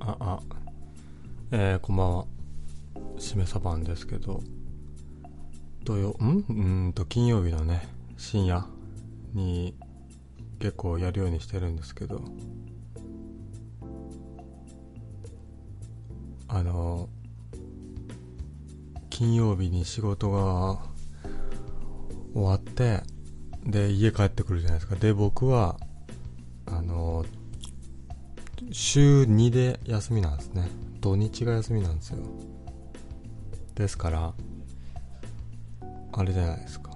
あ、あ、えー、こんばんは。しめさばんですけど、土曜、ん？うんと、金曜日のね、深夜に結構やるようにしてるんですけど、あの、金曜日に仕事が終わって、で、家帰ってくるじゃないですか。で、僕は、週2で休みなんですね。土日が休みなんですよ。ですから、あれじゃないですか。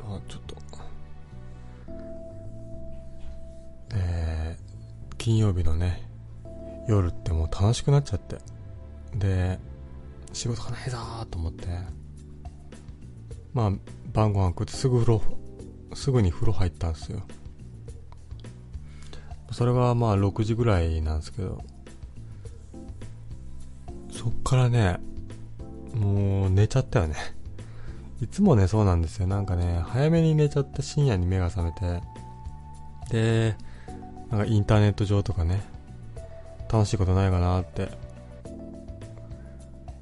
あ、ちょっと。で、金曜日のね、夜ってもう楽しくなっちゃって。で、仕事がないぞーと思って、まあ、晩ご飯食ってすぐ風呂、すぐに風呂入ったんですよ。それがまあ6時ぐらいなんですけど、そっからね、もう寝ちゃったよね。いつもね、そうなんですよ。なんかね、早めに寝ちゃって深夜に目が覚めて、で、なんかインターネット上とかね、楽しいことないかなって、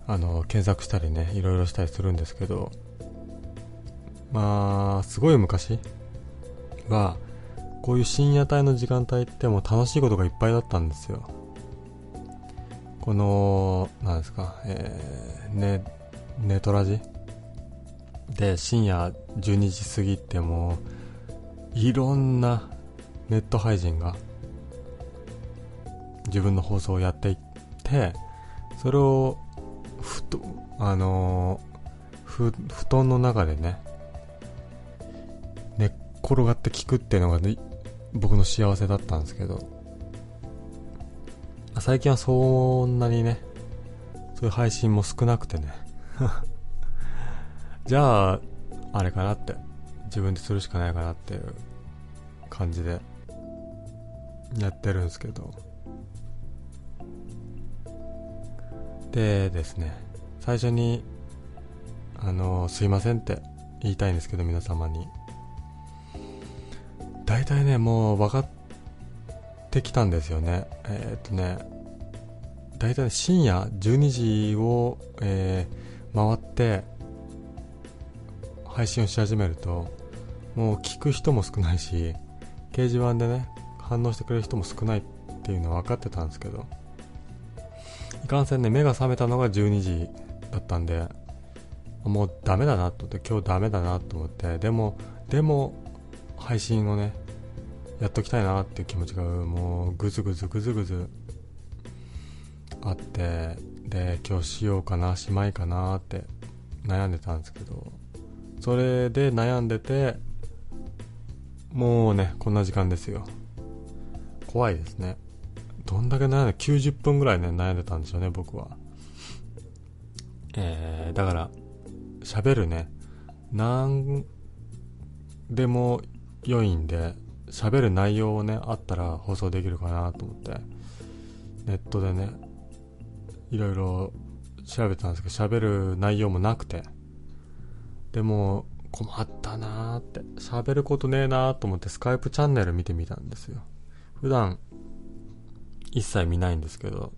あの、検索したりね、いろいろしたりするんですけど、まあ、すごい昔は、こういう深夜帯の時間帯ってもう楽しいことがいっぱいだったんですよ。この、なんですか、えー、ね、ネトラジで深夜12時過ぎってもう、いろんなネット配信が自分の放送をやっていって、それを、ふと、あのー、ふ、布団の中でね、転がって聞くっていうのが、ね、僕の幸せだったんですけど、最近はそんなにね、そういう配信も少なくてね。じゃあ、あれかなって、自分でするしかないかなっていう感じで、やってるんですけど。でですね、最初に、あの、すいませんって言いたいんですけど、皆様に。大体ね、もう分かってきたんですよね。えー、っとね、大体深夜12時を、えー、回って、配信をし始めると、もう聞く人も少ないし、掲示板でね、反応してくれる人も少ないっていうのは分かってたんですけど、いかんせんね、目が覚めたのが12時だったんで、もうダメだなと思って、今日ダメだなと思って、でも、でも、配信をね、やっときたいなっていう気持ちがもうぐずぐずぐずぐずあってで今日しようかなしまいかなって悩んでたんですけどそれで悩んでてもうねこんな時間ですよ。怖いですね。どんだけ悩んで90分ぐらいね悩んでたんでしょうね僕は。えー、だから喋るね。何でも良いんで喋る内容をね、あったら放送できるかなと思って、ネットでね、いろいろ調べたんですけど、喋る内容もなくて、でも、困ったなーって、喋ることねえなーと思ってスカイプチャンネル見てみたんですよ。普段、一切見ないんですけど、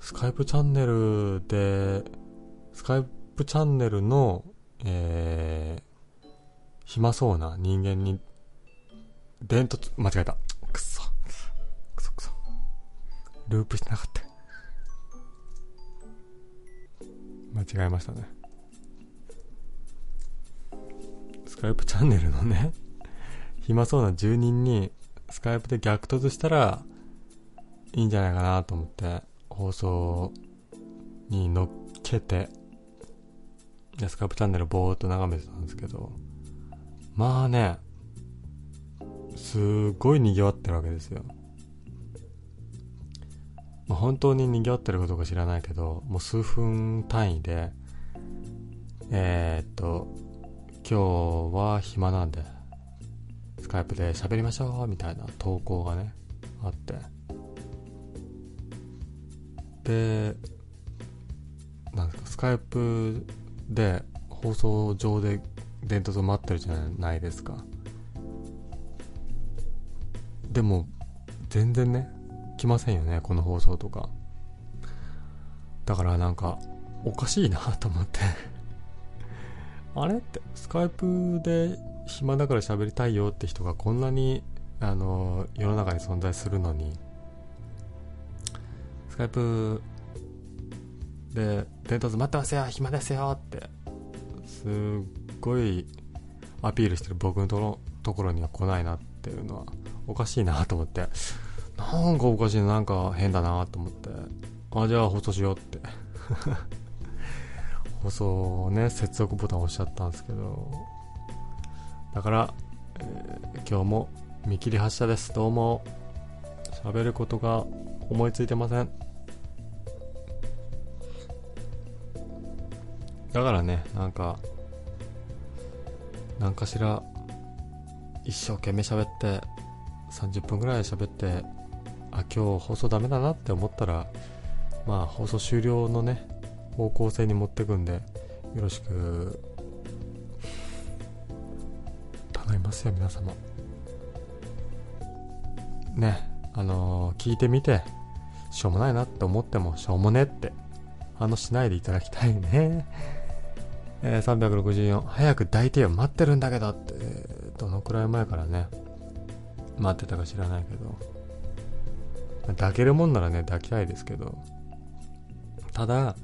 スカイプチャンネルで、スカイプチャンネルの、えー、暇そうな人間に伝突、間違えた。くそ。くそくそ。ループしてなかった。間違えましたね。スカイプチャンネルのね、暇そうな住人に、スカイプで逆突したら、いいんじゃないかなと思って、放送に乗っけて、スカイプチャンネルぼーっと眺めてたんですけど、まあね、すごい賑わってるわけですよ。まあ、本当に賑わってるかどうか知らないけど、もう数分単位で、えー、っと、今日は暇なんで、スカイプで喋りましょうみたいな投稿がね、あって。で、なんですか、スカイプで放送上で伝統を待ってるじゃないですか。でも全然ね来ませんよねこの放送とか。だからなんかおかしいなと思って。あれってスカイプで暇だから喋りたいよって人がこんなにあの世の中に存在するのに。スカイプで伝達待ってますよ暇ですよってすっごいアピールしてる僕のところところには来ないなっていうのはおかしいなと思って。なんかおかしいななんか変だなと思って。あじゃあ放送しようって。放送ね接続ボタン押しちゃったんですけど。だから、えー、今日も見切り発車です。どうも。喋ることが思いついてません。だからねなんか何かしら一生懸命喋って30分ぐらい喋ってあ今日放送ダメだなって思ったらまあ放送終了のね方向性に持ってくんでよろしく頼みますよ皆様。ねあのー、聞いてみてしょうもないなって思ってもしょうもねって反応しないでいただきたいね。えー、364早く抱いてよ待ってるんだけどってどのくらい前からね待ってたか知らないけど。抱けるもんならね抱きたいですけど。ただ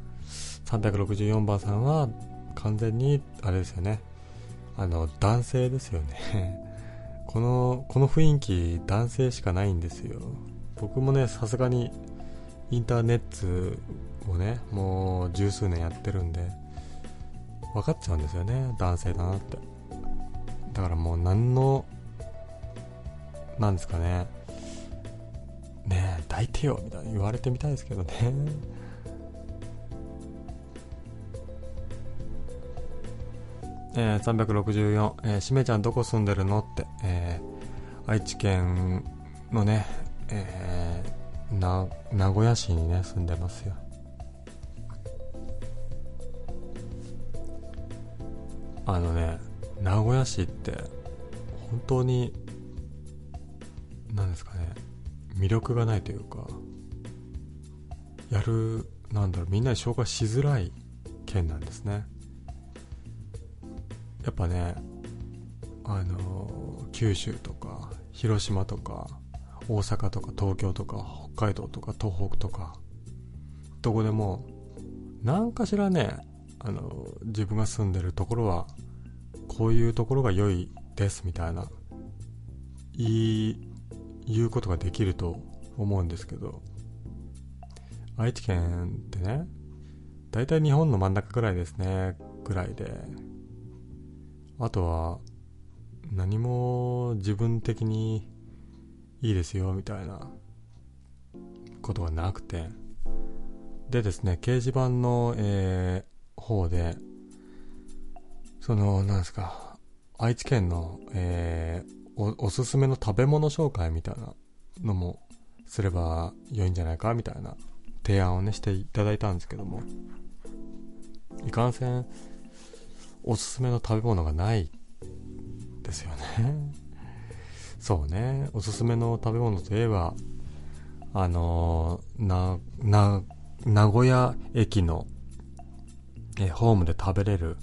364番さんは完全にあれですよね。あの男性ですよね。このこの雰囲気男性しかないんですよ。僕もねさすがにインターネットをねもう十数年やってるんで分かっちゃうんですよね男性だなって。だからもう何のなんですかね。ねえ抱いてよみたいな言われてみたいですけどね。えー、364、えー、しめちゃんどこ住んでるのって、えー、愛知県のね、えー、な、名古屋市にね、住んでますよ。あのね名古屋市って本当に何ですかね魅力がないというかやるなんだろうみんなに紹介しづらい県なんですね。やっぱねあの九州とか広島とか大阪とか東京とか北海道とか東北とかどこでも何かしらねあの自分が住んでるところはこういうところが良いですみたいな言い言うことができると思うんですけど愛知県ってね大体日本の真ん中ぐらいですねぐらいで。あとは何も自分的にいいですよみたいなことがなくて。でですね掲示板の、え、方で、その、なんですか、愛知県の、えー、お、おすすめの食べ物紹介みたいなのもすれば良いんじゃないかみたいな提案をね、していただいたんですけども、いかんせん、おすすめの食べ物がないですよね。そうね、おすすめの食べ物といえば、あのー、な、な、名古屋駅のえホームで食べれる、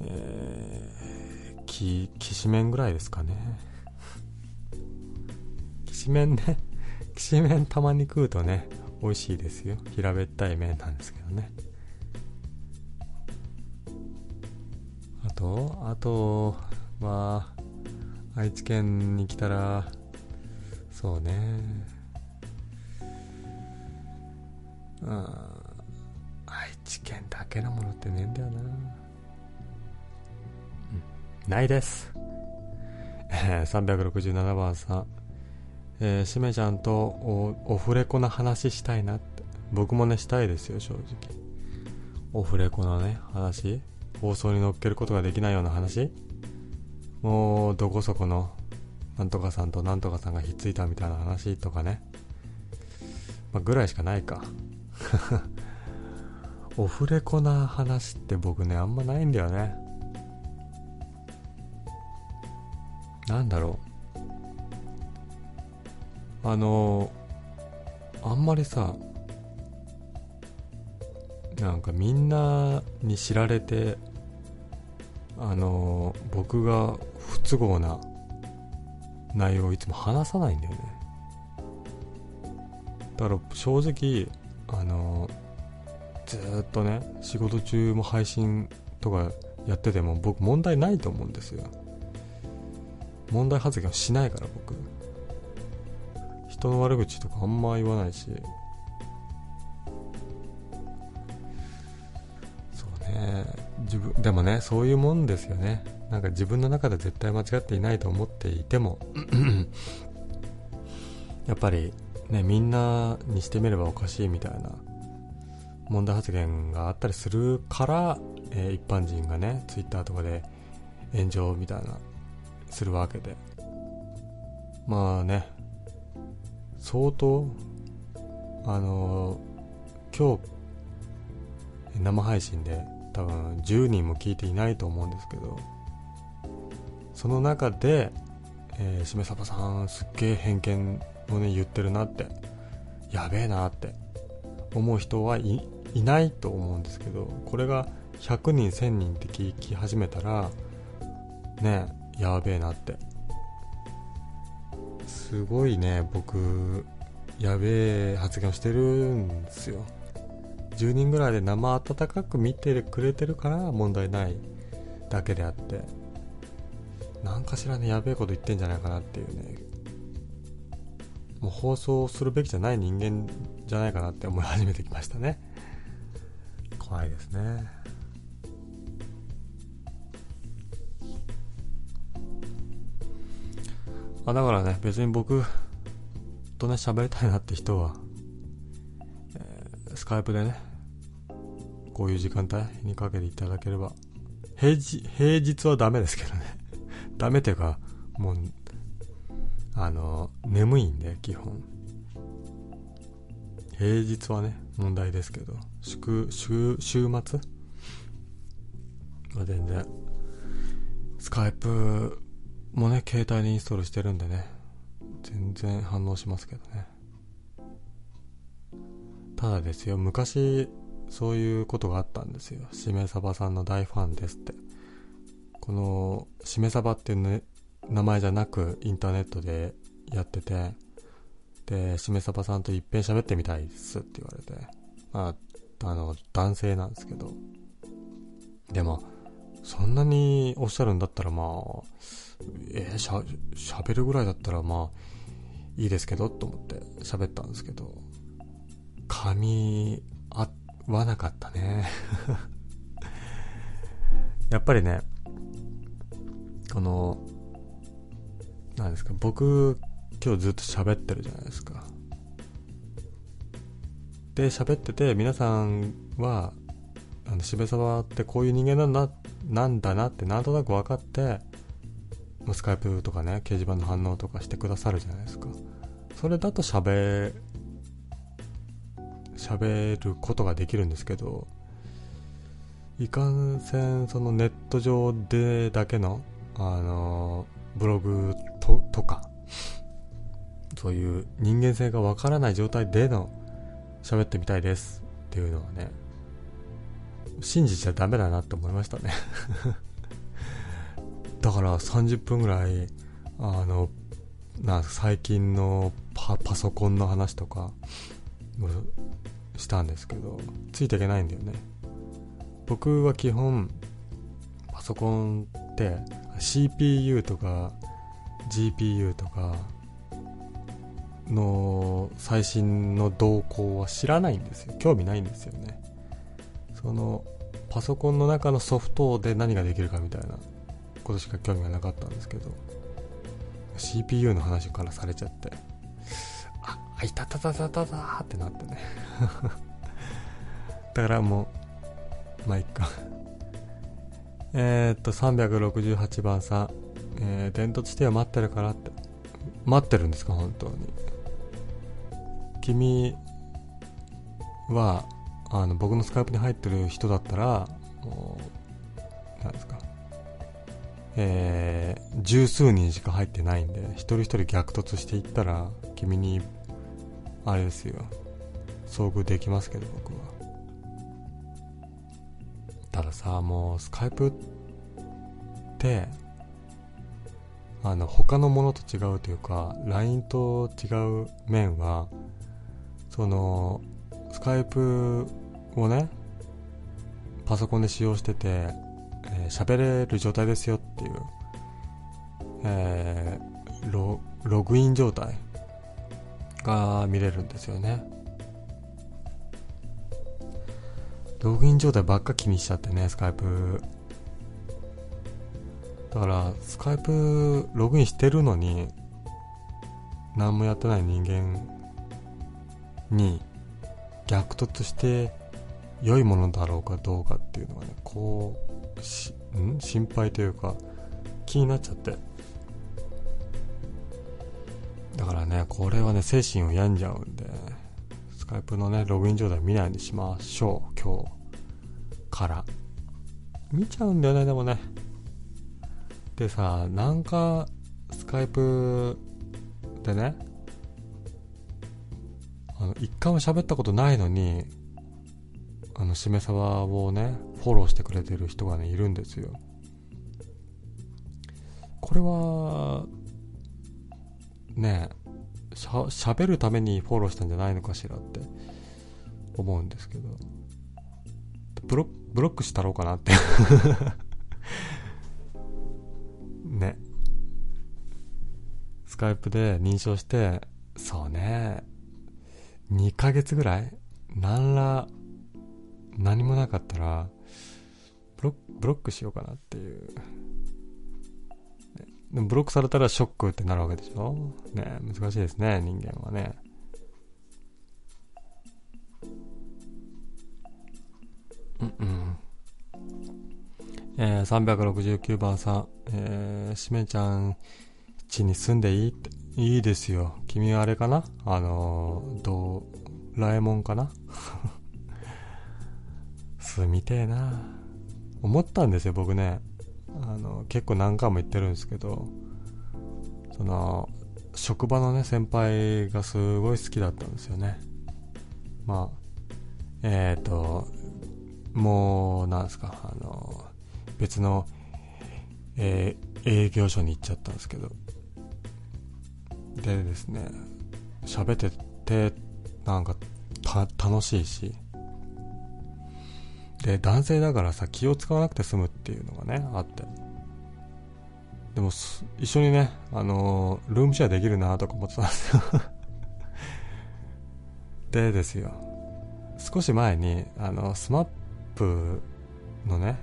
えー、き、きしめんぐらいですかね。きしめんね。きしめんたまに食うとね、美味しいですよ。平べったい麺なんですけどね。あと、あと、まあ、愛知県に来たら、そうね。うん。愛知県だけのものってねえんだよな、うん、ないです、え、367番さん。えー、しめちゃんとオフレコな話したいなって。僕もねしたいですよ正直。オフレコなね話。放送に乗っけることができないような話。もうどこそこのなんとかさんとなんとかさんがひっついたみたいな話とかね。まあ、ぐらいしかないか。オフレコな話って僕ねあんまないんだよね。なんだろう。あのあんまりさなんかみんなに知られてあの僕が不都合な内容をいつも話さないんだよね。だから正直あのずっとね仕事中も配信とかやってても僕問題ないと思うんですよ。問題発言をしないから僕。人の悪口とかあんま言わないし。そうね。自分でもねそういうもんですよね。なんか自分の中で絶対間違っていないと思っていても。やっぱりねみんなにしてみればおかしいみたいな。問題発言があったりするから、えー、一般人がねツイッターとかで炎上みたいなするわけで。まあね相当あのー、今日生配信で多分10人も聞いていないと思うんですけどその中で、えー、しめさばさんすっげえ偏見をね言ってるなってやべえなって思う人はいいないと思うんですけどこれが100人1000人って聞き始めたらねやべえなって。すごいね僕やべえ発言をしてるんですよ。10人ぐらいで生温かく見てくれてるから問題ないだけであって。何かしらねやべえこと言ってんじゃないかなっていうね。もう放送するべきじゃない人間じゃないかなって思い始めてきましたね。怖いですね。あだからね別に僕とね喋りたいなって人は、えー、スカイプでねこういう時間帯にかけていただければ平日平日はダメですけどね。ダメっていうかもうあの眠いんで基本。平日はね問題ですけど。祝週週末？は全然。スカイプもね携帯にインストールしてるんでね。全然反応しますけどね。ただですよ昔そういうことがあったんですよ。しめさばさんの大ファンですって。このしめさばっていう、ね、名前じゃなくインターネットでやってて。でしめさばさんといっぺん喋ってみたいっすって言われて。まああの男性なんですけど。でもそんなにおっしゃるんだったらまあえー、しゃ喋るぐらいだったらまあいいですけどと思って喋ったんですけど。髪合わなかったね。やっぱりねこの何ですか僕今日ずっと喋ってるじゃないですか。で喋ってて皆さんはあの渋沢ってこういう人間なんだなんだなってなんとなく分かってスカイプとかね掲示板の反応とかしてくださるじゃないですか。それだと喋喋ることができるんですけどいかんせんそのネット上でだけのあのブログととかそういう人間性がわからない状態での喋ってみたいです。っていうのはね信じちゃダメだなって思いましたね。だから30分ぐらいあのな最近のパパソコンの話とかしたんですけどついていけないんだよね。僕は基本パソコンって CPU とか GPU とかの最新の動向は知らないんですよ。興味ないんですよね。そのパソコンの中のソフトで何ができるかみたいなことしか興味がなかったんですけど。CPU の話からされちゃって。ああいたたたたたたってなってね。だからもうまあいっか。え、っと368番さん、えー、伝統地点は待ってるからって。待ってるんですか本当に。君はあの僕のスカイプに入ってる人だったらもうなんですか。えー、十数人しか入ってないんで一人一人逆突していったら君にあれですよ。遭遇できますけど僕は。たださもうスカイプってあの他のものと違うというか LINE と違う面はそのスカイプをねパソコンで使用してて喋、えー、れる状態ですよっていう、えー、ロログイン状態が見れるんですよね。ログイン状態ばっか気にしちゃってねスカイプ。だからスカイプログインしてるのに何もやってない人間に逆突して良いものだろうかどうかっていうのがねこうしん？心配というか気になっちゃって。だからねこれはね精神を病んじゃうんでスカイプのねログイン状態見ないようにしましょう。今日から。見ちゃうんだよねでもね。でさなんかスカイプでねあの一回も喋ったことないのにあのしめ鯖をねフォローしてくれてる人がねいるんですよ。これはねしゃしゃべるためにフォローしたんじゃないのかしらって思うんですけど。ブロブロックしたろうかなって。ね。スカイプで認証してそうね。2ヶ月ぐらい？何ら何もなかったらブロブロックしようかなっていう、でもブロックされたらショックってなるわけでしょ？ね。難しいですね人間はね。うんうん。えー、369番さん、えー、しめちゃん家に住んでいいって。いいですよ。君はあれかな？あのー、ドラえもんかな？住みてえな。思ったんですよ僕ね。あの結構何回も言ってるんですけど。その職場のね先輩がすごい好きだったんですよね。まあえっ、ー、ともうなんですか？あの別の、えー、営業所に行っちゃったんですけど。でですね喋っててなんか楽しいしで男性だからさ気を使わなくて済むっていうのがねあって。でも一緒にねあのー、ルームシェアできるなとか思ってたんですよ。でですよ。少し前にあのスマップのね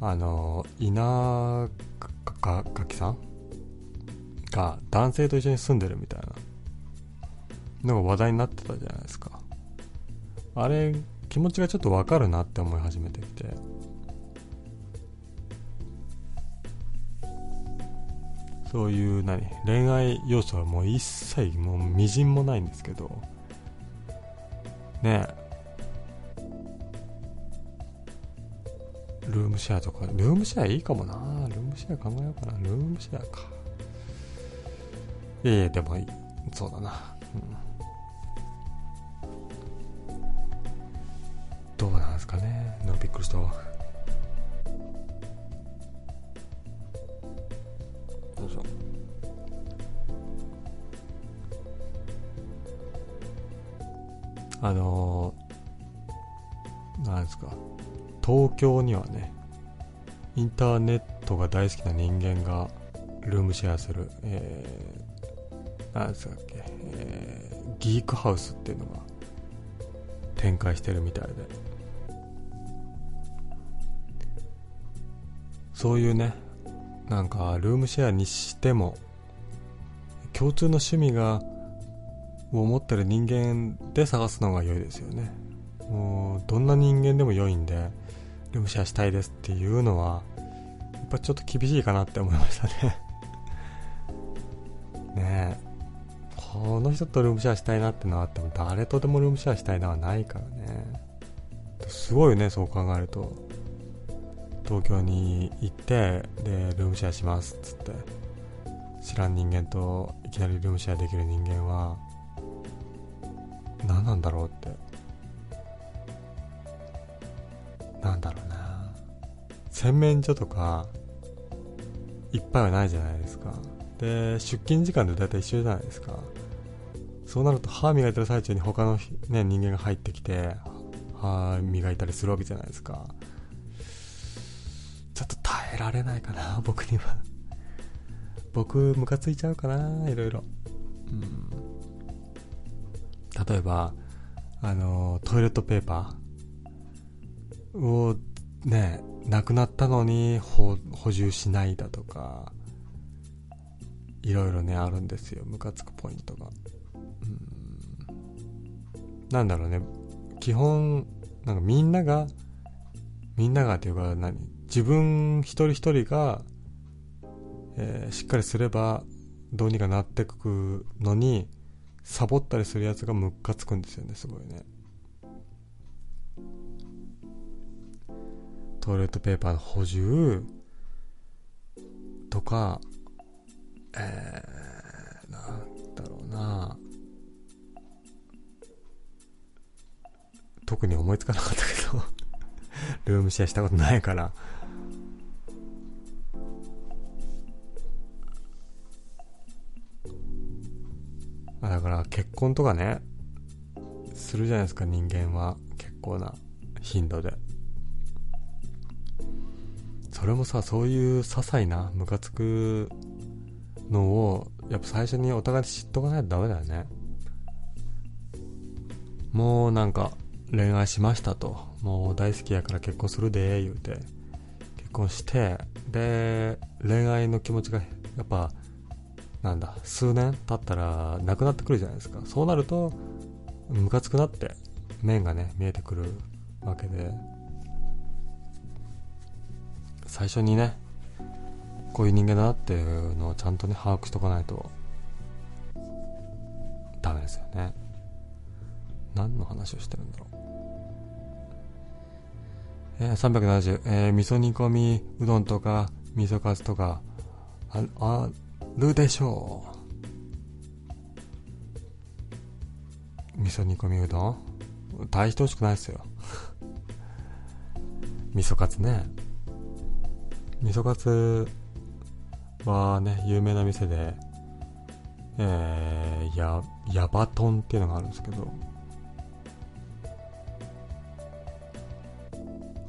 あの稲垣さんが男性と一緒に住んでるみたいな。のが話題になってたじゃないですか。あれ気持ちがちょっとわかるなって思い始めてきて。そういう何恋愛要素はもう一切もうみじんもないんですけど。ね。えルームシェアとか。ルームシェアいいかもな。ルームシェア考えようかな。ルームシェアか。いやいやでもいいそうだな。うん。どうなんですかねのびっくりしたわ。あのー、なんですか。東京にはねインターネットが大好きな人間がルームシェアする、えー、なんですかっけ、えー、ギークハウスっていうのが展開してるみたいで。そういうねなんかルームシェアにしても共通の趣味がを持ってる人間で探すのが良いですよね。もうどんな人間でも良いんでルームシェアしたいですっていうのはやっぱちょっと厳しいかなって思いましたね。ねえ。この人とルームシェアしたいなってのはあっても誰とでもルームシェアしたいのはないからね。すごいねそう考えると。東京に行ってでルームシェアしますっつって。知らん人間といきなりルームシェアできる人間は何なんだろうって。なんだろうな。洗面所とかいっぱいはないじゃないですか。で出勤時間で大体一緒じゃないですか。そうなると歯磨いてる最中に他の、ね、人間が入ってきて歯磨いたりするわけじゃないですか。ちょっと耐えられないかな 僕には。僕ムカついちゃうかないろいろ。うん。例えばあのトイレットペーパー。をねなくなったのに補充しないだとか。いろいろねあるんですよムカつくポイントが。なんだろうね。基本なんかみんながみんながっていうか何自分一人一人が、えー、しっかりすればどうにかなってくのにサボったりするやつがムカつくんですよねすごいね。トイレットペーパーの補充とかえー、なんだろうな。特に思いつかなかったけど ルームシェアしたことないから。だから結婚とかねするじゃないですか人間は。結構な頻度で。それもさそういう些細なムカつくのをやっぱ最初にお互い知っとかないとダメだよね。もうなんか恋愛しましたと。もう大好きやから結婚するで言うて。結婚してで恋愛の気持ちがやっぱなんだ数年経ったらなくなってくるじゃないですか。そうなるとムカつくなって面がね見えてくるわけで。最初にねこういう人間だなっていうのをちゃんとね把握しとかないとダメですよね。何の話をしてるんだろう。えー、370、えー、味噌煮込みうどんとか味噌カツとかああるでしょう。味噌煮込みうどん？大して美味しくないですよ。味噌カツね。味噌カツはね有名な店でえー、やヤバトンっていうのがあるんですけど。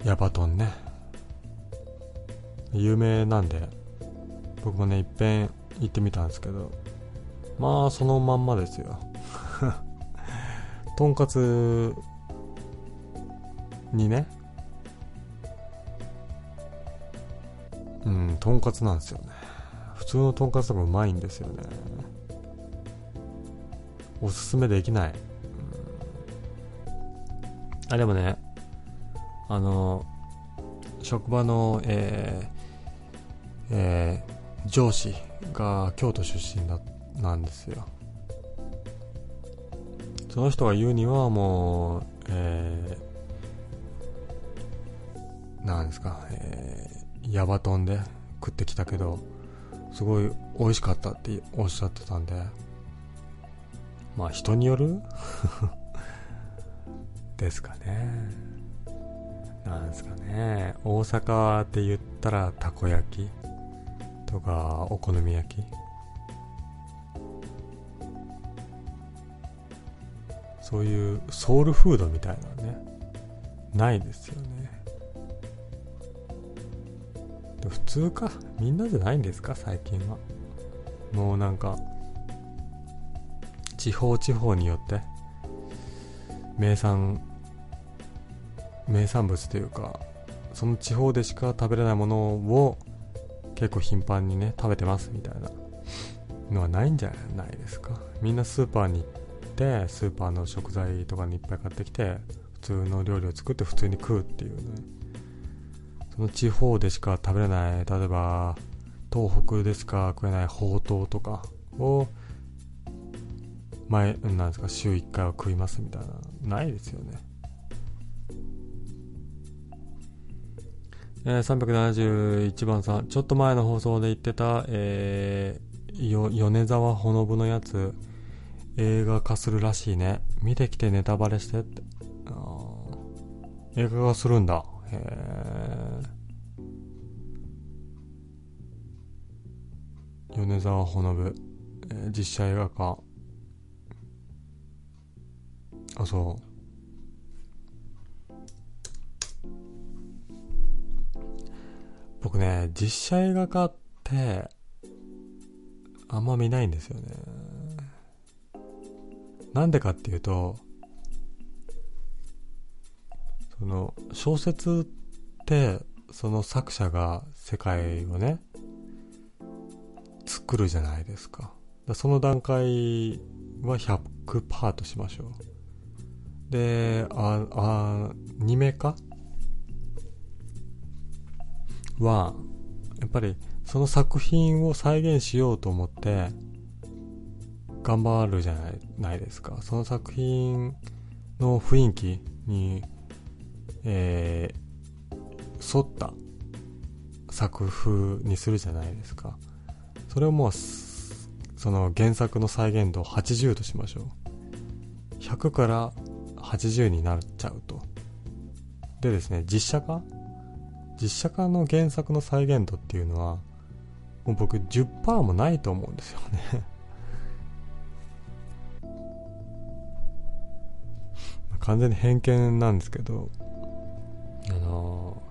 ヤバトンね。有名なんで僕もねいっぺん行ってみたんですけどまあそのまんまですよ。とんかつにねうんとんかつなんですよね。普通のとんかつとかうまいんですよね。おすすめできない、うん、あでもねあの職場の、えーえー、上司が京都出身だなんですよ。その人が言うにはもう、えー、なんですか、えー、ヤバトンで食ってきたけどすごい美味しかったっておっしゃってたんでまあ人による？ですかね。なんですかね。大阪って言ったらたこ焼きとかお好み焼き。そういうソウルフードみたいなね。ないですよね。普通か。みんなじゃないんですか？最近は。もうなんか地方地方によって。名産名産物というかその地方でしか食べれないものを結構頻繁にね食べてますみたいなのはないんじゃないですか。みんなスーパーに行ってスーパーの食材とかにいっぱい買ってきて普通の料理を作って普通に食うっていうね。その地方でしか食べれない例えば東北でしか食えないほうとうとかを前なんですか週1回は食いますみたいなないですよね。えー、371番さん、ちょっと前の放送で言ってた、えー、よ、米沢ほのぶのやつ、映画化するらしいね。見てきてネタバレしてって。映画化するんだ。へえ。米沢ほのぶ、えー、実写映画化。あ、そう。僕ね、実写映画化って、あんま見ないんですよね。なんでかっていうと、その、小説って、その作者が世界をね、作るじゃないですか。その段階は100%としましょう。で、あ、あ、2名かは、やっぱりその作品を再現しようと思って、頑張るじゃないないですか。その作品の雰囲気に、えー、沿った作風にするじゃないですか。それをもう、その原作の再現度を80としましょう。100から80になっちゃうと。でですね、実写化実写化の原作の再現度っていうのは、もう僕10%もないと思うんですよね。完全に偏見なんですけど、あの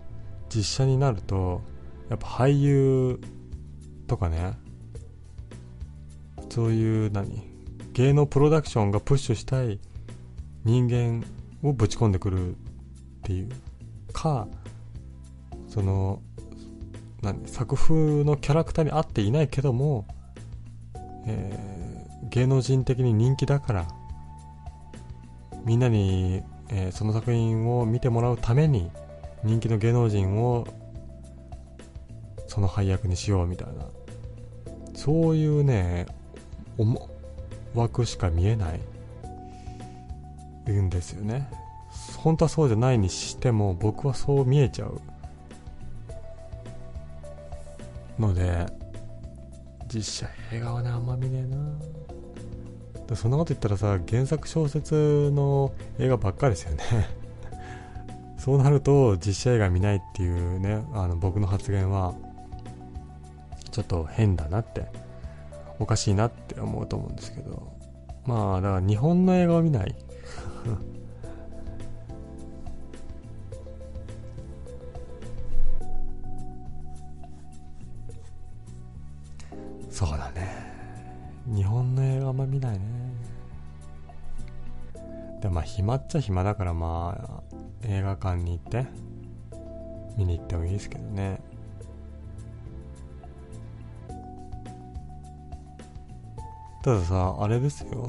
ー、実写になると、やっぱ俳優とかね、そういう何芸能プロダクションがプッシュしたい人間をぶち込んでくるっていうかその何作風のキャラクターに合っていないけども、えー、芸能人的に人気だからみんなに、えー、その作品を見てもらうために人気の芸能人をその配役にしようみたいな。そういうね思枠しか見えない。んですよね。本当はそうじゃないにしても僕はそう見えちゃう。ので実写映画はねあんま見ねえな。そんなこと言ったらさ原作小説の映画ばっかりですよね。そうなると実写映画見ないっていうねあの僕の発言はちょっと変だなっておかしいなって思うと思うんですけど。まあだから日本の映画を見ない そうだね。日本の映画あんま見ないね。でもまあ暇っちゃ暇だからまあ映画館に行って見に行ってもいいですけどね。たださあれですよ。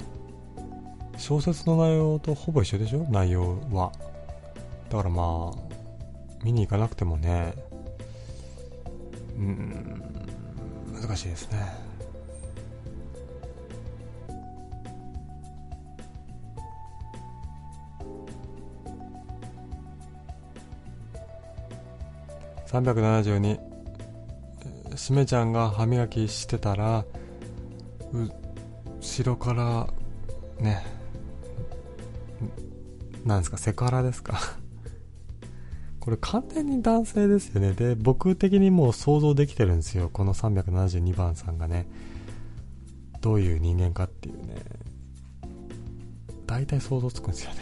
小説の内容とほぼ一緒でしょ？内容は。だからまあ見に行かなくてもね。うん。難しいですね。372しめちゃんが歯磨きしてたら後ろからねなんですかセクハラですか？これ完全に男性ですよね。で、僕的にもう想像できてるんですよ。この372番さんがね。どういう人間かっていうね。大体想像つくんですよね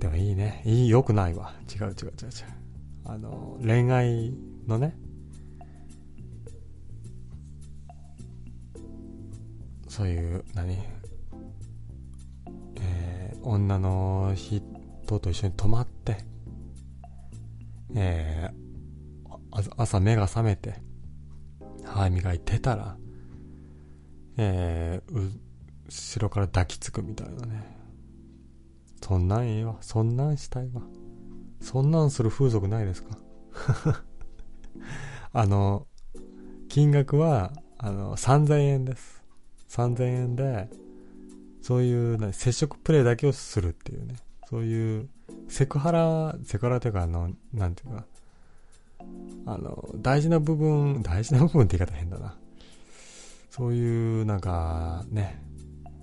でもいいね。いい、良くないわ。違う違う違う違う。あの、恋愛のね。そういう、何？女の人と一緒に泊まって、えー、朝目が覚めて、歯磨いてたら、えー、後ろから抱きつくみたいなね。そんなんええわ。そんなんしたいわ。そんなんする風俗ないですか？あの、金額は、あの、3000円です。3000円で、そういう接触プレイだけをするっていうね、そういうセクハラ、セクハラというか、あの、なんていうか、あの、大事な部分、大事な部分って言い方変だな。そういう、なんか、ね、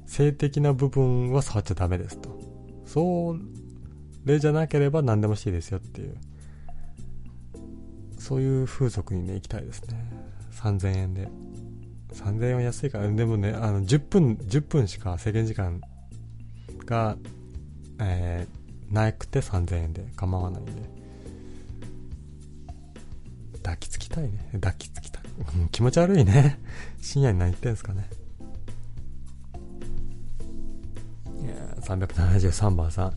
性的な部分は触っちゃダメですと。それじゃなければ何でもしていいですよっていう。そういう風俗にね、行きたいですね。3000円で。3000円は安いから、でもね、あの、10分、10分しか制限時間が、えー、なくて3000円で構わないんで。抱きつきたいね。抱きつきたい。気持ち悪いね。深夜に何言ってんすかね。いや373番さん。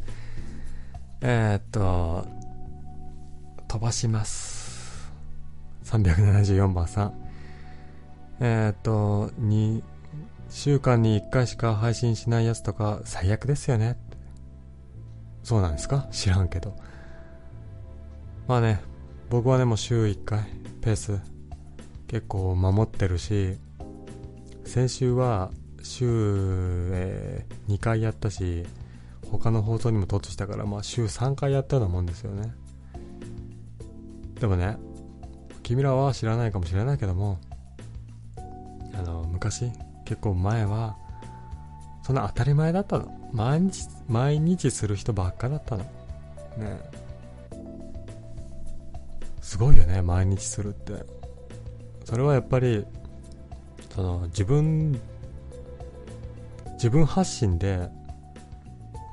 えー、っと、飛ばします。374番さん。えー、っと、2週間に1回しか配信しないやつとか最悪ですよね。そうなんですか？知らんけど。まあね、僕はね、も週1回、ペース、結構守ってるし、先週は週、えー、2回やったし、他の放送にも突したから、まあ週3回やったようなもんですよね。でもね、君らは知らないかもしれないけども、あの、昔、結構前は、そんな当たり前だったの。毎日、毎日する人ばっかだったの。ねすごいよね、毎日するって。それはやっぱり、その、自分、自分発信で、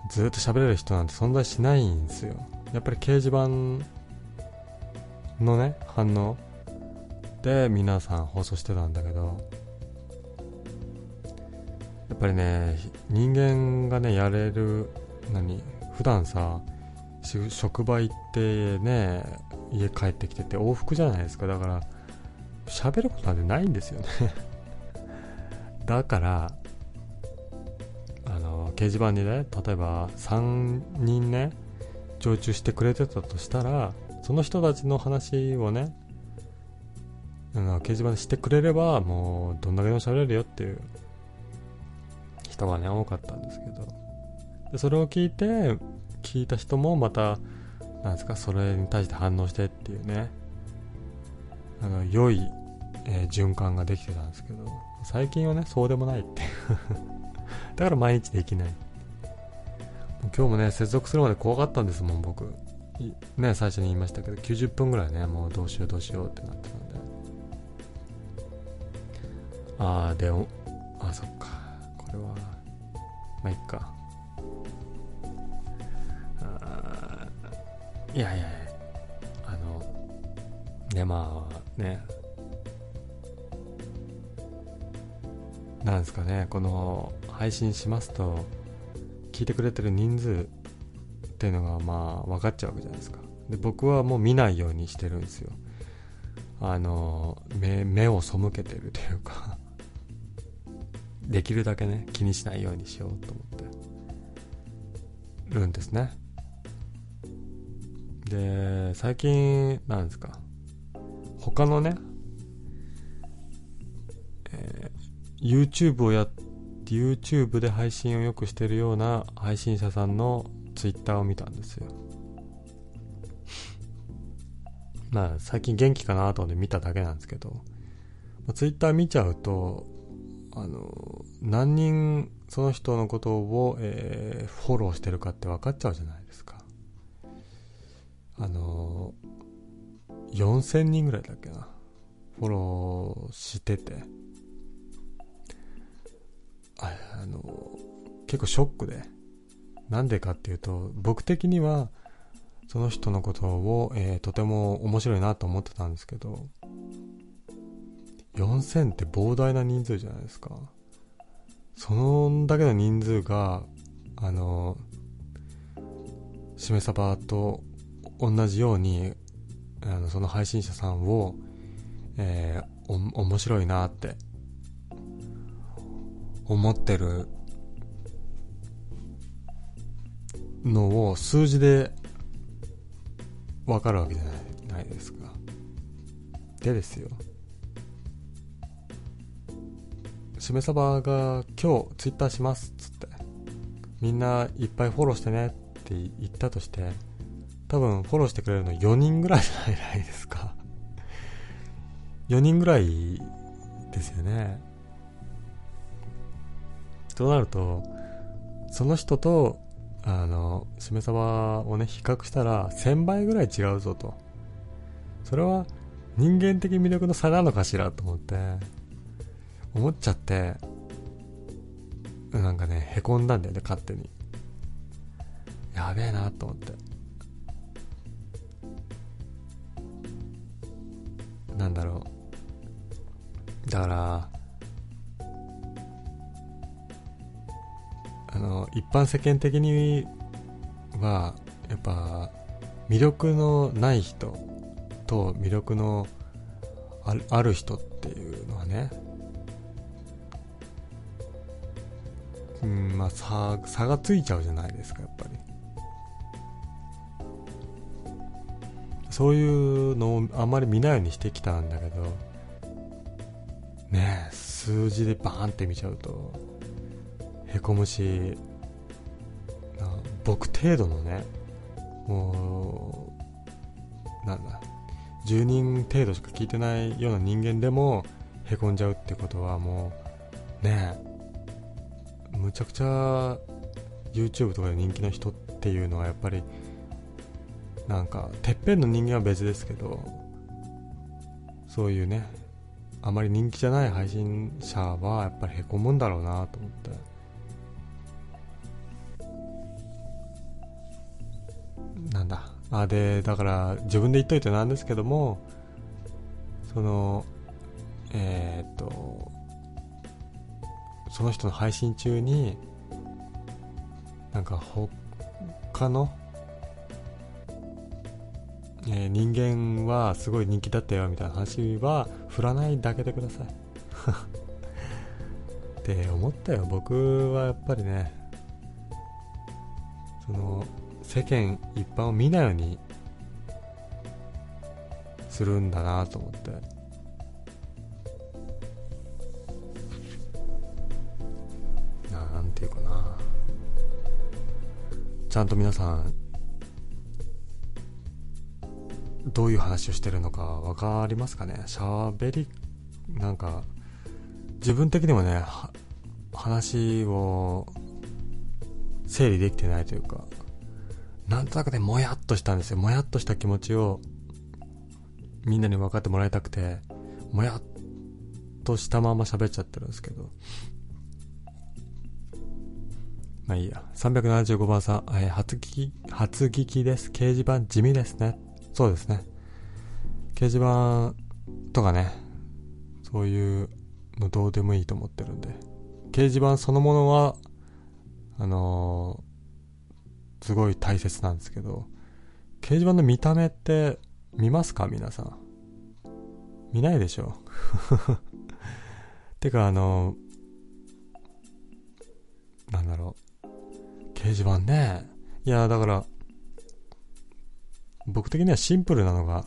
ずっと喋れる人なんて存在しないんですよ。やっぱり掲示板のね、反応で皆さん放送してたんだけど、やっぱりね人間がねやれる何普段さ職場行ってね家帰ってきてて往復じゃないですか。だから喋ることなんてないんですよね。だからあの掲示板にね例えば3人ね常駐してくれてたとしたらその人たちの話をねあの掲示板でしてくれればもうどんだけでも喋れるよっていう。人がね、多かったんですけど。でそれを聞いて、聞いた人もまた、なんですか、それに対して反応してっていうね、あの、良い、えー、循環ができてたんですけど、最近はね、そうでもないって だから毎日できない。今日もね、接続するまで怖かったんですもん、僕。ね、最初に言いましたけど、90分ぐらいね、もうどうしようどうしようってなってたんで。ああ、で、あ、そっか。これは、まあいっか。いやいやあのねまあね。なんですかねこの配信しますと聞いてくれてる人数っていうのがまあ分かっちゃうわけじゃないですか。で僕はもう見ないようにしてるんですよ。あの目目を背けてるというか。できるだけね気にしないようにしようと思って。るんですね。で最近なんですか？他のね、えー、YouTube をや YouTube で配信をよくしてるような配信者さんの Twitter を見たんですよ。まあ最近元気かなと思って見ただけなんですけど、まあ、Twitter 見ちゃうとあの、何人その人のことを、えー、フォローしてるかって分かっちゃうじゃないですか。あの、4000人ぐらいだっけな。フォローしてて。ああの、結構ショックで。なんでかっていうと、僕的には、その人のことを、えー、とても面白いなと思ってたんですけど、4000って膨大な人数じゃないですか。そのだけの人数が、あの、しめサバと同じように、あのその配信者さんを、えー、お、面白いなって思ってるのを数字でわかるわけじゃないないですか。でですよ。しめさばが今日ツイッターしますっつってみんないっぱいフォローしてねって言ったとして多分フォローしてくれるの4人ぐらいじゃないですか。4人ぐらいですよね。となるとその人とあのしめ鯖をね比較したら1000倍ぐらい違うぞと。それは人間的魅力の差なのかしらと思って。思っちゃってなんかねへこんだんだよね勝手に。やべえなと思って。なんだろう。だからあの一般世間的にはやっぱ魅力のない人と魅力のある人っていうのはねうんまあ差差がついちゃうじゃないですかやっぱり。そういうのをあんまり見ないようにしてきたんだけどねえ数字でバーンって見ちゃうとへこむし僕程度のねもうなんだ10人程度しか聞いてないような人間でもへこんじゃうってことはもうねえむちゃくちゃ YouTube とかで人気の人っていうのはやっぱりなんかてっぺんの人間は別ですけどそういうねあまり人気じゃない配信者はやっぱりへこむんだろうなと思って。なんだ。あでだから自分で言っといてなんですけどもそのえー、っとその人の配信中になんか他の、えー、人間はすごい人気だったよみたいな話は振らないだけでください。って思ったよ。僕はやっぱりねその世間一般を見ないようにするんだなと思って。ていうかなちゃんと皆さんどういう話をしてるのか分かりますかね？しゃべりなんか自分的にもね話を整理できてないというかなんとなくね、もやっとしたんですよ。もやっとした気持ちを、みんなに分かってもらいたくて、もやっとしたまま喋っちゃってるんですけど。まあいいや。375番さん、えー、初聞き、初聞きです。掲示板地味ですね。そうですね。掲示板とかね、そういうのどうでもいいと思ってるんで。掲示板そのものは、あのーすごい大切なんですけど、掲示板の見た目って見ますか？皆さん。見ないでしょ？てかあの、なんだろう。掲示板ね。いや、だから、僕的にはシンプルなのが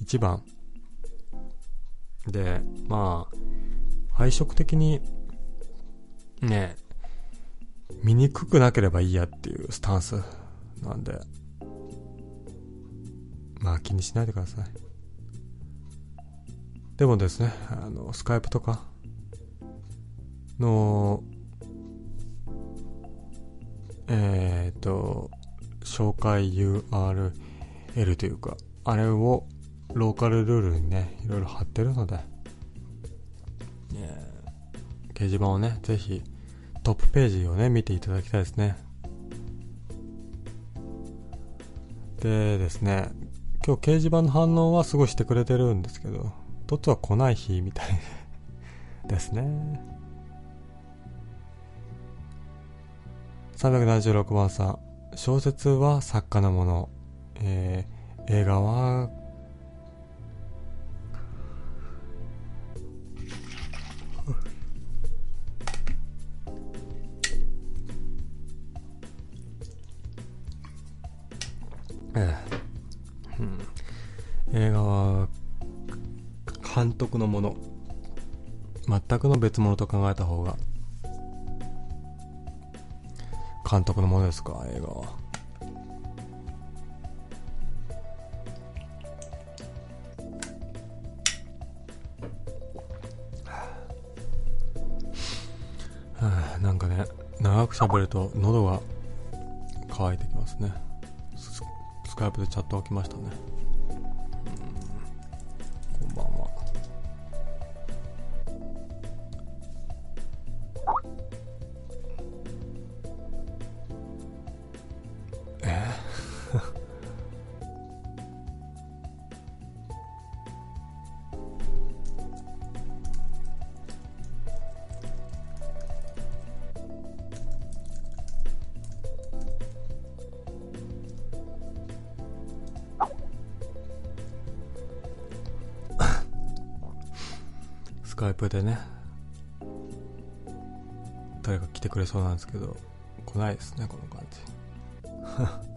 一番。で、まあ、配色的に、ね、見にくくなければいいやっていうスタンスなんで、まあ気にしないでください。でもですね、あの、スカイプとかの、えっ、ー、と、紹介 URL というか、あれをローカルルールにね、いろいろ貼ってるので、掲示板をね、ぜひトップページをね、見ていただきたいですね。でですね、今日掲示板の反応はすごいしてくれてるんですけど、トッツは来ない日みたいですね。376番さん、小説は作家のもの、えー、映画は、映画は監督のもの。全くの別物と考えた方が監督のものですか？映画は。は、なんかね長く喋ると喉が渇いてきますね。スカイプでチャットが来ましたね。カイプでね誰か来てくれそうなんですけど来ないですねこの感じ。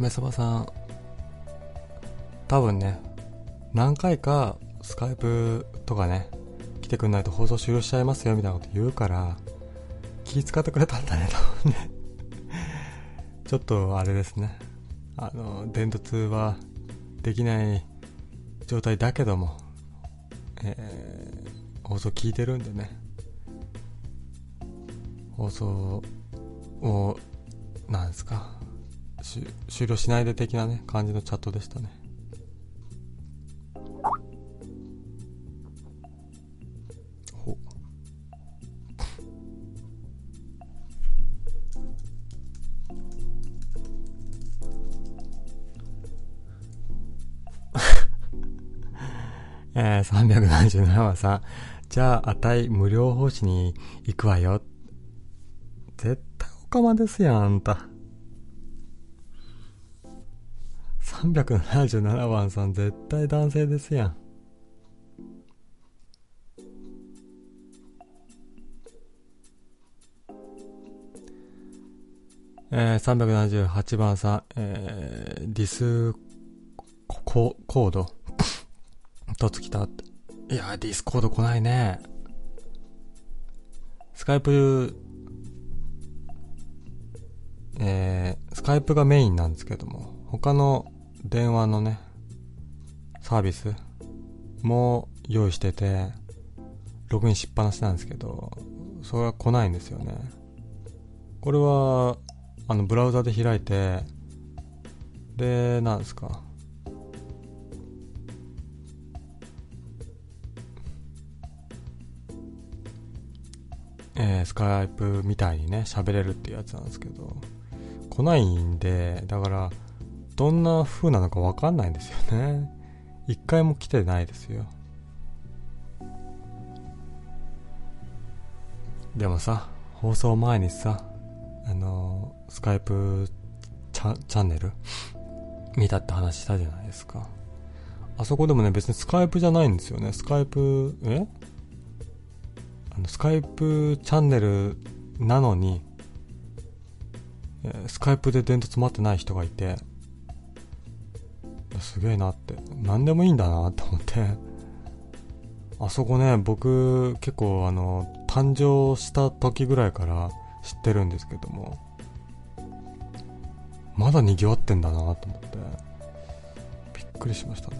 しめさばさん多分ね何回かスカイプとかね来てくんないと放送終了しちゃいますよみたいなこと言うから気使ってくれたんだね多分ね。ちょっとあれですね。あの伝突はできない状態だけども、えー、放送聞いてるんでね。放送をなんですか終了しないで的なね感じのチャットでしたねほ えー、377話さん。じゃあ、あたい無料奉仕に行くわよ。絶対オカマですやん、あんた。377番さん、絶対男性ですやん。えー、378番さん、えー、ディスココードとつきたって。いや、ディスコード来ないね。スカイプ、えー、スカイプがメインなんですけども、他の電話のね、サービスも用意してて、ログインしっぱなしなんですけど、それは来ないんですよね。これは、あの、ブラウザで開いて、で、なんですか。えー、スカイプみたいにね、喋れるっていうやつなんですけど、来ないんで、だから、どんな風なのかわかんないんですよね。一回も来てないですよ。でもさ、放送前にさ、あの、スカイプチャチャンネル見たって話したじゃないですか。あそこでもね、別にスカイプじゃないんですよね。スカイプ、え？あの、スカイプチャンネルなのに、スカイプで伝突待ってない人がいて、すげえなって、何でもいいんだなって思って、あそこね、僕結構あの、誕生した時ぐらいから知ってるんですけども、まだ賑わってんだなと思って、びっくりしましたね。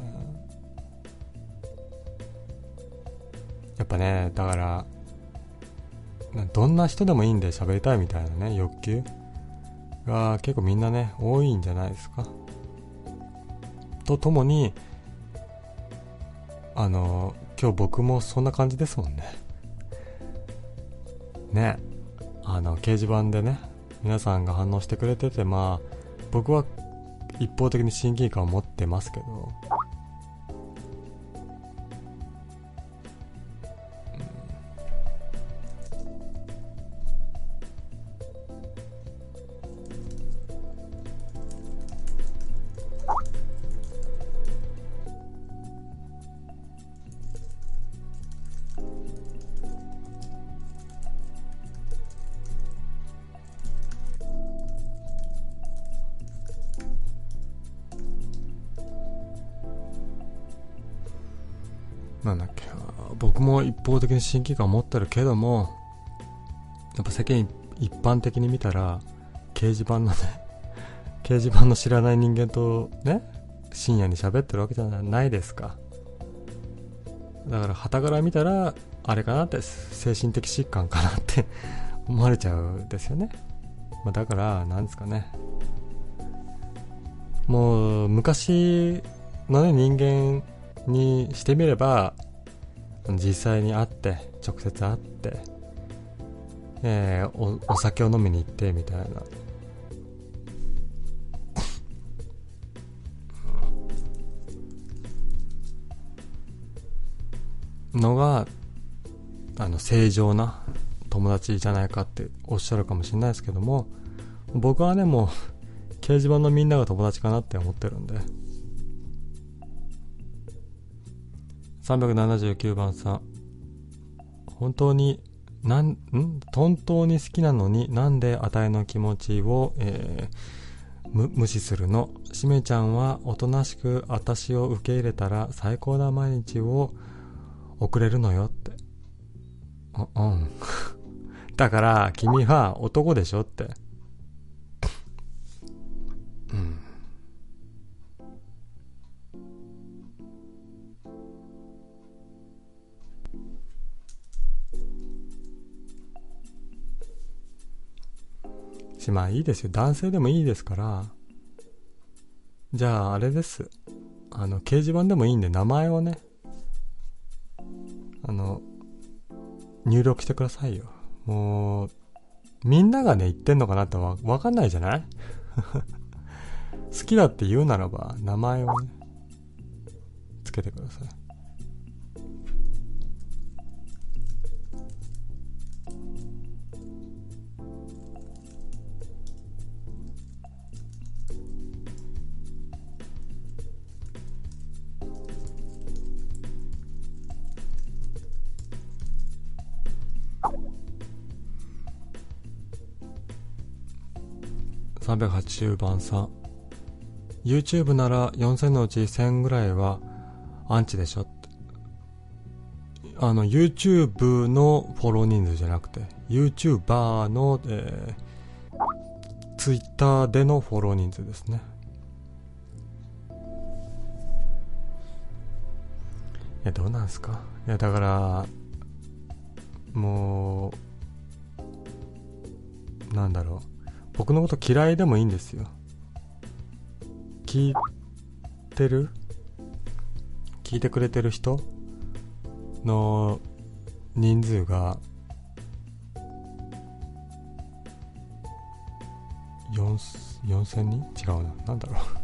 やっぱね、だから、どんな人でもいいんで喋りたいみたいなね、欲求が結構みんなね、多いんじゃないですか。とともに、あの、今日僕もそんな感じですもんね。ね。あの、掲示板でね、皆さんが反応してくれてて、まあ、僕は一方的に親近感を持ってますけど、も一方的に親近感を持ってるけどもやっぱ世間一般的に見たら掲示板のね 掲示板の知らない人間とね深夜に喋ってるわけじゃないですか。だから旗から見たらあれかなって精神的疾患かなって 思われちゃうんですよね、まあ、だからなんですかね。もう昔のね人間にしてみれば実際に会って直接会って、えー、おお酒を飲みに行ってみたいな。のがあの正常な友達じゃないかっておっしゃるかもしれないですけども僕はねもう掲示板のみんなが友達かなって思ってるんで。379番さん本当になんん？本当に好きなのになんであたいの気持ちを、えー、無視するの？しめちゃんはおとなしく私を受け入れたら最高な毎日を送れるのよって。う、うん。だから、君は男でしょって。し、まあいいですよ。男性でもいいですから。じゃあ、あれです。あの、掲示板でもいいんで、名前をね、あの、入力してくださいよ。もう、みんながね、言ってんのかなってわわかんないじゃない？好きだって言うならば、名前をね、つけてください。380番さん。YouTube なら4000のうち1000ぐらいはアンチでしょ。ってあの YouTube のフォロー人数じゃなくて YouTuber の、えー、Twitter でのフォロー人数ですね。いやどうなんすか？いやだからもうなんだろう。僕のこと嫌いでもいいんですよ。聞いてる？聞いてくれてる人？の人数が4000人？違うな。何だろう。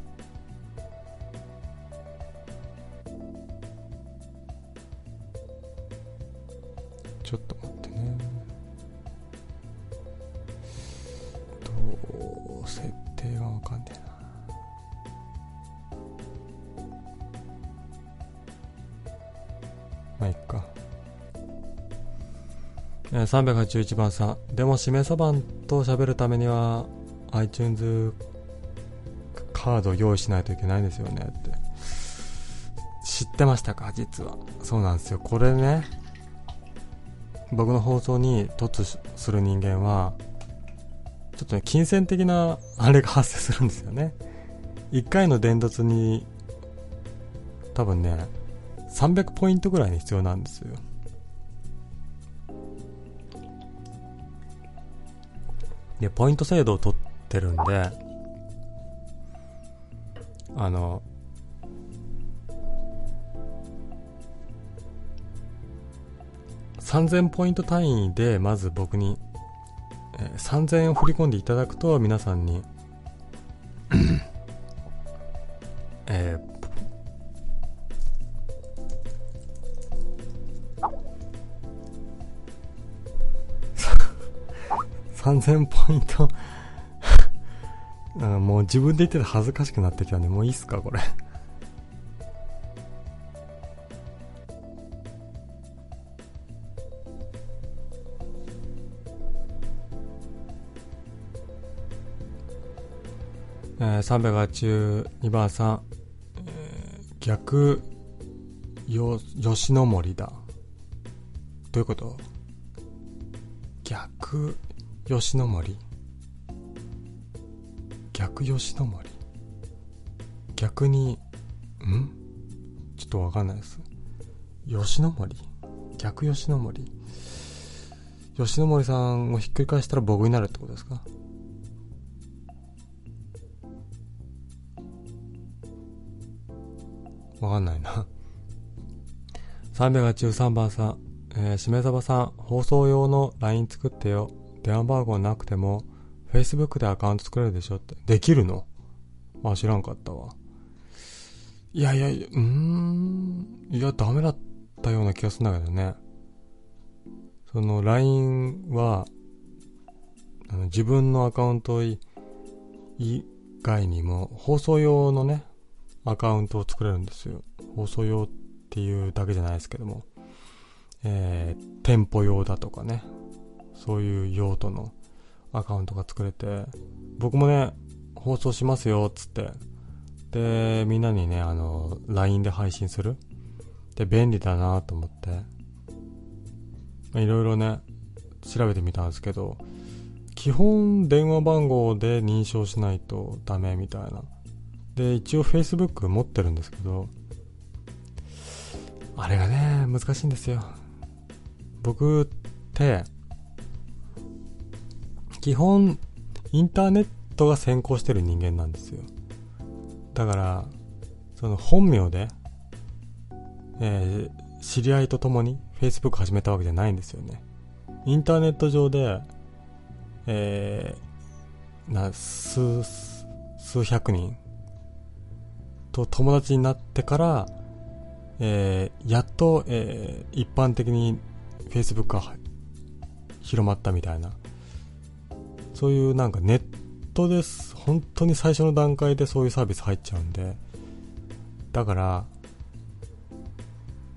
381番さん。でもしめそばんと喋るためには iTunes カード用意しないといけないんですよねって。知ってましたか？実は。そうなんですよ。これね僕の放送に突する人間はちょっとね、金銭的なあれが発生するんですよね。1回の伝達に、多分ね、300ポイントぐらいに必要なんですよ。で、ポイント制度を取ってるんで、あの、3000ポイント単位でまず僕にえー、3000円を振り込んでいただくと皆さんにえー、3000ポイント。もう自分で言ってて恥ずかしくなってきたんで、もういいっすか、これ。えー、382番さん、え、逆よ、吉野森だ。どういうこと？逆、吉野森。逆吉野森。逆に、ん？ちょっとわかんないです。吉野森？逆吉野森？吉野森さんをひっくり返したら僕になるってことですか？わかんないな。383番さん、えー、しめざばさん、放送用の LINE 作ってよ。電話番号なくても、Facebook でアカウント作れるでしょって。できるの？あ、知らんかったわ。いやいや、うーん、いや、ダメだったような気がするんだけどね。その LINE は、あの自分のアカウント以外にも、放送用のね、アカウントを作れるんですよ。放送用っていうだけじゃないですけども、えー、店舗用だとかね、そういう用途のアカウントが作れて、僕もね、放送しますよ、つって。で、みんなにね、あの、LINE で配信する。で、便利だなと思って。いろいろね、調べてみたんですけど、基本電話番号で認証しないとダメみたいな。で、一応 Facebook 持ってるんですけど、あれがね、難しいんですよ。僕って、基本、インターネットが先行してる人間なんですよ。だから、その本名で、えー、知り合いと共に Facebook 始めたわけじゃないんですよね。インターネット上で、えー、な、数、数百人と友達になってから、えー、やっと、えー、一般的に Facebook が広まったみたいな。そういうなんかネットです。本当に最初の段階でそういうサービス入っちゃうんで。だから、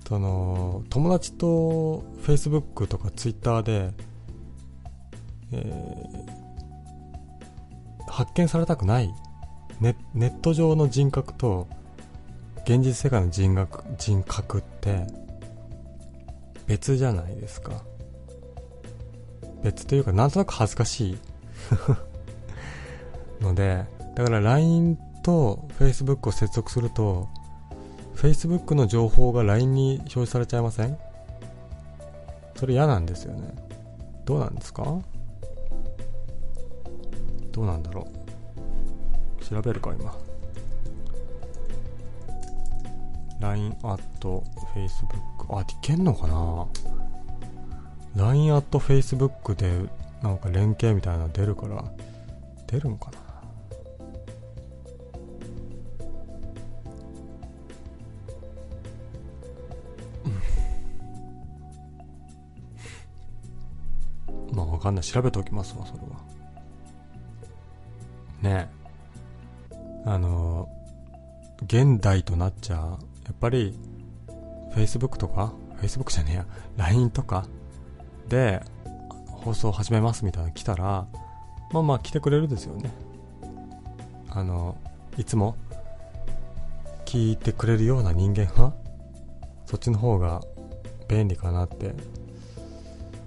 その友達と Facebook とか Twitter で、えー、発見されたくないネネット上の人格と現実世界の人格人格って別じゃないですか別というかなんとなく恥ずかしい のでだから LINE と Facebook を接続すると Facebook の情報が LINE に表示されちゃいません？それ嫌なんですよね。どうなんですか？どうなんだろう？調べるか、今。LINE アット Facebook。あ、いけんのかな ?LINE アット Facebook でなんか連携みたいなの出るから、出るんかな？まあわかんない。調べておきますわ、それは。ねえ。あの、現代となっちゃ、やっぱり、Facebook とか、Facebook じゃねえや、LINE とか？で、放送始めますみたいなの来たら、まあまあ来てくれるですよね。あの、いつも、聞いてくれるような人間は、そっちの方が便利かなって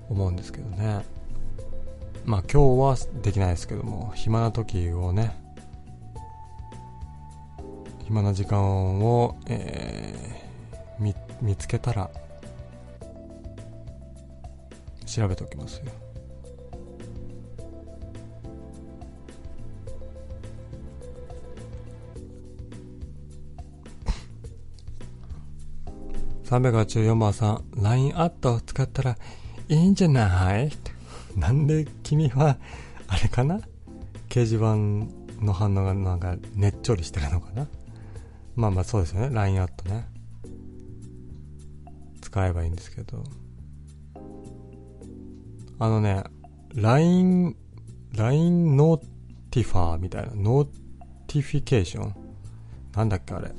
思うんですけどね。まあ今日はできないですけども、暇な時をね、暇な時間を、えー、見つけたら、調べておきますよ。384番さん、LINE アットを使ったらいいんじゃない？なんで君は、あれかな？掲示板の反応がなんかねっちょりしてるのかな？まあまあそうですよね。LINE @ね。使えばいいんですけど。あのね、LINE、LINE ノーティファーみたいな、ノーティフィケーションなんだっけあれ。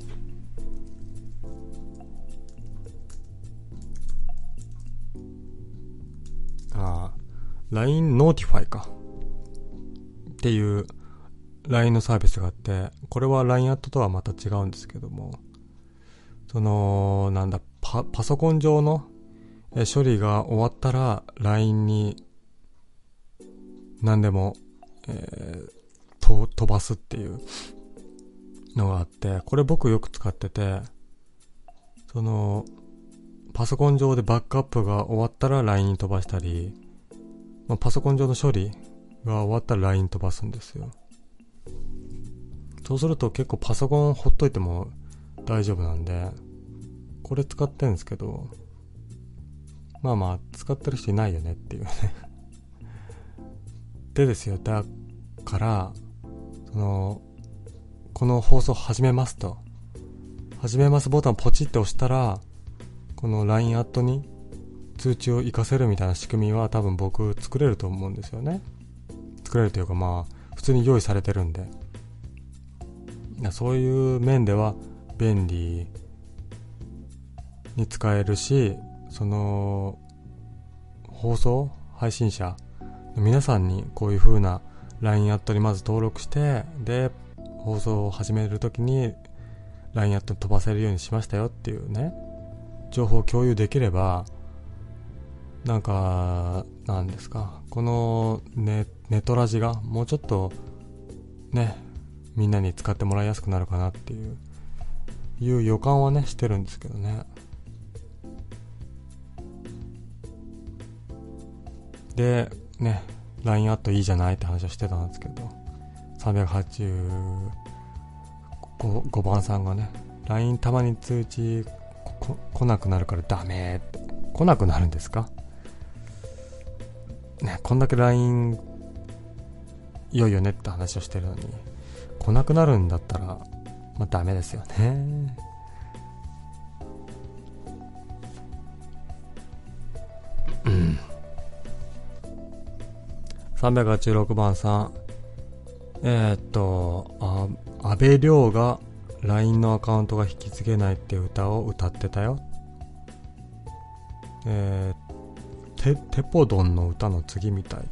あ、LINE Notify か。っていう LINE のサービスがあって、これは LINE アットとはまた違うんですけども、その、なんだ、パ、パソコン上の処理が終わったら LINE に何でも、えー、と飛ばすっていうのがあって、これ僕よく使ってて、その、パソコン上でバックアップが終わったら LINE に飛ばしたり、まあ、パソコン上の処理が終わったら LINE 飛ばすんですよ。そうすると結構パソコンほっといても大丈夫なんで、これ使ってるんですけど、まあまあ、使ってる人いないよねっていうね でですよ、だから、その、この放送始めますと。始めますボタンポチって押したら、この LINE アットに通知を活かせるみたいな仕組みは多分僕作れると思うんですよね。作れるというかまあ、普通に用意されてるんで。そういう面では便利に使えるし、その、放送配信者の皆さんにこういう風な LINE アットにまず登録して、で、放送を始めるときに LINE アットに飛ばせるようにしましたよっていうね、情報を共有できれば、なんか、なんですか、このネネトラジがもうちょっとね、みんなに使ってもらいやすくなるかなっていう、いう予感はね、してるんですけどね。で、ね、LINE アットいいじゃないって話をしてたんですけど、385番さんがね、LINE たまに通知来なくなるからダメって。来なくなるんですか？ね、こんだけ LINE いよいよねって話をしてるのに、来なくなるんだったら、まあダメですよね。うん。386番さん。えー、っと、あ、安倍亮が LINE のアカウントが引き継げないって歌を歌ってたよ。えー、テ、テポドンの歌の次みたいって。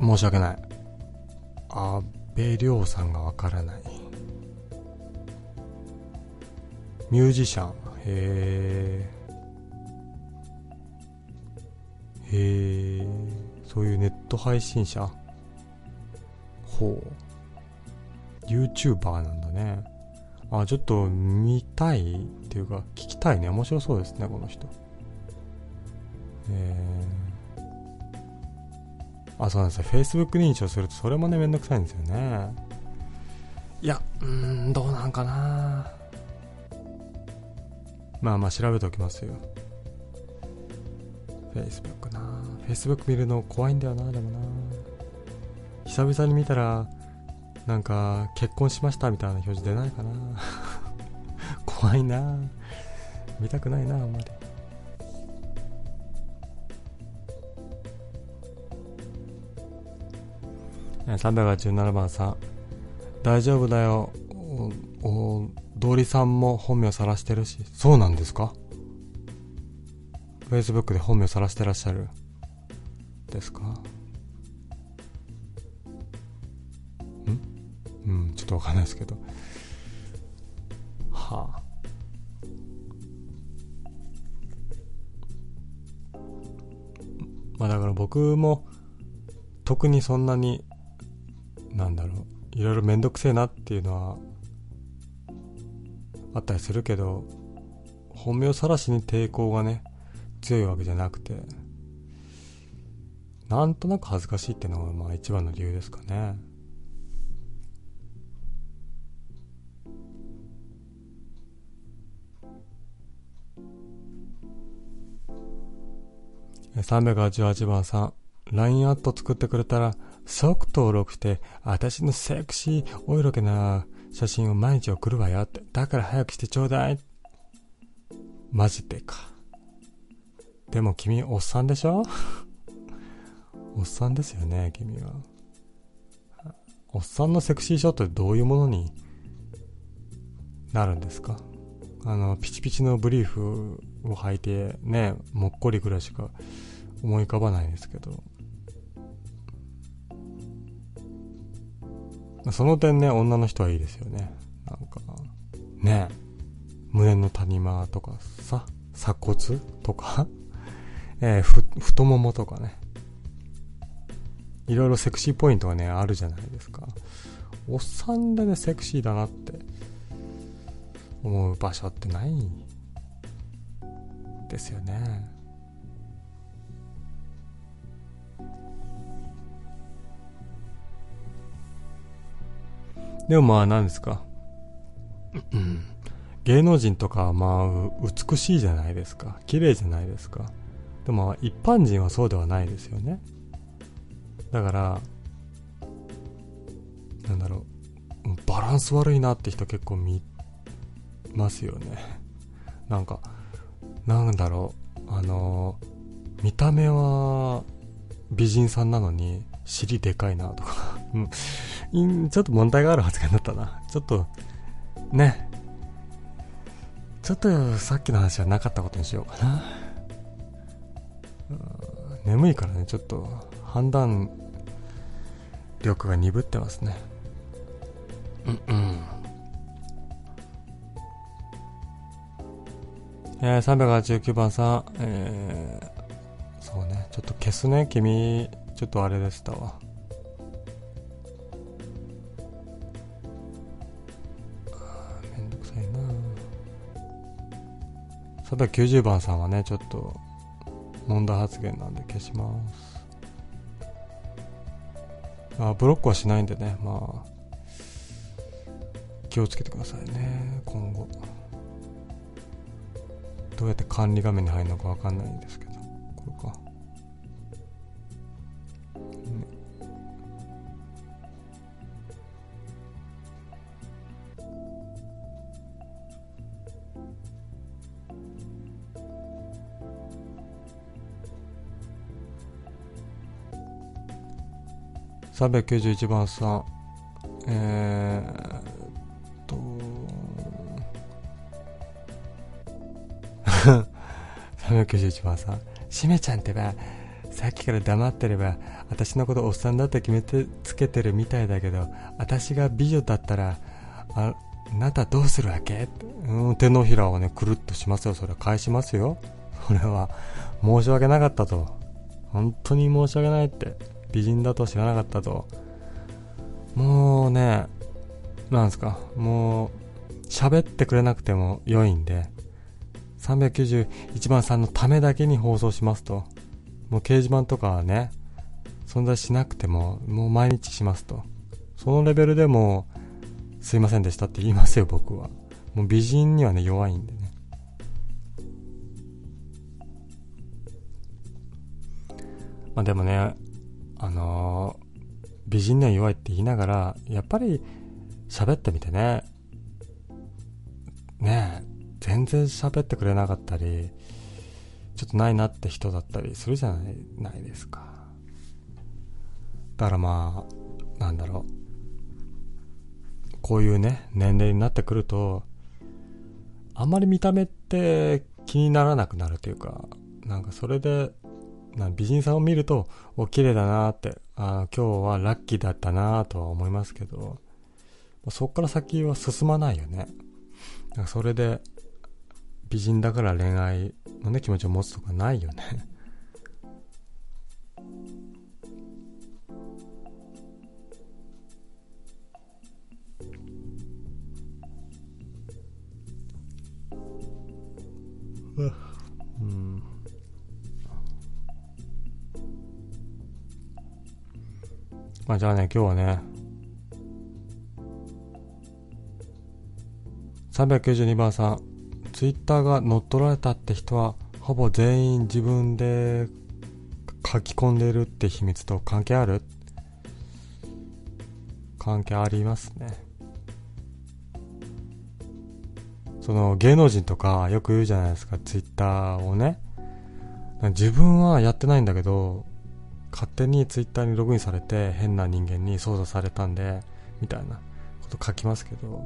申し訳ない。安倍亮さんがわからない。ミュージシャン。へえ。へえ、そういうネット配信者ほう。YouTuber なんだね。あ、ちょっと見たいっていうか、聞きたいね。面白そうですね、この人。えー、あ、そうなんですよ。Facebook 認証するとそれもね、めんどくさいんですよね。いや、うん、どうなんかなまあまあ調べておきますよ。Facebook な Facebook 見るの怖いんだよなでもな久々に見たらなんか結婚しましたみたいな表示出ないかな。怖いな。見たくないなあんまり。387番さん。大丈夫だよ。おお通りさんも本名さらしてるし。そうなんですか？Facebook で本名さらしてらっしゃる。ですか？うん、ちょっとわかんないですけど。はあ。まあだから僕も特にそんなに、なんだろう、いろいろめんどくせえなっていうのはあったりするけど、本名さらしに抵抗がね、強いわけじゃなくて、なんとなく恥ずかしいっていうのがまあ一番の理由ですかね。388番さん、LINE アット作ってくれたら即登録して、私のセクシーお色気な写真を毎日送るわよって。だから早くしてちょうだい。マジでか。でも君、おっさんでしょ？おっさんですよね、君は。おっさんのセクシーショットってどういうものになるんですか？あの、ピチピチのブリーフを履いて、ね、もっこりぐらいしか思い浮かばないですけど。その点ね、女の人はいいですよね。なんか、ね、胸の谷間とかさ、鎖骨とか、えー、ふ、太ももとかね。いろいろセクシーポイントがね、あるじゃないですか。おっさんでね、セクシーだなって思う場所ってないですよね。でもまあ何ですか？芸能人とかまあ美しいじゃないですか。綺麗じゃないですか。でも一般人はそうではないですよね。だから、なんだろう、バランス悪いなって人結構見ますよね。なんか、なんだろう、あの、見た目は美人さんなのに尻でかいなとか うん、ちょっと問題がある発言だったな。ちょっと、ね。ちょっとさっきの話はなかったことにしようかな。眠いからね、ちょっと判断力が鈍ってますね。うんうん。えー、389番さん、えー、そうね、ちょっと消すね、君、ちょっとあれでしたわ。めんどくさいな390番さんはね、ちょっと、問題発言なんで消します。あブロックはしないんでね、まあ、気をつけてくださいね、今後。どうやって管理画面に入るのかわかんないんですけど、これか。391番さん、えー、391番さん、しめちゃんってば、さっきから黙ってれば、私のことおっさんだって決めてつけてるみたいだけど、私が美女だったら、あなたどうするわけ？うん、手のひらをね、くるっとしますよ。それ返しますよ。それは、申し訳なかったと。本当に申し訳ないって。美人だと知らなかったと。もうね、なんですか、もう、喋ってくれなくても良いんで、391番さんのためだけに放送しますと。もう掲示板とかはね、存在しなくても、もう毎日しますと。そのレベルでもすいませんでしたって言いますよ、僕は。もう美人にはね、弱いんでね。まあでもね、あのー、美人には弱いって言いながら、やっぱり喋ってみてね、ねえ、全然喋ってくれなかったり、ちょっとないなって人だったりするじゃないないですか。だからまあ、なんだろう。こういうね、年齢になってくると、あんまり見た目って気にならなくなるというか、なんかそれでな美人さんを見ると、お、綺麗だなって、あ今日はラッキーだったなとは思いますけど、そっから先は進まないよね。それで、美人だから恋愛のね、気持ちを持つとかないよね。うんまあじゃあね、今日はね、392番さん、ツイッターが乗っ取られたって人は、ほぼ全員自分で書き込んでるって秘密と関係ある？関係ありますね。その芸能人とかよく言うじゃないですか、ツイッターをね。自分はやってないんだけど、勝手にツイッターにログインされて変な人間に操作されたんで、みたいなこと書きますけど、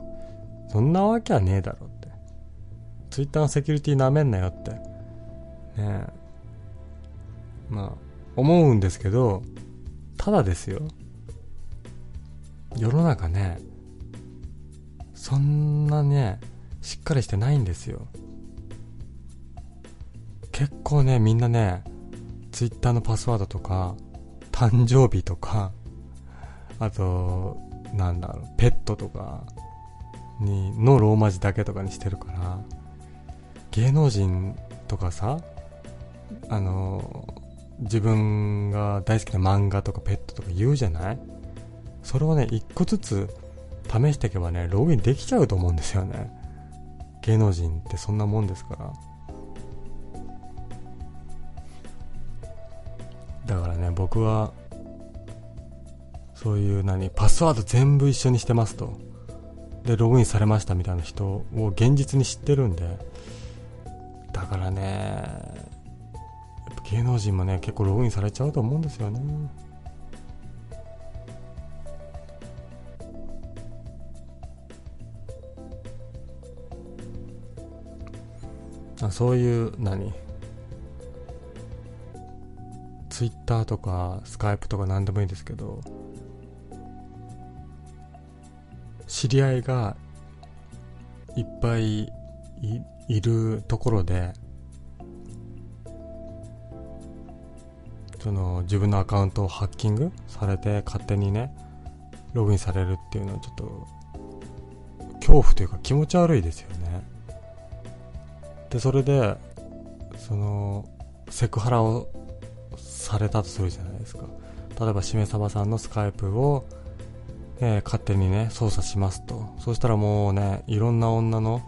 そんなわけはねえだろって。ツイッターのセキュリティなめんなよって。ねえ。まあ、思うんですけど、ただですよ。世の中ね、そんなね、しっかりしてないんですよ結構ねみんなね Twitter のパスワードとか誕生日とかあとなんだろうペットとかにのローマ字だけとかにしてるから芸能人とかさあの自分が大好きな漫画とかペットとか言うじゃない？それをね一個ずつ試していけばねログインできちゃうと思うんですよね。芸能人ってそんなもんですから。だからね僕はそういう何パスワード全部一緒にしてますと。でログインされましたみたいな人を現実に知ってるんでからね芸能人もね結構ログインされちゃうと思うんですよね。あそういう何？ツイッターとかスカイプとか何でもいいですけど知り合いがいっぱいいるところでその自分のアカウントをハッキングされて勝手にねログインされるっていうのはちょっと恐怖というか気持ち悪いですよねでそれでそのセクハラをされたとするじゃないですか例えばしめさばさんのスカイプをえー、勝手にね、操作しますと。そしたらもうね、いろんな女の、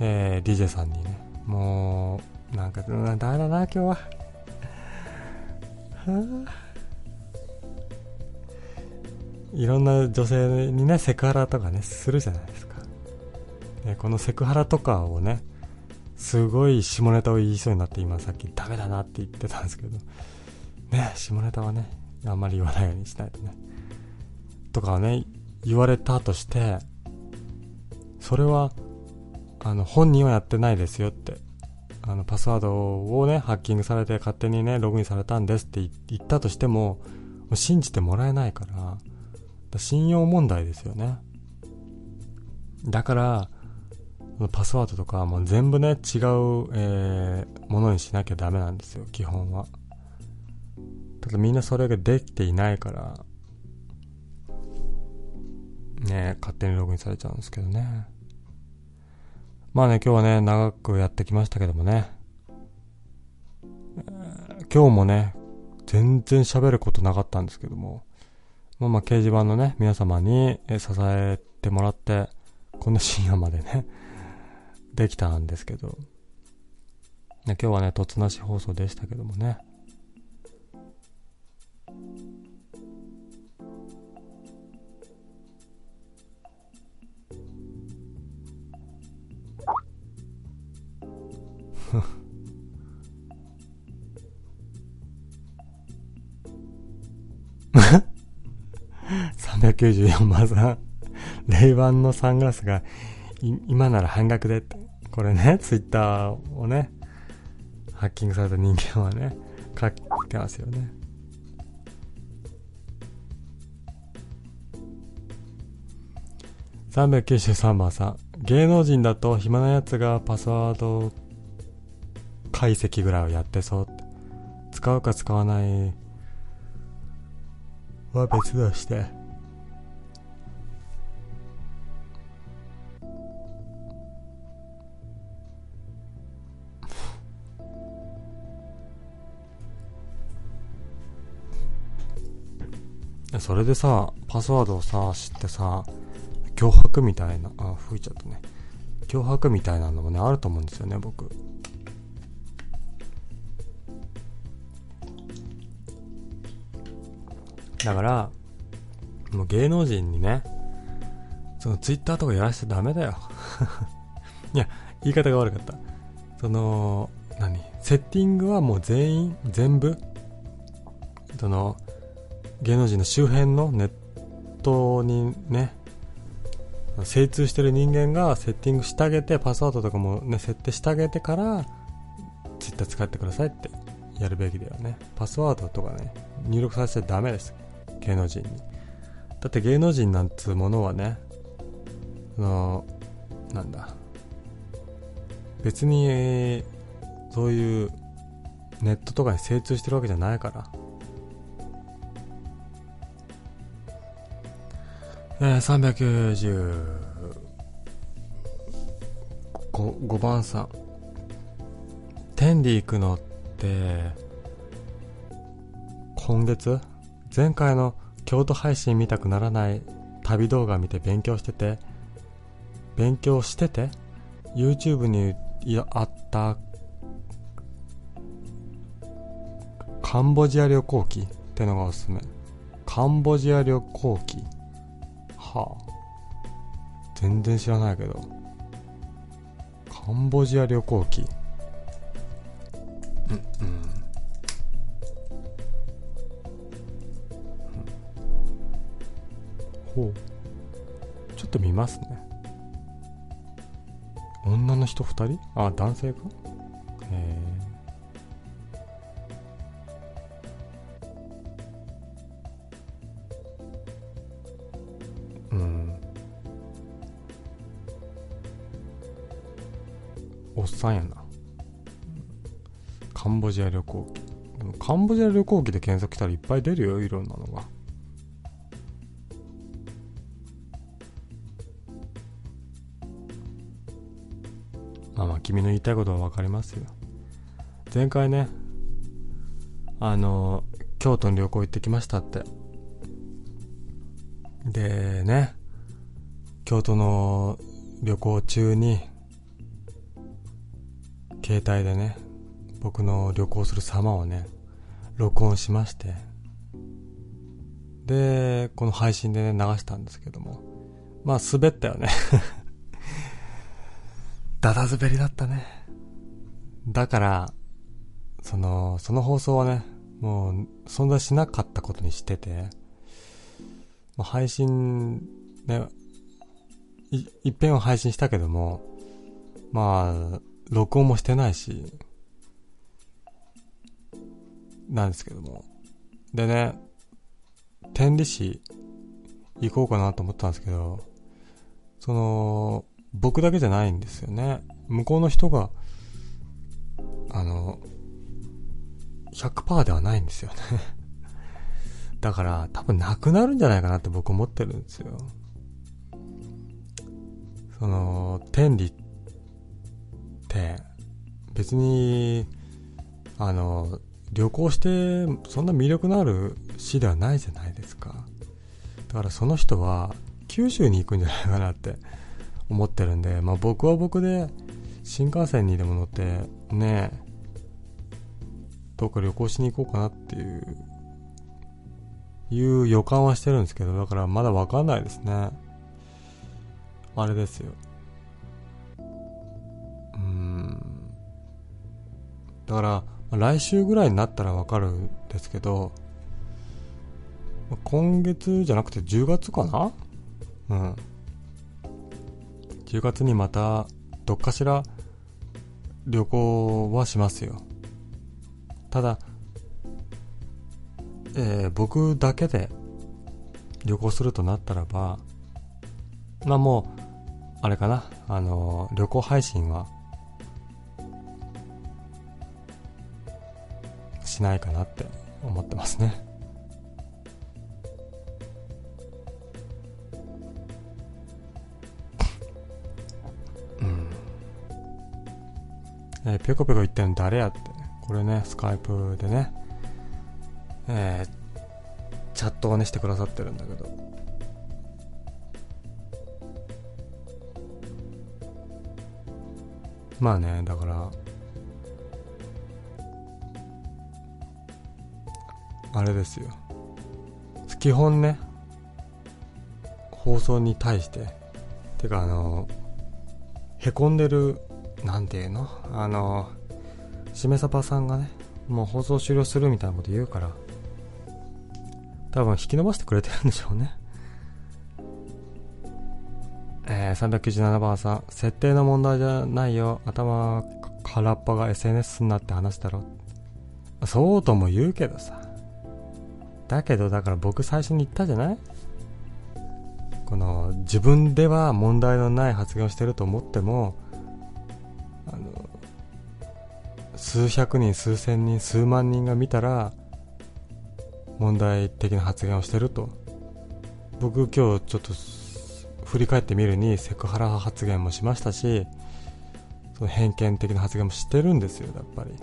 えー、DJ さんにね、もう、なんか、だめだな、今日は。いろんな女性にね、セクハラとかね、するじゃないですか。ね、このセクハラとかをね、すごい下ネタを言いそうになって今さっきダメだなって言ってたんですけど、ね、下ネタはね、あんまり言わないようにしないとね。とかね、言われたとして、それは、あの、本人はやってないですよって。あの、パスワードをね、ハッキングされて勝手にね、ログインされたんですって言ったとしても、も信じてもらえないから、から信用問題ですよね。だから、パスワードとかはもう全部ね、違う、えー、ものにしなきゃダメなんですよ、基本は。ただみんなそれができていないから、ね、勝手にログインされちゃうんですけどね。まあね、今日はね、長くやってきましたけどもね。今日もね、全然喋ることなかったんですけども、まあまあ掲示板のね、皆様に支えてもらって、こんな深夜までね、できたんですけど、今日はね、とつなし放送でしたけどもね。394万さん。レイバンのサングラスが今なら半額でって。これね、ツイッターをね、ハッキングされた人間はね、書いてますよね。393番さん。芸能人だと暇なやつがパスワード解析ぐらいをやってそう。使うか使わないは別として。それでさ、パスワードをさ、知ってさ、脅迫みたいな、あ、吹いちゃったね。脅迫みたいなのもね、あると思うんですよね、僕。だから、もう芸能人にね、そのツイッターとかやらしちゃダメだよ。いや、言い方が悪かった。その、何？セッティングはもう全員、全部、その、芸能人の周辺のネットにね、精通してる人間がセッティングしてあげて、パスワードとかもね、設定してあげてから、ツイッター使ってくださいってやるべきだよね。パスワードとかね、入力させちゃダメです。芸能人に。だって芸能人なんつうものはね、その、なんだ。別にそういうネットとかに精通してるわけじゃないから。えー、395番さん。天理行くのって今月？前回の京都配信見たくならない旅動画見て勉強してて勉強してて YouTube にあったカンボジア旅行記ってのがおすすめ。カンボジア旅行記。はあ。全然知らないけど。カンボジア旅行記。うんうん。ほう。ちょっと見ますね。女の人2人？あ男性か？へえうん。おっさんやな。カンボジア旅行記。でもカンボジア旅行記で検索したらいっぱい出るよいろんなのが。君の言いたいことは分かりますよ。前回ねあの京都に旅行行ってきましたって。でね京都の旅行中に携帯でね僕の旅行する様をね録音しまして。でこの配信でね流したんですけども。まあ滑ったよね。ダダ滑りだったね。だから、その、その放送はね、もう存在しなかったことにしてて、もう配信、ね、い、一遍は配信したけども、まあ、録音もしてないし、なんですけども。でね、天理市行こうかなと思ったんですけど、その、僕だけじゃないんですよね。向こうの人が、あの、100%ではないんですよね だから多分なくなるんじゃないかなって僕思ってるんですよ。その、天理って別に、あの、旅行してそんな魅力のある市ではないじゃないですか。だからその人は九州に行くんじゃないかなって思ってるんで、まあ僕は僕で新幹線にでも乗ってね、どっか旅行しに行こうかなっていう、いう予感はしてるんですけど、だからまだわかんないですね。あれですよ。うん。だから、来週ぐらいになったらわかるんですけど、今月じゃなくて10月かな？うん。10月にまたどっかしら旅行はしますよ。ただ、えー、僕だけで旅行するとなったらばまあもうあれかな。あのー、旅行配信はしないかなって思ってますね。えー、ぴょこぴょこ言ってんの誰やって、これね、スカイプでね、えー、チャットをねしてくださってるんだけど、まあね、だから、あれですよ。基本ね、放送に対して、てかあの、へこんでるなんていうの？あの、しめさばさんがね、もう放送終了するみたいなこと言うから、多分引き伸ばしてくれてるんでしょうね。えー、397番さん、設定の問題じゃないよ。頭空っぽが SNS になって話したろ。そうとも言うけどさ。だけど、だから僕最初に言ったじゃない？この自分では問題のない発言をしてると思ってもあの数百人数千人数万人が見たら問題的な発言をしてると。僕今日ちょっと振り返ってみるにセクハラ発言もしましたしその偏見的な発言もしてるんですよやっぱり。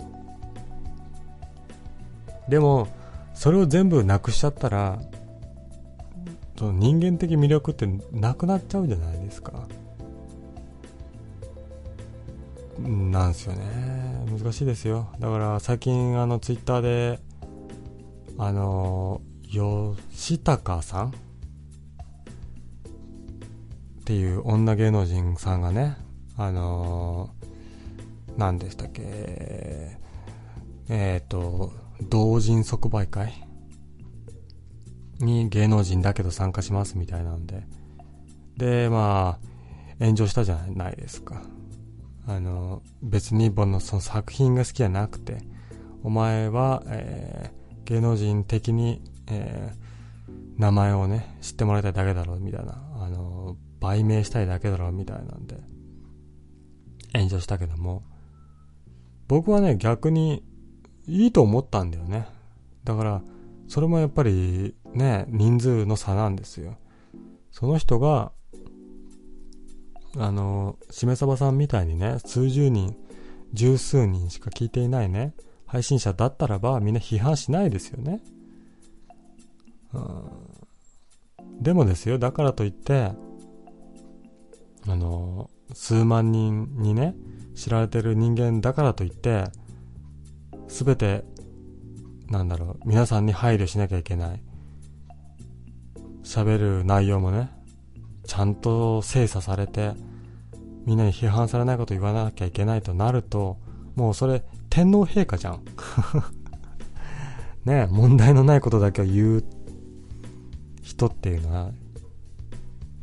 でもそれを全部なくしちゃったらその人間的魅力ってなくなっちゃうじゃないですか。なんですよね。難しいですよ。だから最近あのツイッターであの吉高さん？っていう女芸能人さんがねあの何でしたっけ？えっ、ー、と同人即売会？に芸能人だけど参加しますみたいなんで。で、まあ、炎上したじゃないですか。あの、別に僕のその作品が好きじゃなくて、お前は、えー、芸能人的に、えー、名前をね、知ってもらいたいだけだろう、みたいな。あの、売名したいだけだろう、みたいなんで、炎上したけども、僕はね、逆に、いいと思ったんだよね。だから、それもやっぱりね、人数の差なんですよ。その人が、あの、しめさばさんみたいにね、数十人、十数人しか聞いていないね、配信者だったらばみんな批判しないですよね。うん、でもですよ、だからといって、あの、数万人にね、知られてる人間だからといって、すべて、なんだろう、皆さんに配慮しなきゃいけない。喋る内容もね、ちゃんと精査されて、みんなに批判されないこと言わなきゃいけないとなると、もうそれ、天皇陛下じゃん。ね問題のないことだけを言う人っていうのは、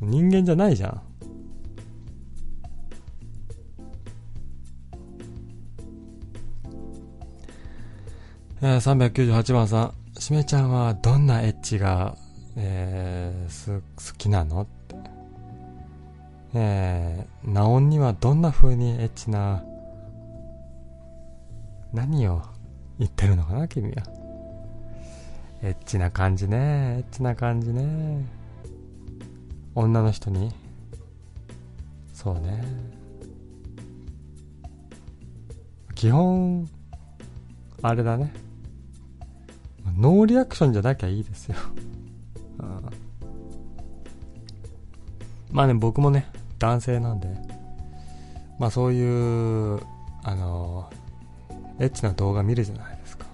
人間じゃないじゃん。えー、398番さん、しめちゃんはどんなエッチが、えー、好きなの？えー、ナオンにはどんな風にエッチな、何を言ってるのかな、君は。エッチな感じね、エッチな感じね。女の人に。そうね。基本、あれだね。ノーリアクションじゃなきゃいいですよ。うん、まあね、僕もね、男性なんで、まあそういう、あの、エッチな動画見るじゃないですか。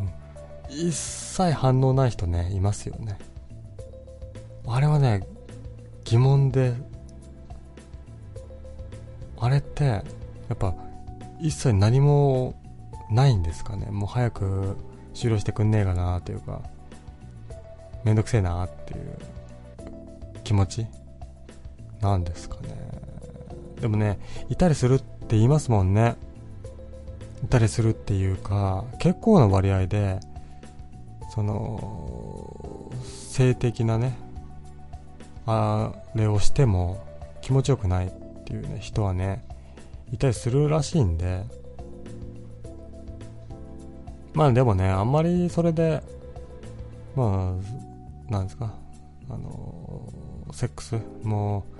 うん、一切反応ない人ね、いますよね。あれはね、疑問で、あれって、やっぱ、一切何もないんですかね。もう早く終了してくんねえかなというか、めんどくせえなっていう気持ちなんですかね。でもね、いたりするって言いますもんね。いたりするっていうか、結構な割合で、その、性的なね、あれをしても気持ちよくないっていうね、人はね、いたりするらしいんで、まあでもね、あんまりそれで、まあ、なんですか、あの、セックスもう、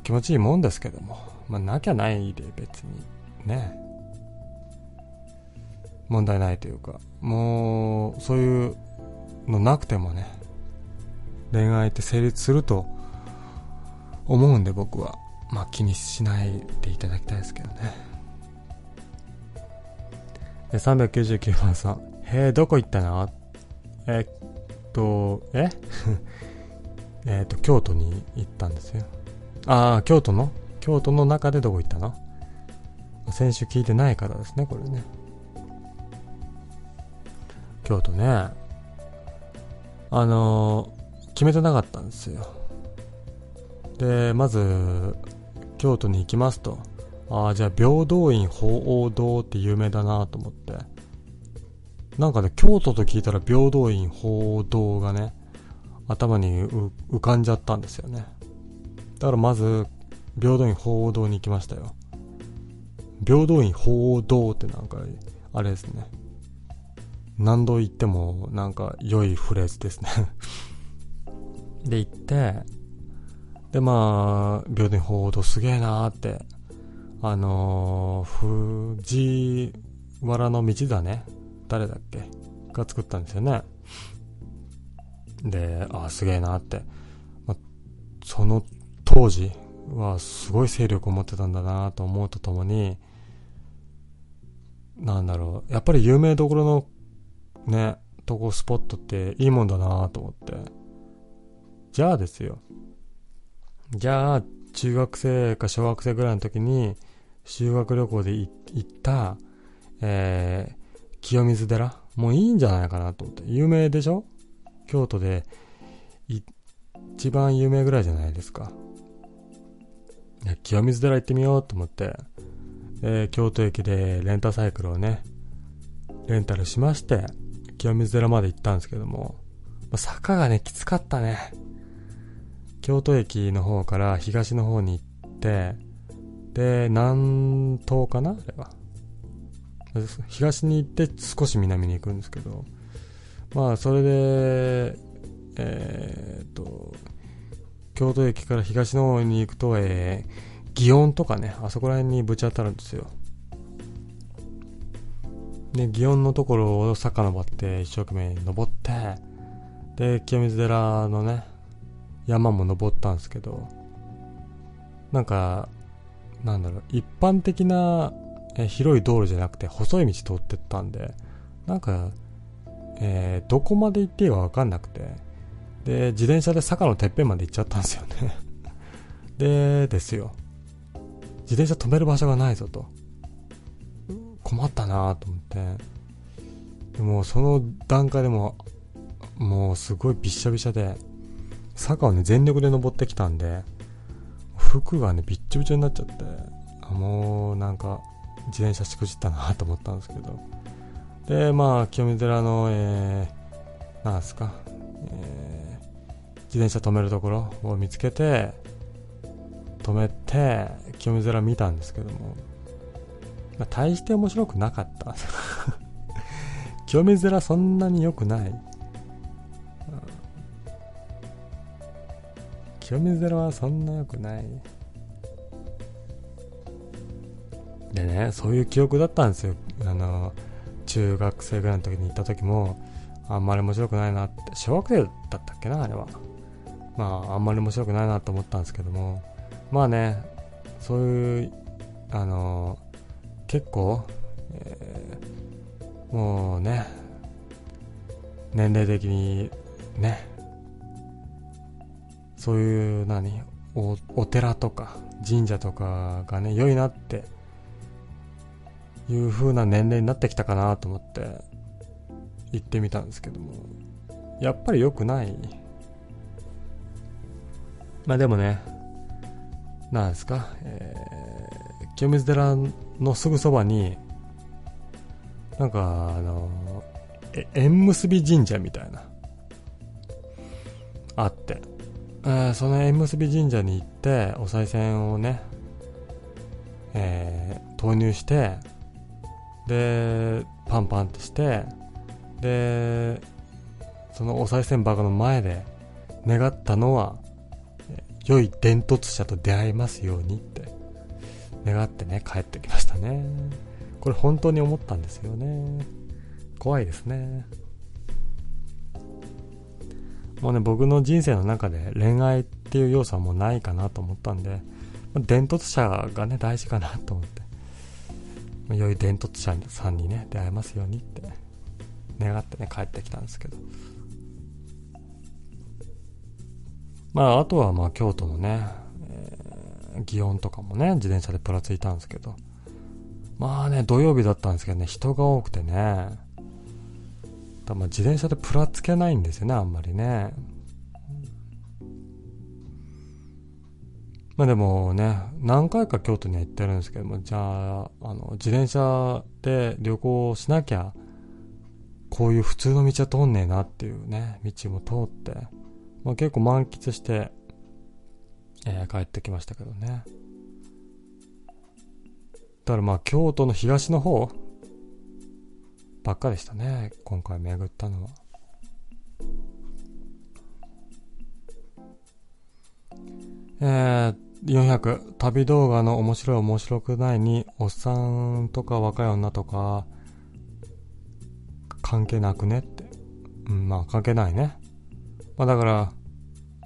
気持ちいいもんですけども、まあなきゃないで別に、ね、問題ないというか、もう、そういうのなくてもね、恋愛って成立すると思うんで僕は、まあ気にしないでいただきたいですけどね。399番さん。へえ、どこ行ったの？えっと、え？えっと、京都に行ったんですよ。ああ、京都の？京都の中でどこ行ったの？先週聞いてない方ですね、これね。京都ね。あのー、決めてなかったんですよ。で、まず、京都に行きますと。ああ、じゃあ平等院鳳凰堂って有名だなと思って。なんかね、京都と聞いたら平等院鳳凰堂がね、頭に浮かんじゃったんですよね。だからまず、平等院鳳凰堂に行きましたよ。平等院鳳凰堂ってなんか、あれですね。何度言ってもなんか良いフレーズですね で行って、でまあ、平等院鳳凰堂すげえなーって、あのー、藤原の道だね。誰だっけ？が作ったんですよね。で、ああ、すげえなって。ま、その当時はすごい勢力を持ってたんだなと思うとともに、なんだろう、やっぱり有名どころのね、とこスポットっていいもんだなと思って。じゃあですよ。じゃあ、中学生か小学生ぐらいの時に修学旅行で行った、えー、清水寺？もういいんじゃないかなと思って。有名でしょ？京都で一番有名ぐらいじゃないですか。清水寺行ってみようと思って、えー、京都駅でレンタサイクルをね、レンタルしまして、清水寺まで行ったんですけども、まあ、坂がね、きつかったね。京都駅の方から東の方に行って、で、南東かなあれは。東に行って少し南に行くんですけど、まあ、それで、えー、っと、京都駅から東の方に行くと、えー、祇園とかね、あそこら辺にぶち当たるんですよ。で、祇園のところを遡って一生懸命登って、で、清水寺のね、山も登ったんですけど、なんか、なんだろう、一般的なえ広い道路じゃなくて細い道通ってったんで、なんか、えー、どこまで行っていいかわかんなくて、で、自転車で坂のてっぺんまで行っちゃったんですよね で、ですよ。自転車止める場所がないぞと。困ったなと思って。でもその段階でも、もうすごいびっしゃびしゃで、坂をね、全力で登ってきたんで、服がね、びっちょびちょになっちゃって、あもうなんか、自転車しくじったなと思ったんですけど、で、まあ、清水寺の、えー、なんですか、えー、自転車止めるところを見つけて、止めて、清水寺見たんですけども、まあ、大して面白くなかった。清水寺そんなに良くない。清水寺はそんな良くない。でね、そういう記憶だったんですよ。あの、中学生ぐらいの時に行った時も、あんまり面白くないなって、小学生だったっけな、あれは。まあ、あんまり面白くないなと思ったんですけども、まあね、そういう、あの、結構、えー、もうね、年齢的にね、そういう何おお寺とか神社とかがね良いなっていう風な年齢になってきたかなと思って行ってみたんですけども。やっぱり良くないまあでもねなんですか、えー、清水寺のすぐそばになんかあの縁結び神社みたいなあって、えー、その縁結び神社に行ってお賽銭をね、えー、投入してでパンパンってしてでそのお賽銭箱の前で願ったのは良い伝突者と出会いますようにって。願ってね帰ってきましたね。これ本当に思ったんですよね。怖いですね。もうね僕の人生の中で恋愛っていう要素はもうないかなと思ったんで伝突者がね大事かなと思って。良い伝突者さんにね出会えますようにって。願ってね帰ってきたんですけど。まああとはまあ京都のね、えー、祇園とかもね自転車でプラついたんですけど。まあね土曜日だったんですけどね人が多くてね。だま自転車でプラつけないんですよねあんまりね。まあでもね、何回か京都には行ってるんですけども、じゃあ、あの、自転車で旅行しなきゃ、こういう普通の道は通んねえなっていうね、道も通って、まあ、結構満喫して、えー、帰ってきましたけどね。だからまあ京都の東の方ばっかでしたね。今回巡ったのは。えー、400旅動画の面白い面白くないにおっさんとか若い女とか関係なくねって。うん、まあ関係ないね。まあだから、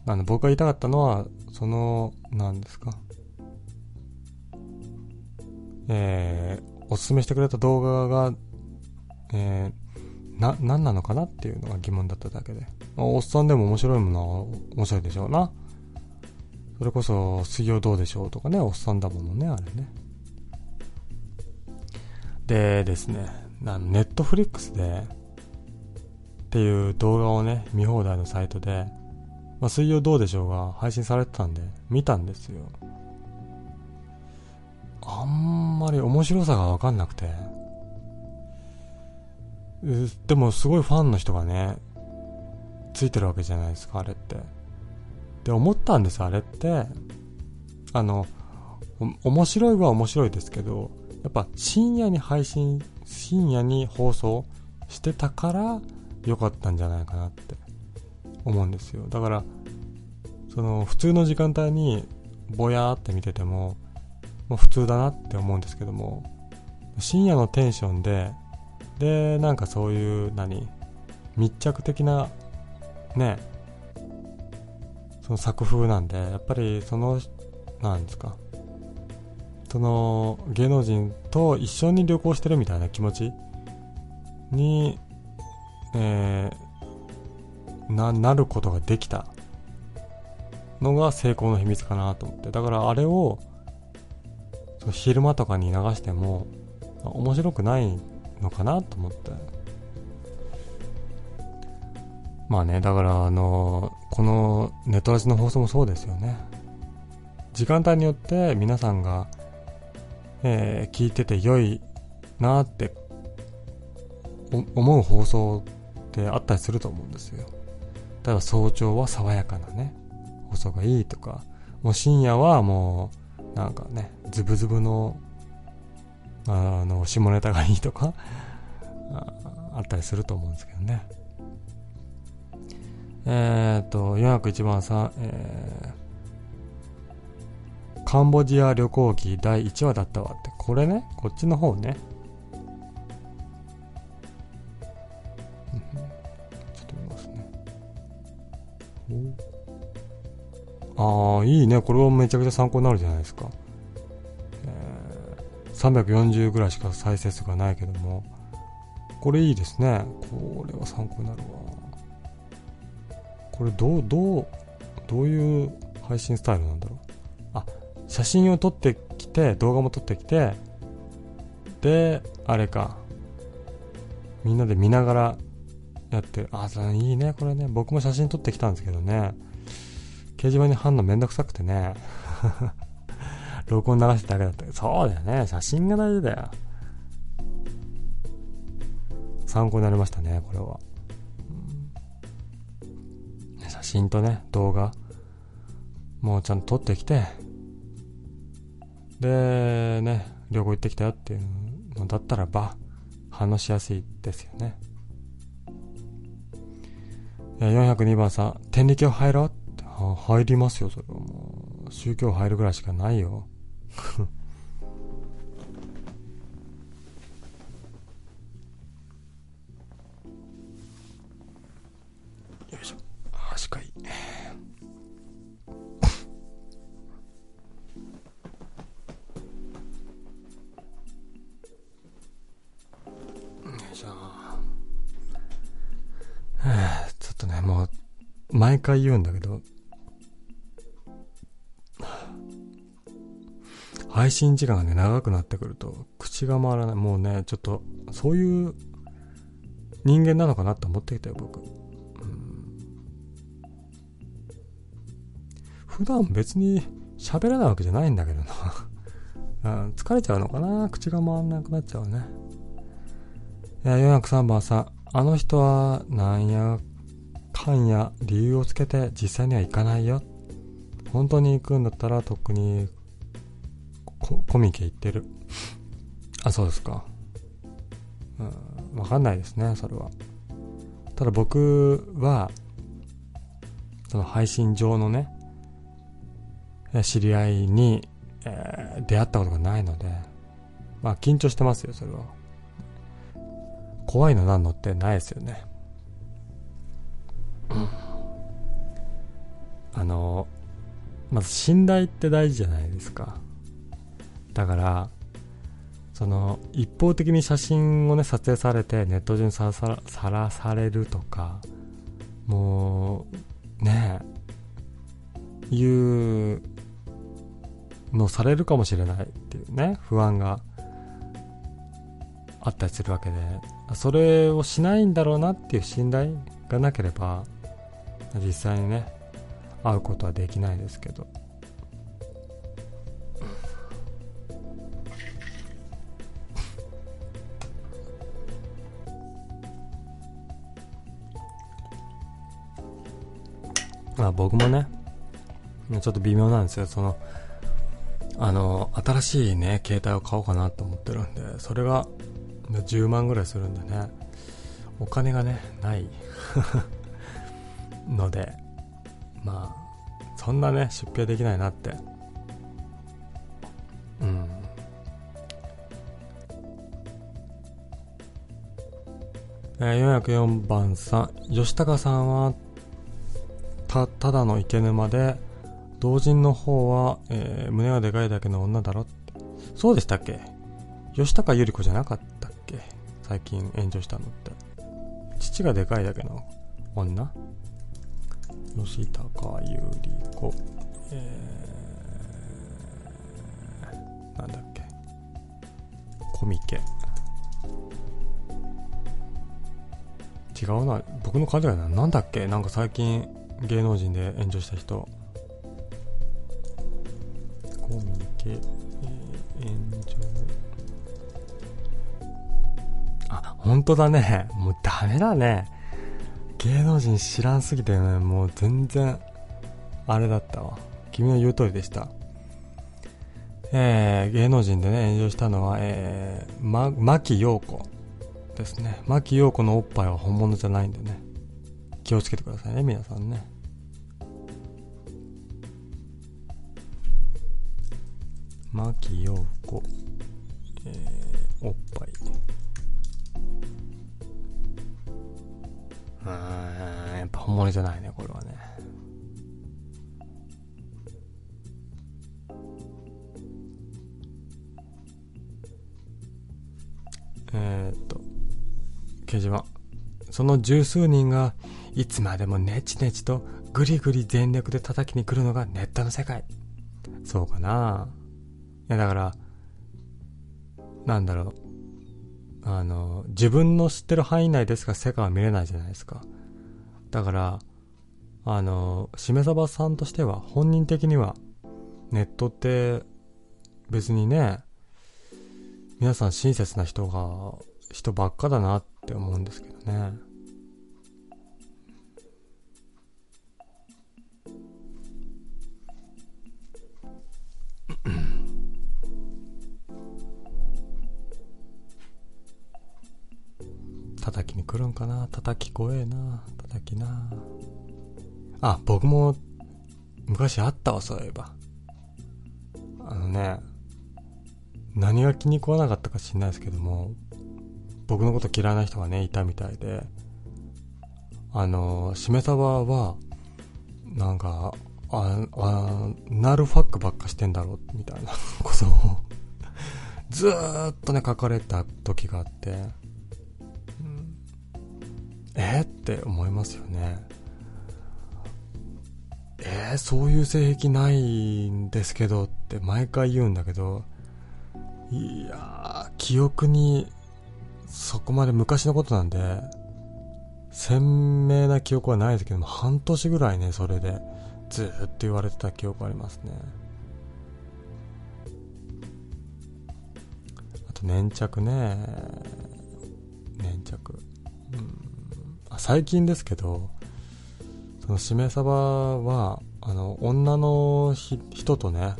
あの僕が言いたかったのは、その、何ですか。えー、おすすめしてくれた動画が、えー、な、何なのかなっていうのが疑問だっただけで。おっさんでも面白いものは面白いでしょうな。それこそ、水曜どうでしょうとかね、おっさんだものね、あれね。でですね、ネットフリックスで、っていう動画をね、見放題のサイトで、まあ、水曜どうでしょうが配信されてたんで、見たんですよ。あんまり面白さがわかんなくて。でもすごいファンの人がね、ついてるわけじゃないですか、あれって。って思ったんです、あれって。あの、面白いは面白いですけど、やっぱ深夜に配信、深夜に放送してたから良かったんじゃないかなって思うんですよ。だから、その普通の時間帯にぼやーって見てても、もう普通だなって思うんですけども、深夜のテンションで、で、なんかそういう何、密着的なね、その作風なんで、やっぱりその、なんですか、その芸能人と一緒に旅行してるみたいな気持ちに、えー、な、なることができたのが成功の秘密かなと思って。だからあれを、昼間とかに流しても面白くないのかなと思って。まあね、だからあの、このネットラジの放送もそうですよね。時間帯によって皆さんが、えー、聞いてて良いなって思う放送ってあったりすると思うんですよ。例えば早朝は爽やかなね、放送がいいとか、もう深夜はもう、なんかね、ズブズブの、あの、下ネタがいいとか、あったりすると思うんですけどね。えっ、と、401番さん、えー、カンボジア旅行記第1話だったわって。これね、こっちの方ね。ああ、いいね。これはめちゃくちゃ参考になるじゃないですか。えー、340ぐらいしか再生数がないけども。これいいですね。これは参考になるわ。これどう、どう、どういう配信スタイルなんだろう。あ、写真を撮ってきて、動画も撮ってきて、で、あれか。みんなで見ながらやってる。あ、いいね、これね。僕も写真撮ってきたんですけどね。掲示板に貼るのめんどくさくてね。録音流してだけだった、そうだよね。写真が大事だよ。参考になりましたね、これは。写真とね、動画、もうちゃんと撮ってきて、で、ね、旅行行ってきたよっていうのだったらば、反応しやすいですよね。402番さん、天理教入ろう？って入りますよ、それもう。宗教入るぐらいしかないよ。よいしょ。確かに。よいしょとね、もう毎回言うんだけど、配信時間がね、長くなってくると、口が回らない。もうね、ちょっと、そういう人間なのかなって思ってきたよ、僕。うん、普段別に喋らないわけじゃないんだけどな 疲れちゃうのかな？口が回らなくなっちゃうね。いや、403番さん、あの人は、なんや？範や理由をつけて実際には行かないよ。本当に行くんだったら特にコミケ行ってる。あそうですか。うんわかんないですねそれは。ただ僕はその配信上のね知り合いに、えー、出会ったことがないのでまあ緊張してますよそれは。怖いのなんのってないですよね。あのまず信頼って大事じゃないですか。だからその一方的に写真をね撮影されてネット上にさらされるとかもうねえいうのされるかもしれないっていうね不安があったりするわけでそれをしないんだろうなっていう信頼がなければ実際にね会うことはできないですけど。まあ僕もねちょっと微妙なんですよ。そのあの新しいね携帯を買おうかなと思ってるんでそれが10万ぐらいするんでねお金がねない。のでまあそんなね出費できないなって。うん。えー、404番さん。吉高さんはたただの池沼で同人の方は、えー、胸がでかいだけの女だろって。そうでしたっけ？吉高由里子じゃなかったっけ？最近炎上したのって。父がでかいだけの女？吉高由里子えー、なんだっけ。コミケ。違うな。僕の勘違いななんだっけ。なんか最近芸能人で炎上した人。コミケ、えー、炎上。あ本当だね。もうダメだね。芸能人知らんすぎてねもう全然あれだったわ。君の言う通りでした。えー、芸能人でね炎上したのは、えー、ま、牧陽子ですね。牧陽子のおっぱいは本物じゃないんでね。気をつけてくださいね皆さんね。牧陽子、えー、おっぱい。うん。やっぱ本物じゃないねこれはね。え、っと掲示板。その十数人がいつまでもネチネチとグリグリ全力で叩きに来るのがネットの世界。そうかな。いやだからなんだろう。あの、自分の知ってる範囲内でしか世界は見れないじゃないですか。だから、あの、しめさばさんとしては、本人的には、ネットって別にね、皆さん親切な人が、人ばっかだなって思うんですけどね。叩きに来るんかな？叩き怖えな。叩きな。あ、僕も昔あったわ、そういえば。あのね、何が気に食わなかったか知んないですけども、僕のこと嫌いな人がね、いたみたいで、あの、しめさばは、なんか、あ、あ、なるファックばっかしてんだろ、みたいなことをずーっとね、書かれた時があって、えって思いますよね。えー、そういう性癖ないんですけどって毎回言うんだけど、いや、記憶にそこまで昔のことなんで、鮮明な記憶はないですけども、半年ぐらいね、それでずーっと言われてた記憶ありますね。あと粘着ね。粘着。うん最近ですけど、そのしめ鯖はあの女の人とね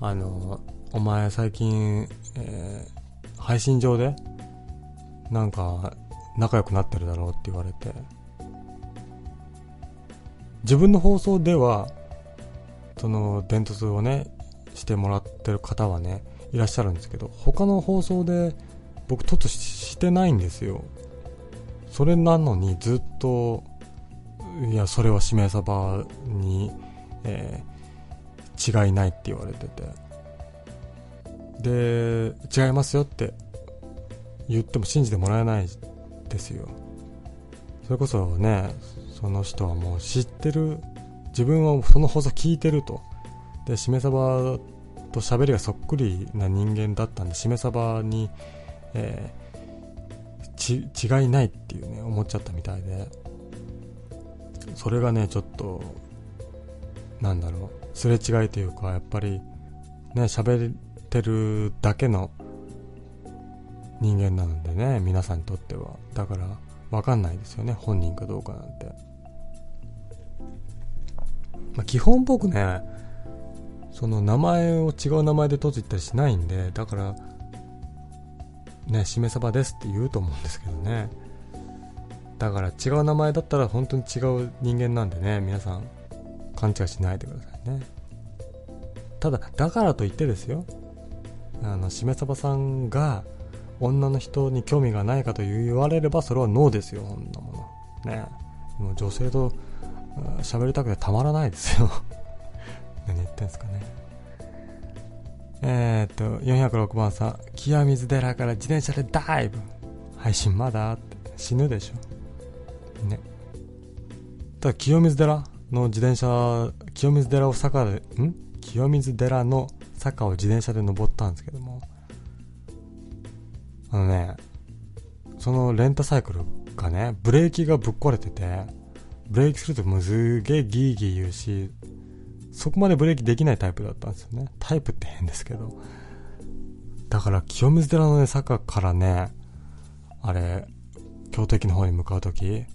あのお前最近、えー、配信上でなんか仲良くなってるだろうって言われて自分の放送ではその伝突をねしてもらってる方はねいらっしゃるんですけど他の放送で僕突してないんですよ。それなのにずっといやそれは指名サバに、えー、違いないって言われてて。で違いますよって言っても信じてもらえないですよ。それこそねその人はもう知ってる。自分はその放送聞いてると。でしめ鯖と喋りがそっくりな人間だったんでしめ鯖に、えー、違いないっていうね思っちゃったみたいで。それがねちょっとなんだろう。すれ違いというかやっぱりね喋ってるだけの人間なのでね皆さんにとっては。だから分かんないですよね本人かどうかなんて、まあ、基本僕ねその名前を違う名前で取っていったりしないんでだからねしめ鯖ですって言うと思うんですけどね。だから違う名前だったら本当に違う人間なんでね皆さん勘違いしないでくださいね。ただだからといってですよあのしめ鯖さんが女の人に興味がないかと言われればそれはノーですよこんなもの。ね。もう女性と喋りたくてたまらないですよ。何言ってんすかね。えー、っと406番さん清水寺から自転車でダイブ。配信まだって死ぬでしょ。ね。ただ清水寺の自転車清水寺を坂でん？清水寺の坂を自転車で登ったんですけども。あのねそのレンタサイクルがねブレーキがぶっ壊れててブレーキするともうすげえギーギー言うしそこまでブレーキできないタイプだったんですよね。タイプって変ですけど。だから清水寺のね、坂からね、あれ、京都駅の方に向かうとき、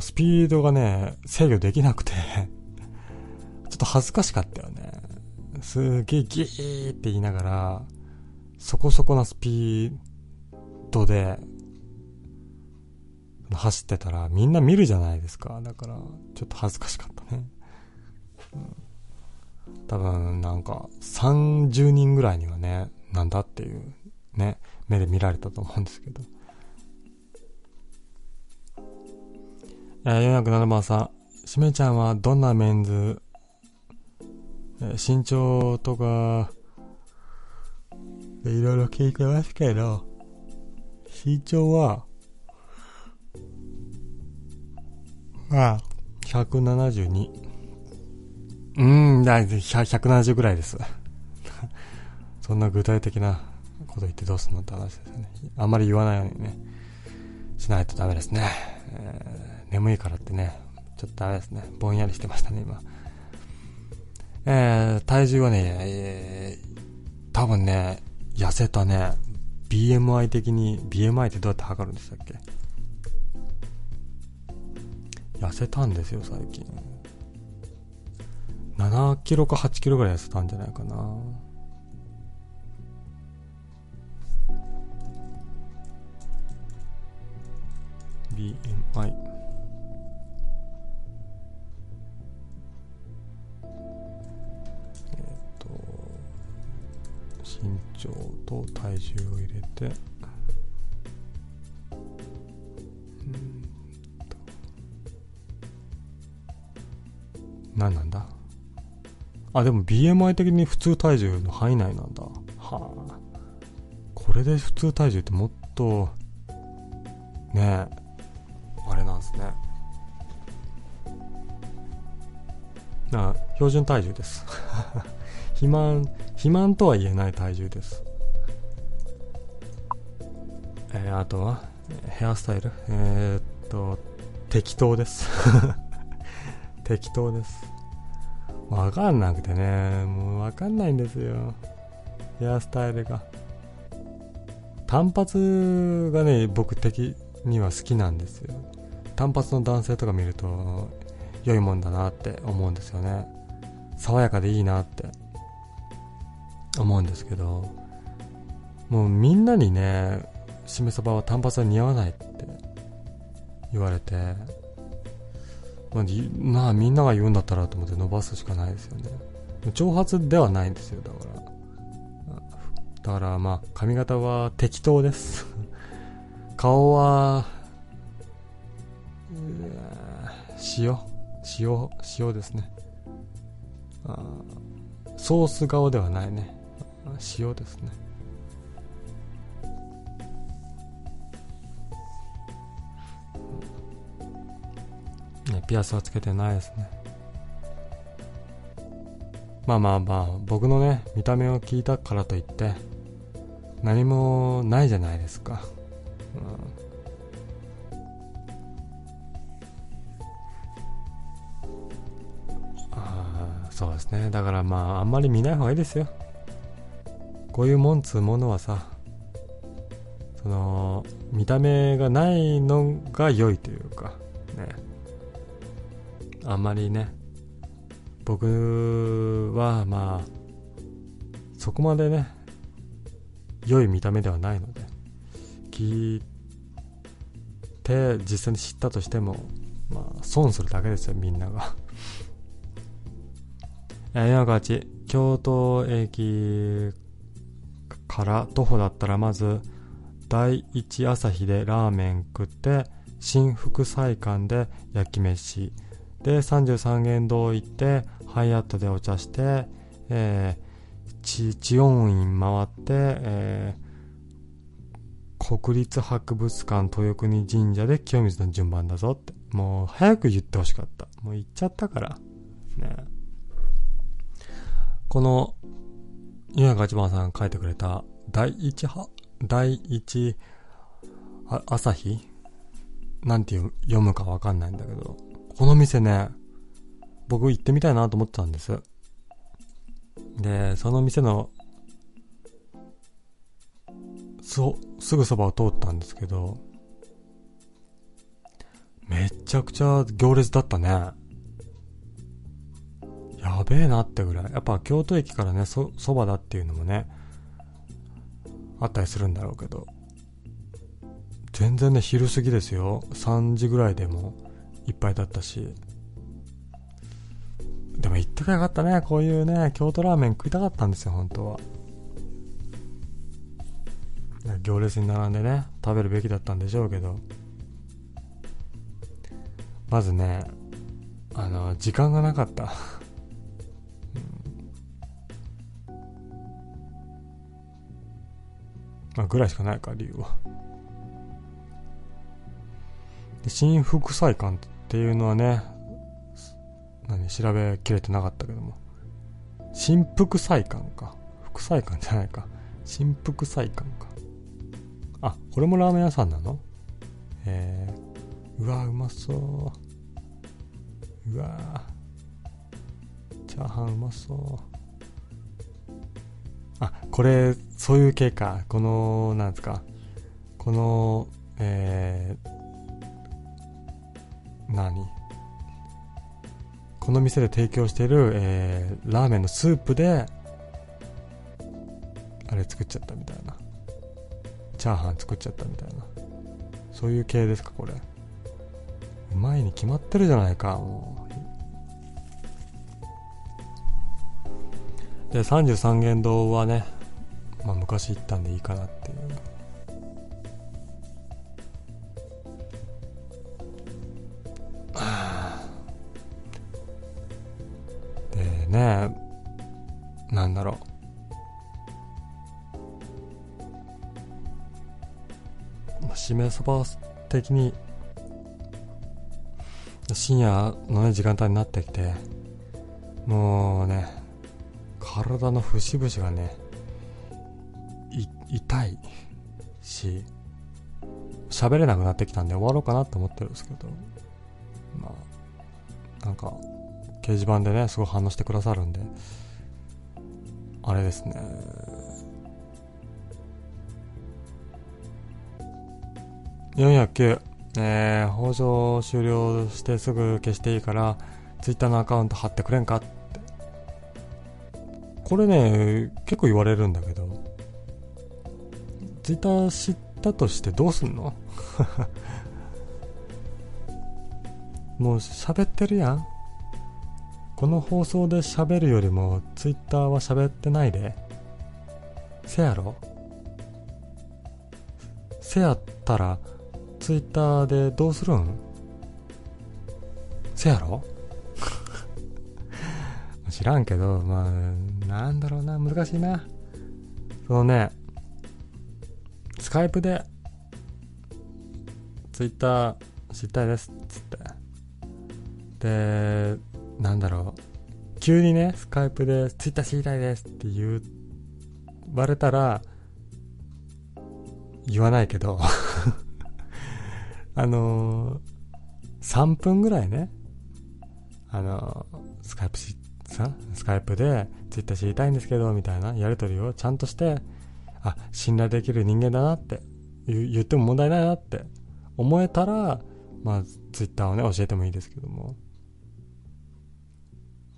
スピードがね、制御できなくてちょっと恥ずかしかったよね。すげえギーって言いながら、そこそこなスピードで、走ってたらみんな見るじゃないですか。だから、ちょっと恥ずかしかったね。うん多分なんか30人ぐらいにはね、なんだっていうね、目で見られたと思うんですけど。えー、407番さん、しめちゃんはどんなメンズ、えー、身長とか、いろいろ聞いてますけど、身長は、まあ、172。うん、だ170ぐらいです。そんな具体的なこと言ってどうすんのって話ですよね。あんまり言わないようにね、しないとダメですね。えー、眠いからってね、ちょっとダメですね。ぼんやりしてましたね、今。えー、体重はね、えー、多分ね、痩せたね。BMI 的に、BMI ってどうやって測るんでしたっけ？痩せたんですよ、最近。7キロか8キロぐらい痩せたんじゃないかな。BMI えっと身長と体重を入れて。うんと。何なんだ？あ、でも BMI 的に普通体重の範囲内なんだ。はあ。これで普通体重ってもっと、ねえ、あれなんですね。あ、標準体重です。肥満、肥満とは言えない体重です。えー、あとは、ヘアスタイル？えー、っと、適当です。適当です。わかんなくてね、もうわかんないんですよ。ヘアスタイルが。単発がね、僕的には好きなんですよ。単発の男性とか見ると、良いもんだなって思うんですよね爽やかでいいなって思うんですけどもうみんなにねしめ鯖は単発は似合わないって言われてまあ、なあみんなが言うんだったらと思って伸ばすしかないですよね。長髪ではないんですよだから。だからまあ髪型は適当です。顔は塩塩塩ですね。あソース顔ではないね。塩ですね。ねピアスはつけてないですね。まあまあまあ僕のね見た目を聞いたからといって何もないじゃないですか、うん、あそうですね。だからまああんまり見ない方がいいですよ。こういうもんつうものはさその見た目がないのが良いというか。あんまりね。僕はまあそこまでね良い見た目ではないので。聞いて実際に知ったとしてもまあ損するだけですよみんなが。山勝京都駅から徒歩だったらまず第一朝日でラーメン食って新福祭館で焼き飯。で33元堂行ってハイアットでお茶して、えー、知音院回って、えー、国立博物館豊国神社で清水の順番だぞって。もう早く言ってほしかった。もう言っちゃったから。ね。この岩中一番さん書いてくれた第一は第一朝日？なんて読むかわかんないんだけど。この店ね、僕行ってみたいなと思ってたんです。で、その店の、そ、すぐそばを通ったんですけど、めちゃくちゃ行列だったね。やべえなってぐらい。やっぱ京都駅からね、そ、そばだっていうのもね、あったりするんだろうけど、全然ね、昼過ぎですよ。3時ぐらいでもいっぱいだったし。でも行ってかよかったね。こういうね、京都ラーメン食いたかったんですよ、本当は。行列に並んでね、食べるべきだったんでしょうけど。まずね、あの、時間がなかった。まあ、ぐらいしかないか、理由は。新副菜館っていうのはね、何、調べきれてなかったけども。新副菜館か。副菜館じゃないか。新副菜館か。あ、これもラーメン屋さんなの？えー、うわ、うまそう。うわチャーハンうまそう。あ、これ、そういう系か。この、なんですか。この、えー、何？この店で提供している、えー、ラーメンのスープであれ作っちゃったみたいな。チャーハン作っちゃったみたいな。そういう系ですかこれ。うまいに決まってるじゃないかもう。で33元堂はね、まあ、昔行ったんでいいかなっていう。でねなんだろう。しめそば的に深夜のね時間帯になってきてもうね体の節々がね痛いし喋れなくなってきたんで終わろうかなと思ってるんですけど。なんか掲示板でね、すごい反応してくださるんで、あれですね。409、えー、放送終了してすぐ消していいから、ツイッターのアカウント貼ってくれんかって。これね、結構言われるんだけど、ツイッター知ったとしてどうすんの？もう喋ってるやん。この放送で喋るよりもツイッターは喋ってないで。せやろ？せやったらツイッターでどうするん？せやろ？知らんけど、まあ、なんだろうな、難しいな。そのね、スカイプで、ツイッター知りたいですっ、つって。で、なんだろう。急にね、スカイプでツイッター知りたいですって言われたら、言わないけど あのー、3分ぐらいね、あのー、スカイプし、さ、スカイプでツイッター知りたいんですけど、みたいなやりとりをちゃんとして、あ、信頼できる人間だなって言っても問題ないなって思えたら、まあ、ツイッターをね、教えてもいいですけども。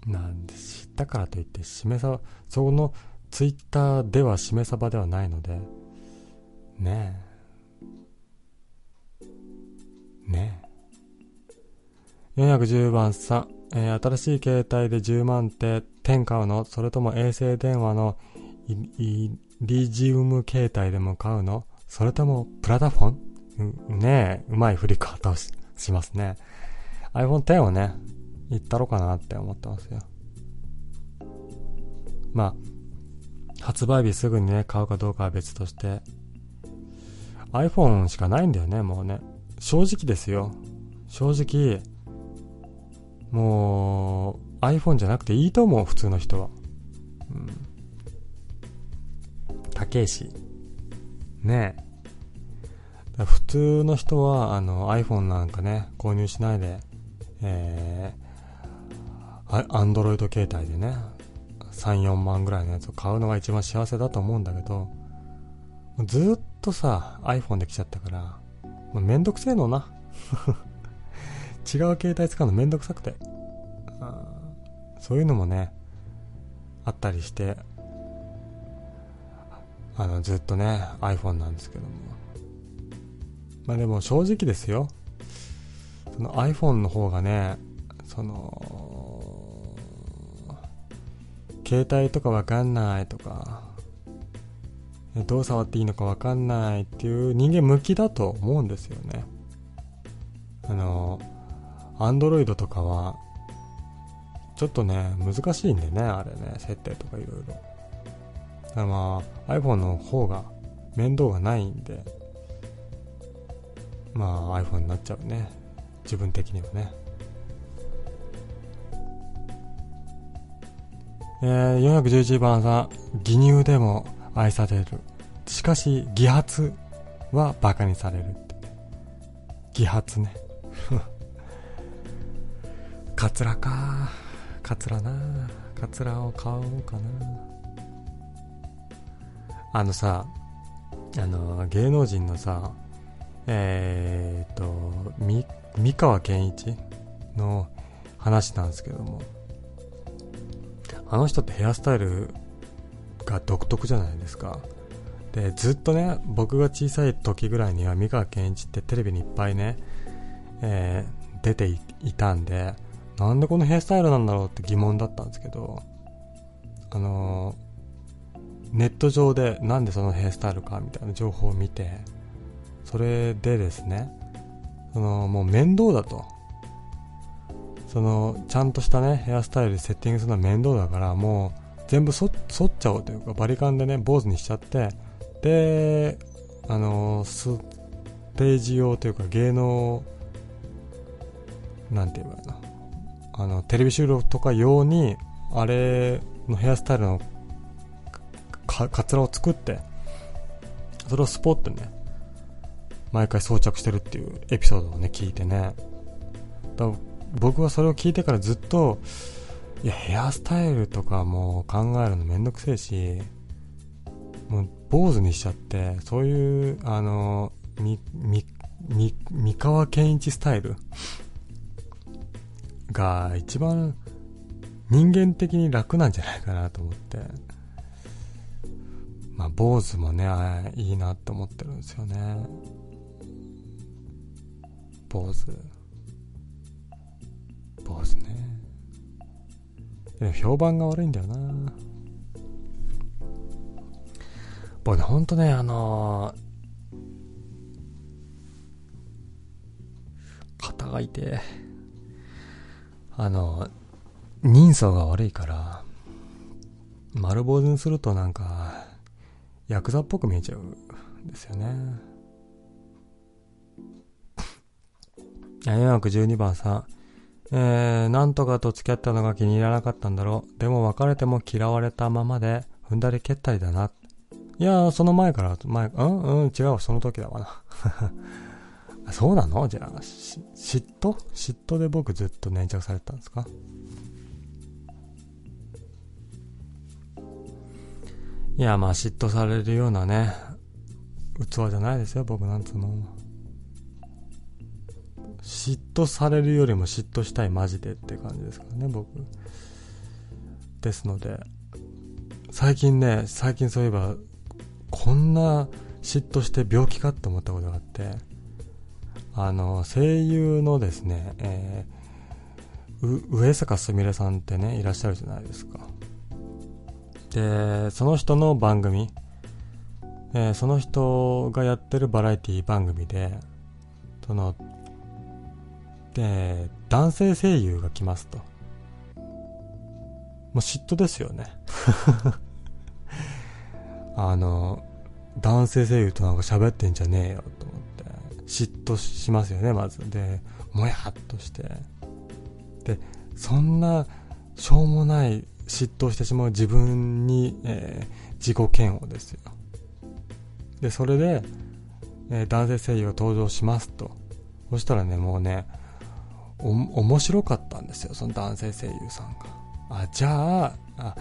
なんで、知ったからといって、しめさ、そのツイッターではしめさばではないので、ねえ。ねえ。410番さん、えー、新しい携帯で10万って10買うのそれとも衛星電話のイリジウム携帯でも買うの？それともプラダフォン？ねえ、うまい振り方をしますね。iPhone X をね、言ったろかなって思ってますよ。まあ、発売日すぐにね、買うかどうかは別として、iPhone しかないんだよね、もうね。正直ですよ。正直、もう iPhone じゃなくていいと思う、普通の人は。うん。高えし。ねえ。普通の人は、あの、iPhone なんかね、購入しないで、えー、Android 携帯でね、3、4万ぐらいのやつを買うのが一番幸せだと思うんだけど、ずっとさ、iPhone で来ちゃったから、もうめんどくせえのな。違う携帯使うのめんどくさくて。そういうのもね、あったりして、あの、ずっとね、iPhone なんですけども。まあでも正直ですよ。その iPhone の方がね、その、携帯とかわかんないとか、どう触っていいのかわかんないっていう人間向きだと思うんですよね。あの、Android とかは、ちょっとね、難しいんでね、あれね、設定とかいろいろ。だからまあ、iPhone の方が面倒がないんで、まあ iPhone になっちゃうね。自分的にはね。えー、411番さん、義乳でも愛される。しかし、偽発は馬鹿にされるって。偽発ね。カツラか。カツラな。カツラを買おうかな。あのさ、あの、芸能人のさ、えー、っと、み、三河健一の話なんですけども、あの人ってヘアスタイルが独特じゃないですか。で、ずっとね、僕が小さい時ぐらいには三河健一ってテレビにいっぱいね、えー、出ていたんで、なんでこのヘアスタイルなんだろうって疑問だったんですけど、あのー、ネット上でなんでそのヘアスタイルかみたいな情報を見て、それでですね、その、もう面倒だと。その、ちゃんとしたね、ヘアスタイルでセッティングするのは面倒だから、もう、全部剃っちゃおうというか、バリカンでね、坊主にしちゃって、で、あのステージ用というか芸能、なんて言えばいいの、あの、テレビ収録とか用に、あれのヘアスタイルのか、かつらを作って、それをスポッとね、毎回装着してるっていうエピソードをね、聞いてね。だ僕はそれを聞いてからずっと、いや、ヘアスタイルとかも考えるのめんどくせえし、もう坊主にしちゃって、そういう、あの、み、み、み三河健一スタイルが一番人間的に楽なんじゃないかなと思って。まあ、坊主もね、いいなって思ってるんですよね。坊主。坊主ね。でも評判が悪いんだよな。僕ね、ほんとね、あのー、肩が痛い。あの、人相が悪いから、丸坊主にするとなんか、ヤクザっぽく見えちゃうんですよね。412番さん。えー、なんとかと付き合ったのが気に入らなかったんだろう。でも別れても嫌われたままで、踏んだり蹴ったりだな。いやー、その前から、前、うんうん、違う、その時だわな。そうなの？じゃあ、嫉妬？嫉妬で僕ずっと粘着されてたんですか？いや、まあ嫉妬されるようなね、器じゃないですよ、僕なんつうの。嫉妬されるよりも嫉妬したいマジでって感じですからね、僕。ですので、最近ね、最近そういえば、こんな嫉妬して病気かって思ったことがあって、あの、声優のですね、えー、上坂すみれさんってね、いらっしゃるじゃないですか。で、その人の番組、えー、その人がやってるバラエティ番組で、その、で、男性声優が来ますと。もう嫉妬ですよね。あの、男性声優となんか喋ってんじゃねえよと思って、嫉妬しますよね、まず。で、もやっとして。で、そんな、しょうもない嫉妬してしまう自分に、えー、自己嫌悪ですよ。で、それで、えー、男性声優が登場しますと。そしたらね、もうね、面白かったんですよ、その男性声優さんが。あ、じゃあ、あ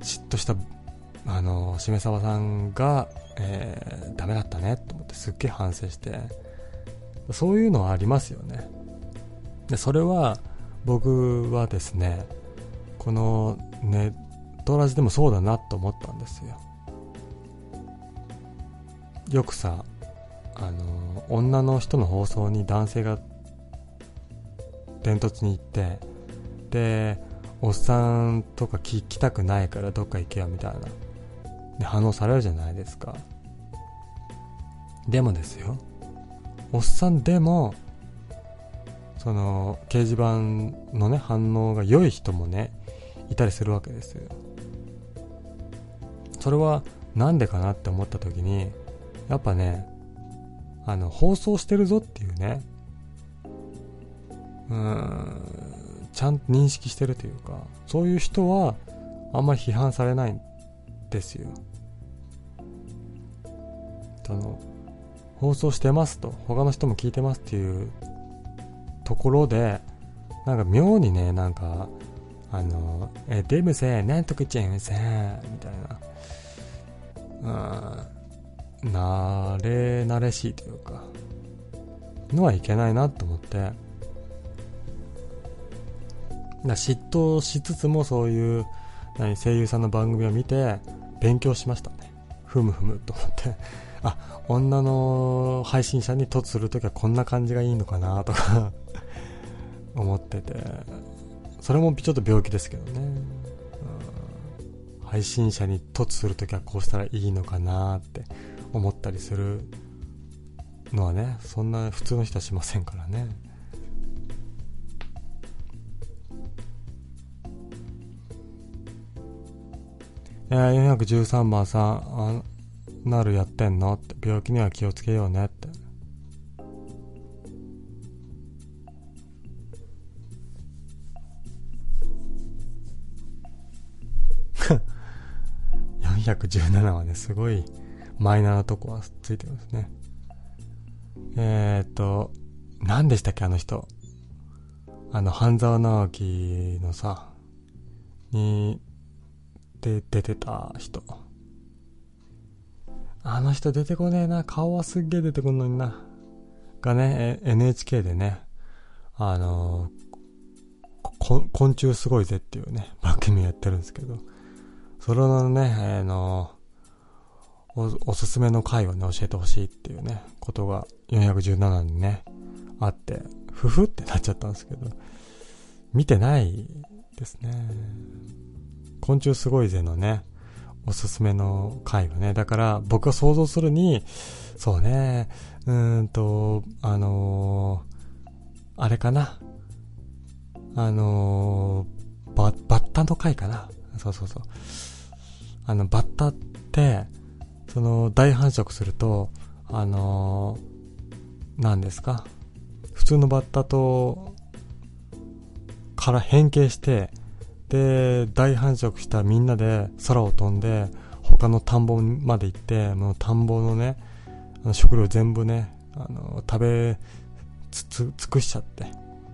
嫉妬した、あの、しめさばさんが、えー、ダメだったね、と思ってすっげえ反省して、そういうのはありますよね。で、それは、僕はですね、このネットラジでもそうだなと思ったんですよよくさあの女の人の放送に男性が伝突に行ってでおっさんとか聞きたくないからどっか行けよみたいな。で反応されるじゃないですか。でもですよ。おっさんでもその掲示板のね反応が良い人もねいたりするわけですよ。それはなんでかなって思った時にやっぱねあの放送してるぞっていうねうんちゃんと認識してるというかそういう人はあんまり批判されないんですよ。その放送してますと他の人も聞いてますっていうところでなんか妙にねなんかあの、え、でもさ、なんとかちゃんはさ、みたいな、うん、慣れ、慣れしいというか、のはいけないなと思って、だ嫉妬しつつもそういう声優さんの番組を見て勉強しましたね。ふむふむと思って。あ、女の配信者に突するときはこんな感じがいいのかなとか。思ってて、それもちょっと病気ですけどね、うん、配信者に突するときはこうしたらいいのかなって思ったりするのはねそんな普通の人はしませんからね。えー、413番さん、あなるやってんの？って、病気には気をつけようねって。417はね、すごいマイナーなとこはついてますね。えー、っと、何でしたっけ、あの人。あの、半沢直樹のさ、に、で、出てた人。あの人出てこねえな。顔はすっげえ出てこんのにな。がね、NHK でね、あのー、昆虫すごいぜっていうね、番組やってるんですけど、それのね、あのー、お、おすすめの回をね、教えてほしいっていうね、ことが417にね、あって、ふふってなっちゃったんですけど、見てないですね。昆虫すごいぜのね、おすすめの回はね、だから僕が想像するに、そうね、うーんと、あのー、あれかな。あのー、バ、バッタの回かな。そうそうそう。あの、バッタって、その、大繁殖すると、あのー、何ですか。普通のバッタと、から変形して、で、大繁殖したみんなで空を飛んで、他の田んぼまで行って、もう田んぼのね、あの食料全部ね、あの、食べ、尽くしちゃって、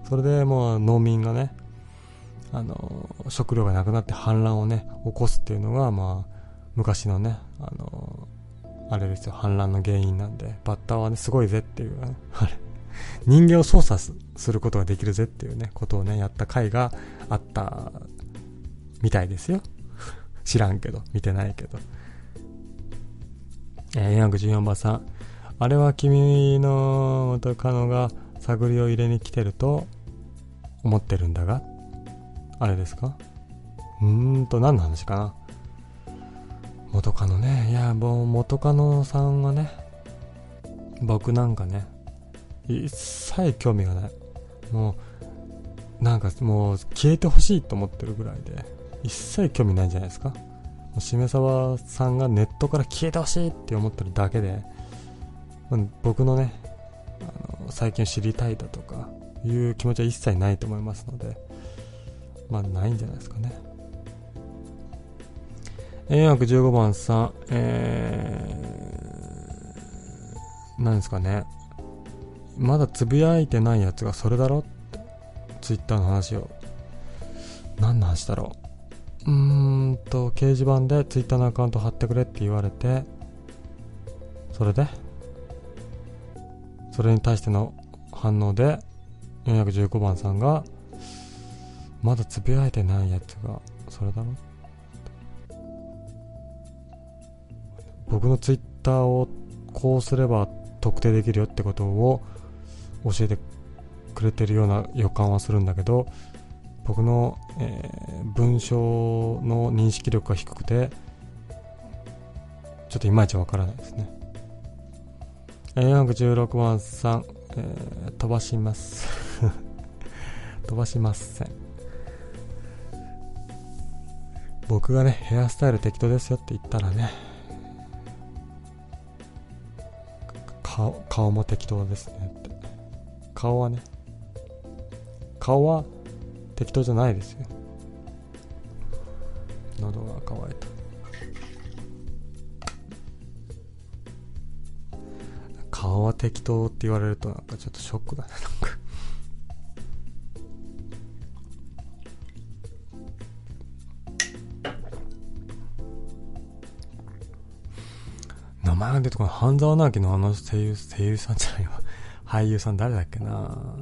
それでもう農民がね、あの、食料がなくなって反乱をね、起こすっていうのが、まあ、昔のね、あの、あれですよ、反乱の原因なんで、バッターはね、すごいぜっていう、あれ、人間を操作することができるぜっていうね、ことをね、やった回があったみたいですよ。知らんけど、見てないけど。えー、414番さん。あれは君の元カノが探りを入れに来てると思ってるんだが？あれですか？うーんと何の話かな？元カノね。いや、もう元カノさんはね、僕なんかね、一切興味がない。もう、なんかもう消えてほしいと思ってるぐらいで、一切興味ないんじゃないですかしめさばさんがネットから消えてほしいって思ってるだけで、まあ僕のね、あの最近知りたいだとかいう気持ちは一切ないと思いますので、まあないんじゃないですかね。415番さん、えー、何ですかね。まだつぶやいてないやつがそれだろって、ツイッターの話を。何の話だろう。うーんと、掲示板でツイッターのアカウント貼ってくれって言われて、それで？それに対しての反応で、415番さんが、まだつぶやいてないやつが、それだろ？僕のツイッターをこうすれば特定できるよってことを教えてくれてるような予感はするんだけど僕の、えー、文章の認識力が低くてちょっといまいちわからないですね。416番さん、えー、飛ばします。飛ばしません。僕がねヘアスタイル適当ですよって言ったらね顔顔も適当ですねって。顔はね顔は適当じゃないですよ。喉が渇いた。顔は適当って言われるとなんかちょっとショックだね。なんか。名前が出てこない半沢直樹のあの声優声優さんじゃないわ。俳優さん誰だっけな。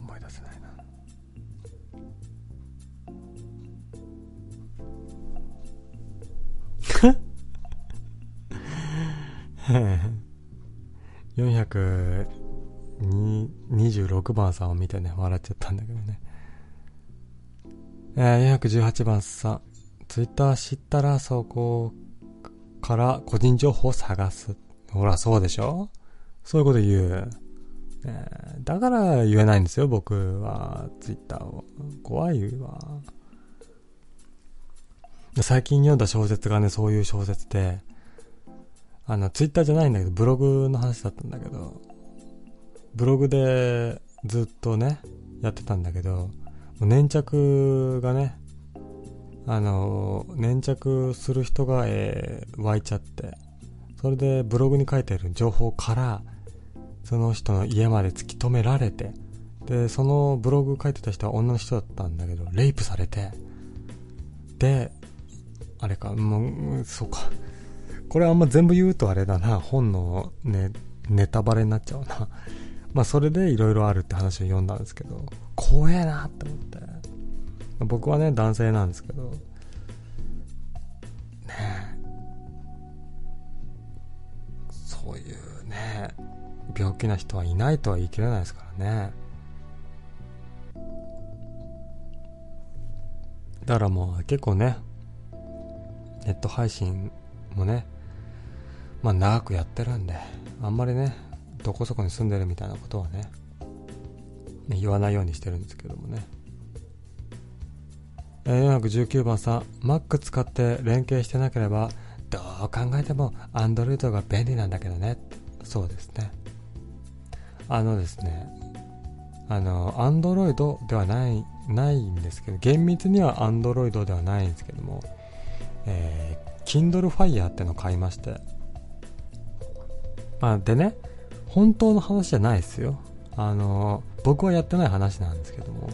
思い出せないな 426番さんを見てね、笑っちゃったんだけどね。えー、418番さん、ツイッター知ったらそこから個人情報を探す。ほら、そうでしょ？そういうこと言う。えー、だから言えないんですよ、僕は、ツイッターを。怖いわ。最近読んだ小説がね、そういう小説で、あの、ツイッターじゃないんだけど、ブログの話だったんだけど、ブログでずっとね、やってたんだけど、粘着がね、あの、粘着する人が、えー、湧いちゃって、それでブログに書いてある情報から、その人の家まで突き止められて、で、そのブログ書いてた人は女の人だったんだけど、レイプされて、で、あれか、もう、そうか。これあんま全部言うとあれだな、本のね、ネタバレになっちゃうな。まあそれでいろいろあるって話を読んだんですけど、怖えなって思って。僕はね、男性なんですけど、ねそういうね、病気な人はいないとは言い切れないですからね。だからもう結構ね、ネット配信もね、まあ長くやってるんで、あんまりね、どこそこに住んでるみたいなことはね、言わないようにしてるんですけどもね。419番さん、Mac 使って連携してなければ、どう考えても Android が便利なんだけどね。そうですね。あのですね、あの、Android ではない、ないんですけど、厳密には Android ではないんですけども、えー、Kindle Fire ってのを買いまして、まあ、でね、本当の話じゃないですよ。あの、僕はやってない話なんですけども、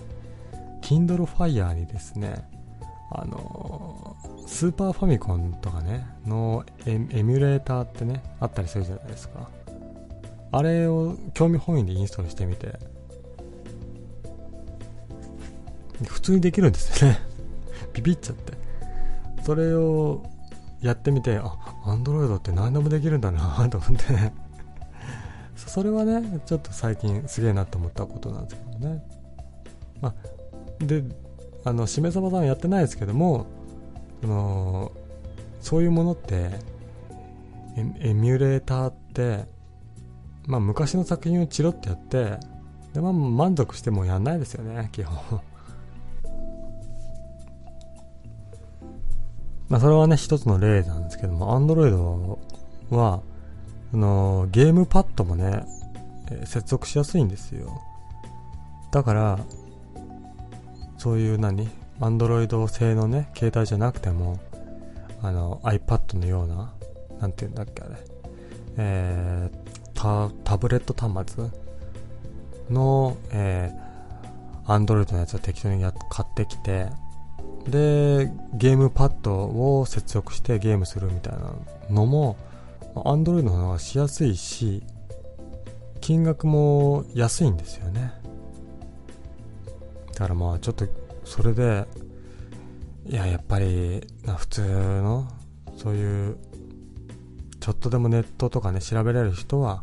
Kindle Fire にですね、あの、スーパーファミコンとかね、のエミュレーターってね、あったりするじゃないですか。あれを興味本位でインストールしてみて、普通にできるんですよね ビビっちゃって。それをやってみて、あ、アンドロイドって何でもできるんだなと思って それはね、ちょっと最近すげえなと思ったことなんですけどね。まあ、で、あの、しめさばさんやってないですけども、その、そういうものって、エミュレーターって、まあ昔の作品をチロってやって、で、まあ満足してもやんないですよね、基本。まあそれはね、一つの例なんですけども、Android は、あのゲームパッドもね、えー、接続しやすいんですよ。だから、そういう何 ?Android 製のね、携帯じゃなくても、あの、iPad のような、なんて言うんだっけあれ、えー、タ、タブレット端末の、えー、Android のやつを適当にや買ってきて、で、ゲームパッドを接続してゲームするみたいなのも、Android の方がしやすいし、金額も安いんですよね。だからまあちょっとそれで、いや、やっぱり、普通の、そういう、ちょっとでもネットとかね、調べられる人は、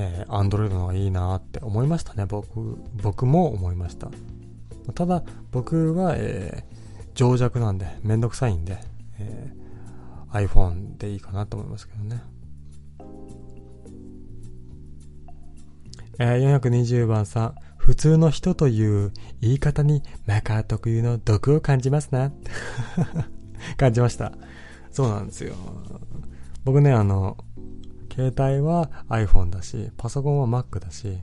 えー、Android の方がいいなって思いましたね、僕、僕も思いました。ただ、僕は、えー、情弱なんで、めんどくさいんで、えー、iPhone でいいかなと思いますけどね。えー、420番さん、普通の人という言い方にマカー特有の毒を感じますな。感じました。そうなんですよ。僕ね、あの、携帯は iPhone だし、パソコンは Mac だし、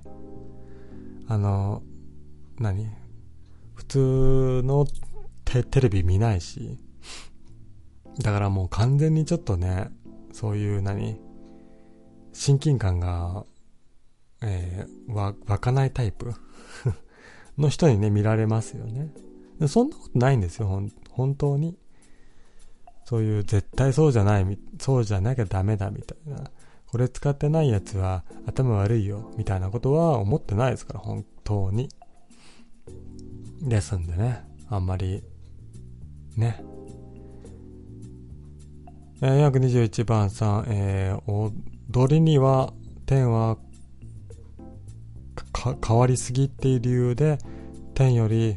あの、何？普通のテテレビ見ないし、だからもう完全にちょっとね、そういう何？親近感が、えー、湧かないタイプ の人にね、見られますよね。そんなことないんですよ、本当に。そういう絶対そうじゃない、そうじゃなきゃダメだみたいな。これ使ってないやつは頭悪いよ、みたいなことは思ってないですから、本当に。ですんでね、あんまり、ね。えー、421番さん、えー、踊りには、天は変わりすぎっていう理由で、10より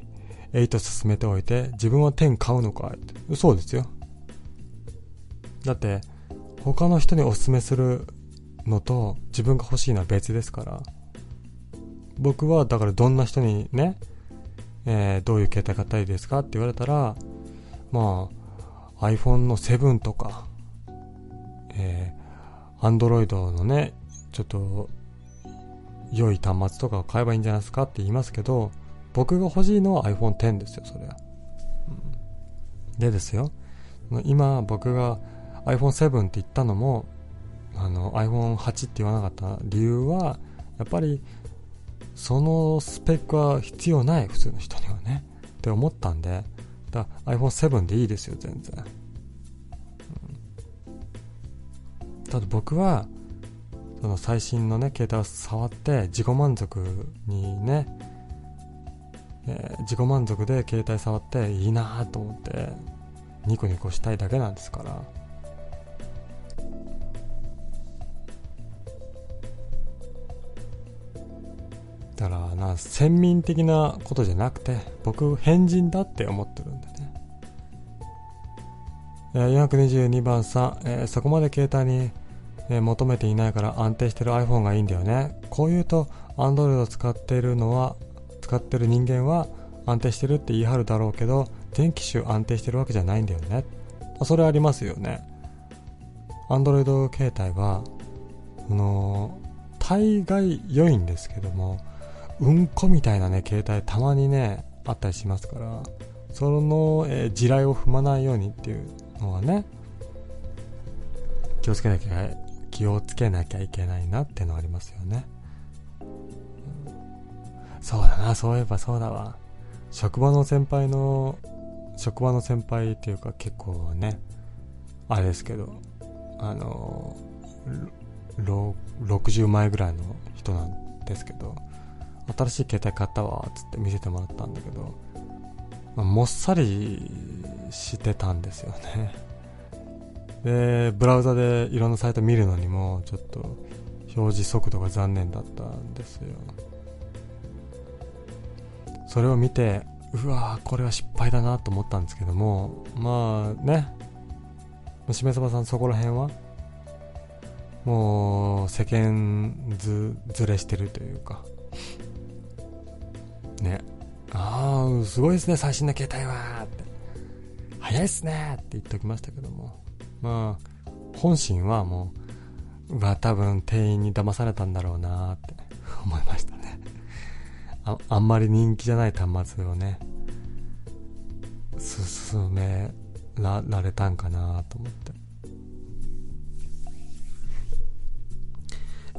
8進めておいて、自分は10買うのかって。そうですよ。だって、他の人におすすめするのと自分が欲しいのは別ですから。僕はだからどんな人にね、えー、どういう携帯買ったらいですかって言われたら、まあ、iPhone の7とか、えー、Android のね、ちょっと良い端末とかを買えばいいんじゃないですかって言いますけど、僕が欲しいのは iPhone X ですよ、それは。うん、でですよ、今僕が iPhone7 って言ったのも、あの iPhone8 って言わなかった理由は、やっぱりそのスペックは必要ない、普通の人にはね。って思ったんで、だ iPhone7 でいいですよ、全然。ただ僕はその最新のね携帯を触って自己満足にね、えー、自己満足で携帯触っていいなと思ってニコニコしたいだけなんですからだからな先民的なことじゃなくて僕変人だって思ってるんでね、えー、422番さん、えー、そこまで携帯に、えー、求めていないから安定してる iPhone がいいんだよね。こう言うと Android を使ってるのは使ってる人間は安定してるって言い張るだろうけど全機種安定してるわけじゃないんだよね。それありますよね。Android 携帯はあの大概良いんですけどもうんこみたいなね、携帯たまにね、あったりしますから、その、えー、地雷を踏まないようにっていうのはね、気をつけなきゃ、気をつけなきゃいけないなってのはありますよね。そうだな、そういえばそうだわ。職場の先輩の、職場の先輩っていうか結構ね、あれですけど、あの、60前ぐらいの人なんですけど、新しい携帯買ったわっつって見せてもらったんだけど、まあ、もっさりしてたんですよね。でブラウザでいろんなサイト見るのにもちょっと表示速度が残念だったんですよ。それを見てうわこれは失敗だなと思ったんですけどもまあね。しめさばさんそこら辺はもう世間ずずれしてるというか。ああ、すごいですね、最新の携帯はって。早いっすねって言っておきましたけども。まあ、本心はもう、は多分店員に騙されたんだろうなって思いましたね。ああんまり人気じゃない端末をね、進めらられたんかなと思って。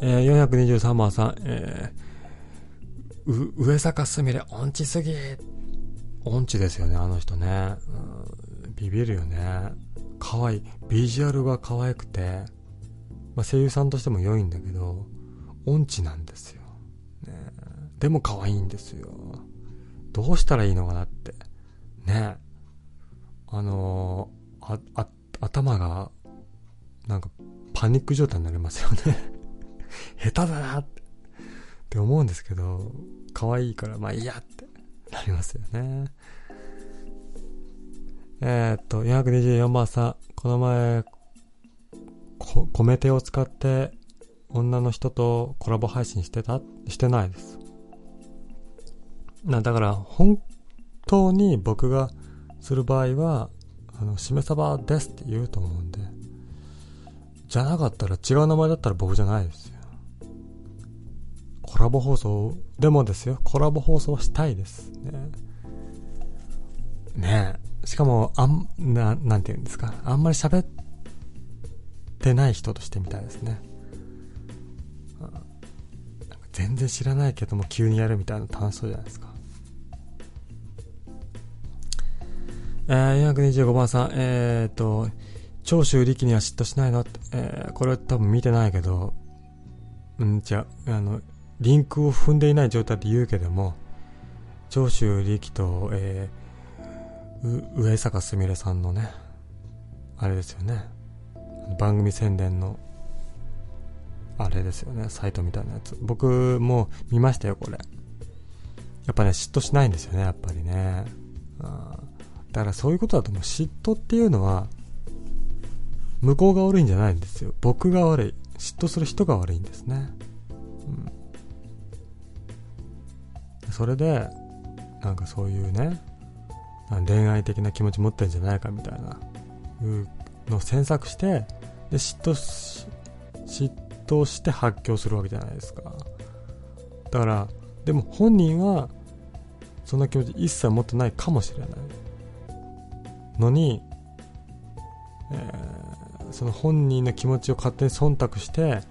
えー、423番さん、えー上坂すみれ、音痴すぎ。音痴ですよね、あの人ね。うん、ビビるよね。可愛い。ビジュアルが可愛くて、まあ、声優さんとしても良いんだけど、音痴なんですよ。ね、でも可愛いんですよ。どうしたらいいのかなって。ね。あのー、あ、あ、頭が、なんか、パニック状態になりますよね 下手だなって、思うんですけど、可愛いから、まあいいやってなりますよね。えー、っと、424番さん、この前、こ、米手を使って女の人とコラボ配信してた？してないです。な、だから、本当に僕がする場合は、あの、しめさばですって言うと思うんで、じゃなかったら違う名前だったら僕じゃないですよ。コラボ放送でもですよ、コラボ放送したいです。ね。ねしかも、あん、な、なんて言うんですか。あんまり喋ってない人としてみたいですね。全然知らないけども急にやるみたいな楽しそうじゃないですか。えー、425番さん、えーと、長州力には嫉妬しないの？って、えー、これは多分見てないけど、うん、じゃあ、の、リンクを踏んでいない状態で言うけども、長州力と、えー、上坂すみれさんのね、あれですよね。番組宣伝の、あれですよね、サイトみたいなやつ。僕も見ましたよ、これ。やっぱね、嫉妬しないんですよね、やっぱりね。だからそういうことだと思う。嫉妬っていうのは、向こうが悪いんじゃないんですよ。僕が悪い。嫉妬する人が悪いんですね。それでなんかそういうね恋愛的な気持ち持ってるんじゃないかみたいなのを詮索してで嫉妬し嫉妬して発狂するわけじゃないですか。だからでも本人はそんな気持ち一切持ってないかもしれない。のに、えー、その本人の気持ちを勝手に忖度して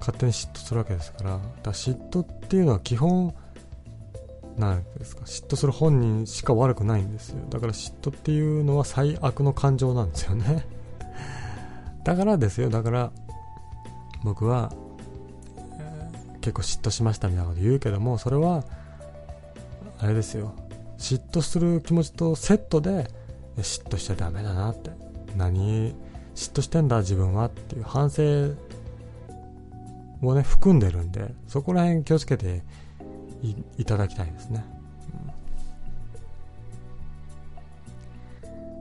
勝手に嫉妬するわけですから。だから嫉妬っていうのは基本なんですか嫉妬する本人しか悪くないんですよ。だから嫉妬っていうのは最悪の感情なんですよね。だからですよ。だから僕は、えー、結構嫉妬しましたみたいなこと言うけどもそれはあれですよ。嫉妬する気持ちとセットで嫉妬しちゃダメだなって。何嫉妬してんだ自分はっていう反省をね含んでるんでそこら辺気をつけていただきたいですね、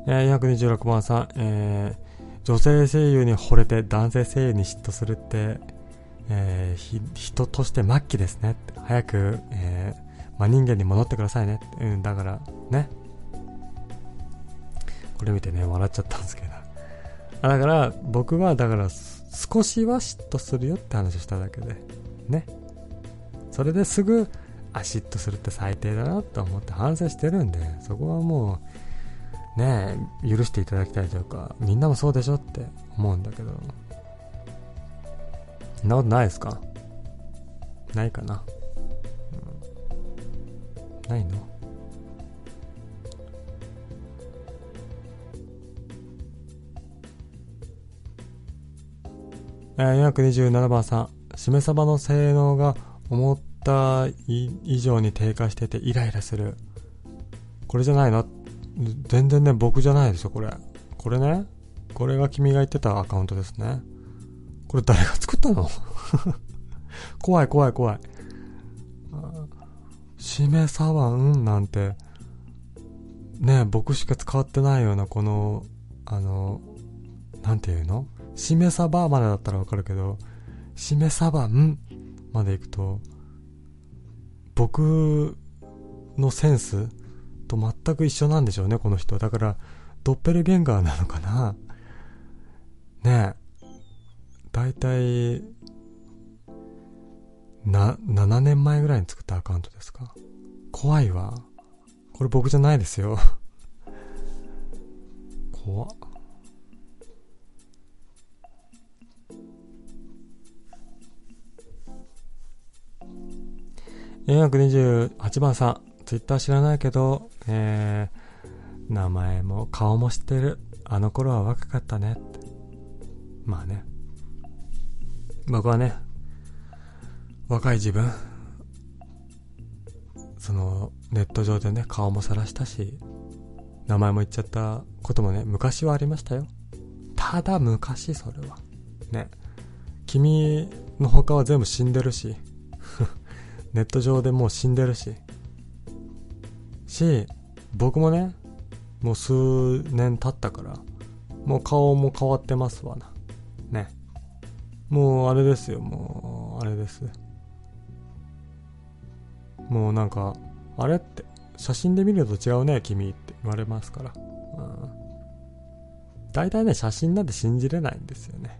うん、えー、226番さん、えー、女性声優に惚れて男性声優に嫉妬するって、えー、人として末期ですね。早く、えー、真人間に戻ってくださいね、うん、だからね。これ見てね笑っちゃったんですけど。あだから僕はだから少しは嫉妬するよって話をしただけで。ね。それですぐあ嫉妬するって最低だなと思って反省してるんでそこはもうね許していただきたいというかみんなもそうでしょって思うんだけど。そんなことないですか？ないかな、うん、ないの？えー、427番さん、しめ鯖の性能が思った以上に低下しててイライラする。これじゃないの？全然ね、僕じゃないですよ、これ。これね、これが君が言ってたアカウントですね。これ誰が作ったの？怖い怖い怖い。しめさばんなんて、ね僕しか使ってないようなこの、あの、なんていうの？しめさばまでだったらわかるけど、しめさばんまで行くと、僕のセンスと全く一緒なんでしょうね、この人。だから、ドッペルゲンガーなのかなねえ。だいたい、な、7年前ぐらいに作ったアカウントですか。怖いわ。これ僕じゃないですよ。怖っ。428番さん、ツイッター知らないけど、えー、名前も顔も知ってる。あの頃は若かったねっ。まあね。僕はね、若い自分、その、ネット上でね、顔もさらしたし、名前も言っちゃったこともね、昔はありましたよ。ただ昔、それは。ね。君の他は全部死んでるし、ネット上でもう死んでるし。し、僕もね、もう数年経ったから、もう顔も変わってますわな。ね。もうあれですよ、もう、あれです。もうなんか、あれって、写真で見ると違うね、君って言われますから。うん。大体ね、写真なんて信じれないんですよね。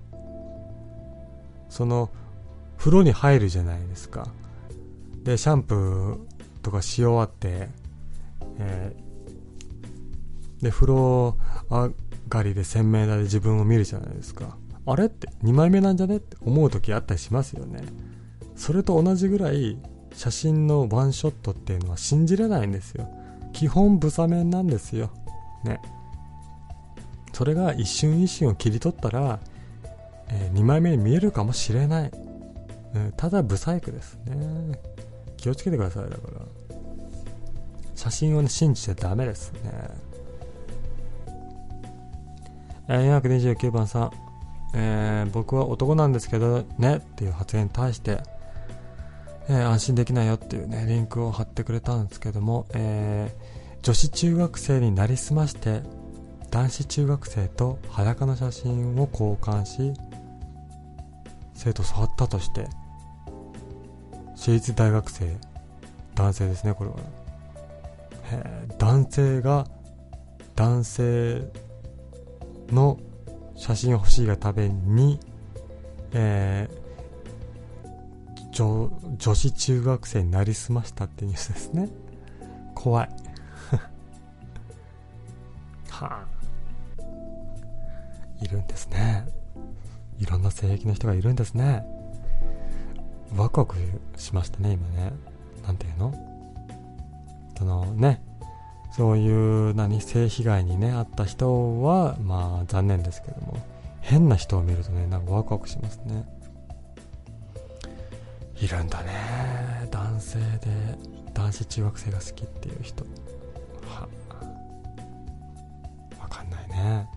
その、風呂に入るじゃないですか。で、シャンプーとかし終わって、えー、で、風呂上がりで洗面台で自分を見るじゃないですか。あれって2枚目なんじゃねって思う時あったりしますよね。それと同じぐらい写真のワンショットっていうのは信じれないんですよ。基本ブサメンなんですよ。ね。それが一瞬一瞬を切り取ったら、えー、2枚目に見えるかもしれない。うんただブサイクですね。気をつけてくださいだから。写真をね信じちゃダメですね。え、429番さん、えー、僕は男なんですけどねっていう発言に対して、えー、安心できないよっていうねリンクを貼ってくれたんですけども、えー、女子中学生になりすまして男子中学生と裸の写真を交換し生徒触ったとして私立大学生男性ですねこれは。男性が男性の写真欲しいがために、えー、女女子中学生になりすましたってニュースですね。怖い。はあ。いるんですね。いろんな性癖の人がいるんですね。ワクワクしましたね、今ね。なんていうの？そのね、そういう何、性被害にね、あった人は、まあ残念ですけども、変な人を見るとねなんかワクワクしますね。いるんだね。男性で男子中学生が好きっていう人。はわかんないね。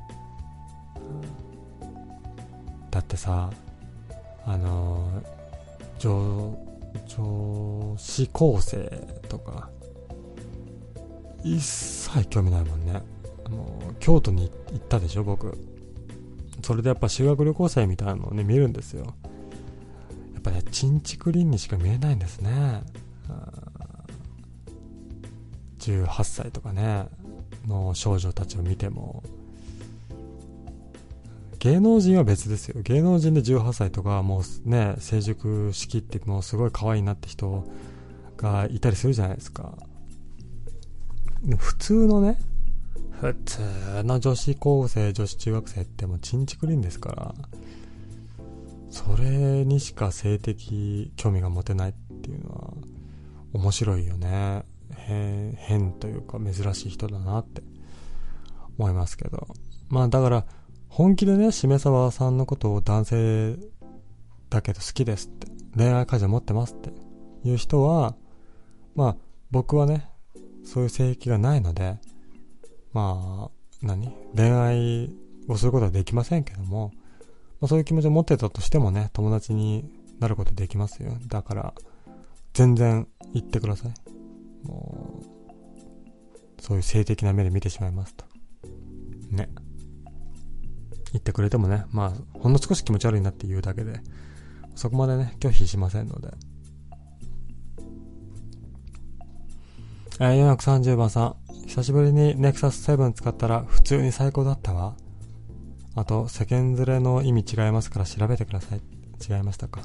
だってさあの女女子高生とか一切興味ないもんね。もう京都に行ったでしょ僕。それでやっぱ修学旅行生みたいなのをね見るんですよ。やっぱねチンチクリンにしか見えないんですね。18歳とかねの少女たちを見ても。芸能人は別ですよ。芸能人で18歳とかもうね成熟しきってもうすごい可愛いなって人がいたりするじゃないですか。普通のね普通の女子高生女子中学生ってもうチンチクリンですからそれにしか性的興味が持てないっていうのは面白いよね。変変というか珍しい人だなって思いますけど。まあだから本気でねしめさばさんのことを男性だけど好きですって恋愛感情持ってますっていう人はまあ僕はねそういう性癖がないのでまあ何？恋愛をすることはできませんけども、まあ、そういう気持ちを持ってたとしてもね友達になることできますよ。だから全然言ってください。もうそういう性的な目で見てしまいますと。ね。言ってくれてもねまあほんの少し気持ち悪いなって言うだけでそこまでね拒否しませんのでえー、430番さん。久しぶりにネクサス7使ったら普通に最高だったわ。あと、世間連れの意味違いますから調べてください。違いましたか。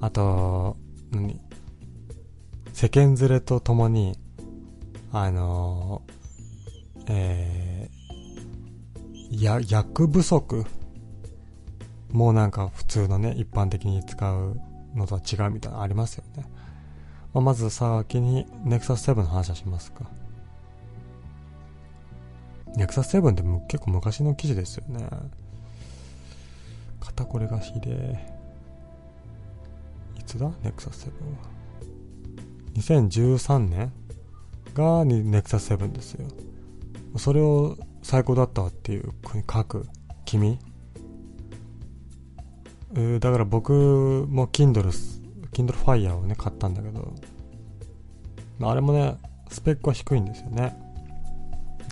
あと、何？世間連れとともに、あのー、えー、や、役不足？もうなんか普通のね、一般的に使うのとは違うみたいなのありますよね。まあ、まず先に Nexus 7の話はしますか。Nexus 7って結構昔の記事ですよね。肩これがひでいつだ ?Nexus 7は。2013年が Nexus 7ですよ。それを最高だったわっていうふうに書く君。だから僕も Kindle Kindle Fire をね、買ったんだけど、あれもね、スペックは低いんですよね。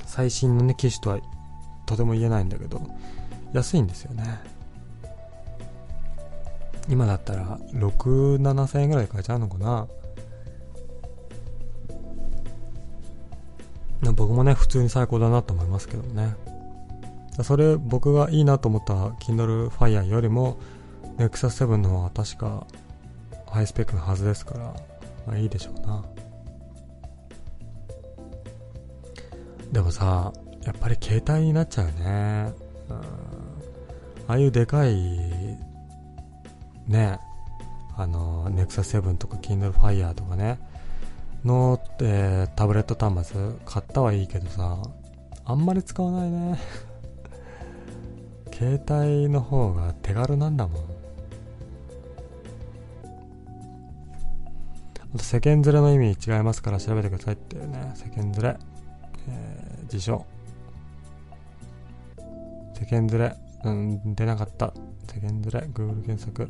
最新のね、機種とはとても言えないんだけど、安いんですよね。今だったら、6、7000円ぐらい買えちゃうのかな。僕もね、普通に最高だなと思いますけどね。それ、僕がいいなと思った Kindle Fire よりも、Nexus 7の方は確かハイスペックのはずですから、まあいいでしょうな。でもさ、やっぱり携帯になっちゃうね。う、ああいうでかい、ね、あの、Nexus 7とか Kindle Fire とかね、の、えー、タブレット端末買ったはいいけどさ、あんまり使わないね。携帯の方が手軽なんだもん。あと世間連れの意味違いますから調べてくださいっていうね、世間連れ、えー、辞書。世間連れ、うん、出なかった。世間連れ、Google 検索。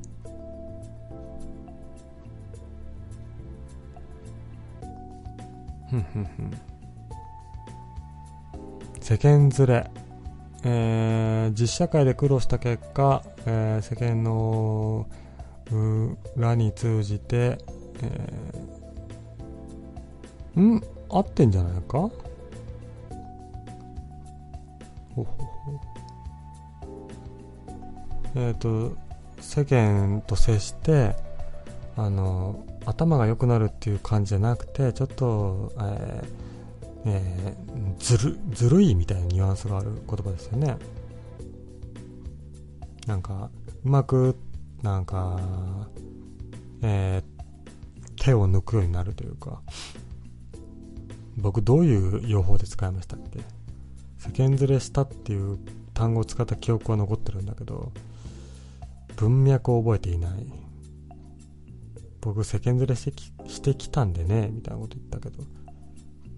世間連れ、えー、実社会で苦労した結果、えー、世間の裏に通じて、えー、ん？合ってんじゃないか？ほほほ。えっ、ー、と世間と接してあの頭が良くなるっていう感じじゃなくてちょっと、えーえー、ずるずるいみたいなニュアンスがある言葉ですよね。なんかうまくなんかえー、手を抜くようになるというか、僕どういう用法で使いましたっけ？世間連れしたっていう単語を使った記憶は残ってるんだけど文脈を覚えていない。僕世間連れしてきしてきたんでねみたいなこと言ったけど。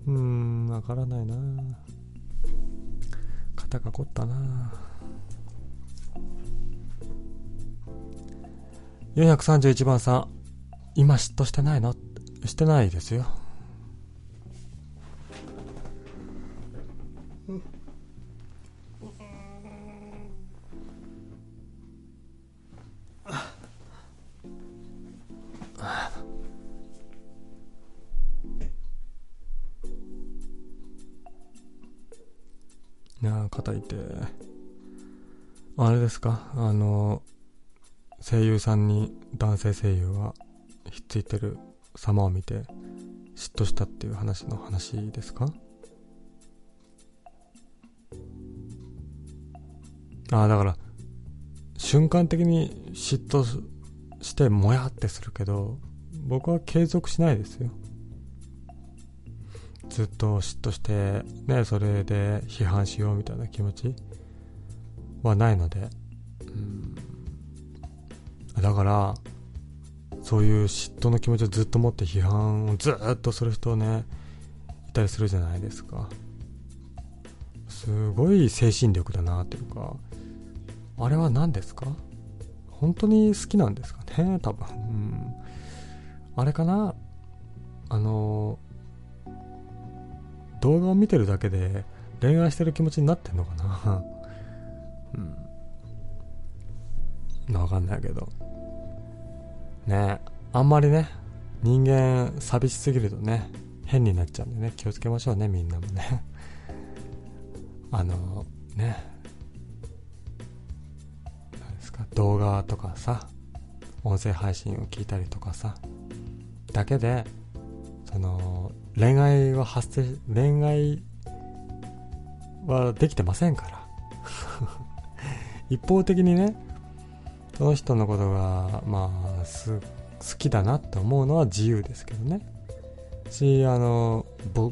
うーんわからないな。肩が凝ったな。431番さん今嫉妬してないの？してないですよ。いや肩い。てあれですか？あの声優さんに男性声優がひっついてる様を見て嫉妬したっていう話の話ですか？ああだから瞬間的に嫉妬してもやってするけど僕は継続しないですよ。ずっと嫉妬してねそれで批判しようみたいな気持ちはないので。うん。だからそういう嫉妬の気持ちをずっと持って批判をずっとする人ねいたりするじゃないですか。すごい精神力だなというかあれは何ですか？本当に好きなんですかね？多分、うん、あれかな？あの動画を見てるだけで恋愛してる気持ちになってんのかな？うん。わかんないけど。ねあんまりね人間寂しすぎるとね変になっちゃうんでね。気をつけましょうねみんなもね。あのね。何ですか？動画とかさ音声配信を聞いたりとかさ。だけでその恋愛は発生恋愛はできてませんから。一方的にねその人のことがまあ好きだなって思うのは自由ですけどね。しあの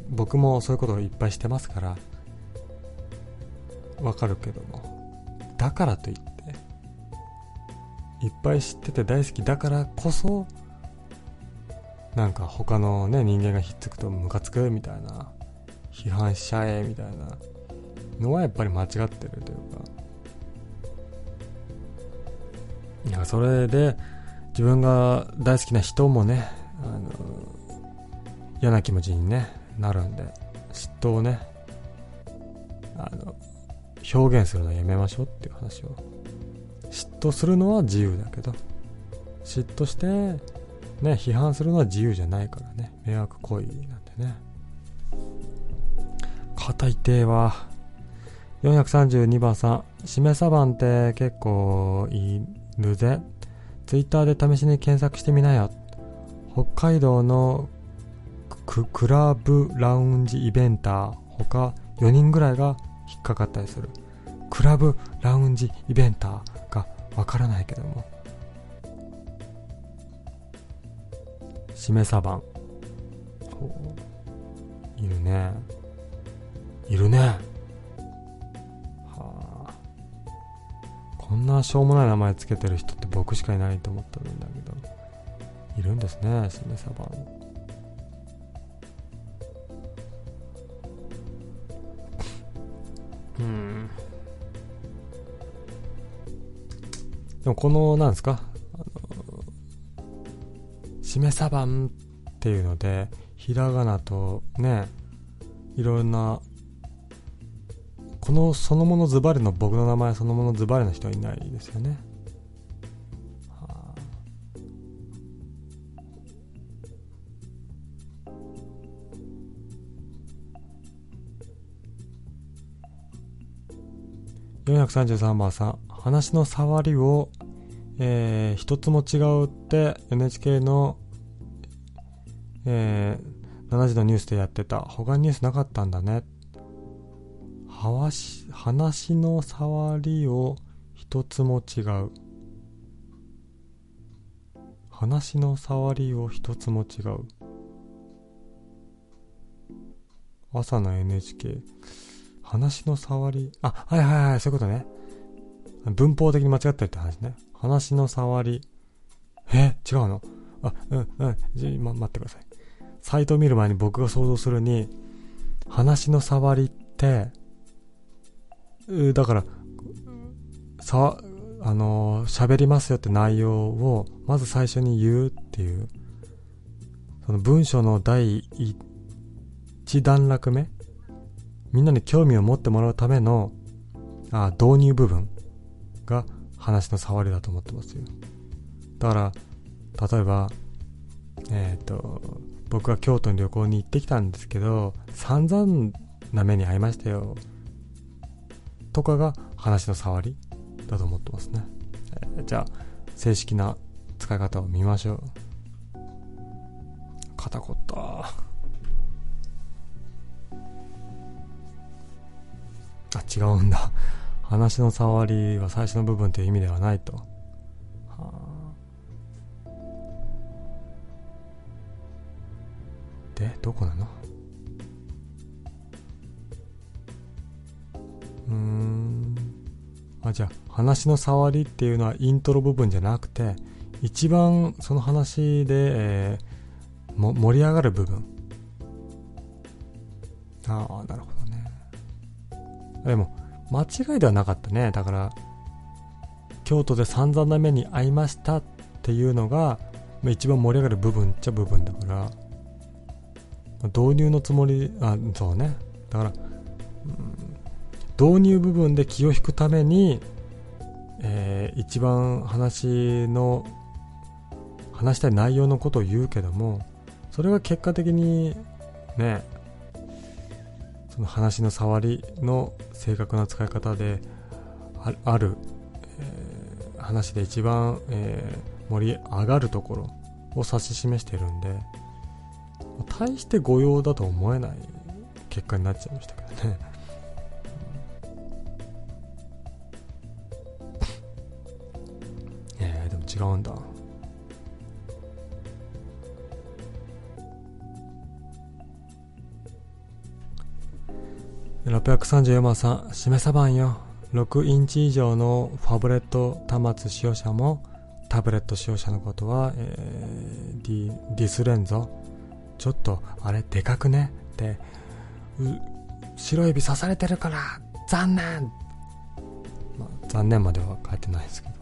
僕もそういうことをいっぱいしてますから。わかるけども。だからといっていっぱい知ってて大好きだからこそなんか他のね人間がひっつくとムカつくみたいな批判しちゃえみたいなのはやっぱり間違ってるというか。いやそれで自分が大好きな人もねあの嫌な気持ちに、ね、なるんで嫉妬をねあの表現するのはやめましょうっていう話を。嫉妬するのは自由だけど嫉妬してね批判するのは自由じゃないからね。迷惑行為なんでね。肩痛えわ432番さん。しめサバンって結構いるぜツイッターで試しに検索してみなよ。北海道のクラブラウンジイベンター。他4人ぐらいが引っかかったりする。クラブラウンジイベンターがわからないけども。しめさばん。いるね。いるね。はあ。こんなしょうもない名前つけてる人って僕しかいないと思ってるんだけど。いるんですねしめさばん。うん。でもこのなんですか？しめさばんっていうのでひらがなとねいろんなこのそのものズバリの僕の名前そのものズバリの人はいないですよね、はあ、433番さん話の触りをえー、一つも違うって NHK のえー、7時のニュースでやってた。他にニュースなかったんだね。はわし、話の触りを一つも違う。話の触りを一つも違う。朝の NHK。話の触り、あ、はいはいはい、そういうことね。文法的に間違ってるって話ね。話の触り。え違うの？あ、うん、うん。じ、ま、待ってください。サイトを見る前に僕が想像するに、話の触りって、だから、さ、あの喋りますよって内容を、まず最初に言うっていう、その文章の第一段落目みんなに興味を持ってもらうための、あ導入部分が話の触りだと思ってますよ。だから、例えば、えっ、ー、と、僕は京都に旅行に行ってきたんですけど、散々な目に遭いましたよ。とかが話の触りだと思ってますね。えー、じゃあ、正式な使い方を見ましょう。肩凝った。あ、違うんだ。話の触りは最初の部分という意味ではないと。はあ、で、どこなの？うーん。あ、じゃあ、話の触りっていうのはイントロ部分じゃなくて、一番その話で、えー、も盛り上がる部分。ああ、なるほどね。でも、間違いではなかったね。だから、京都で散々な目に遭いましたっていうのが、一番盛り上がる部分っちゃ部分だから、導入のつもり、あ、そうね。だから、うん、導入部分で気を引くために、えー、一番話の、話したい内容のことを言うけども、それが結果的に、ね、その話の触りの正確な使い方である、えー、話で一番、えー、盛り上がるところを指し示してるんで大して誤用だと思えない結果になっちゃいましたけどね。えー、でも違うんだ。634番さん、しめさばんよ。6インチ以上のファブレット端末使用者もタブレット使用者のことは、えー、ディ、ディスられんぞ。ちょっと、あれ、でかくね？って、後ろ指さされてるから、残念まあ、残念までは書いてないですけど。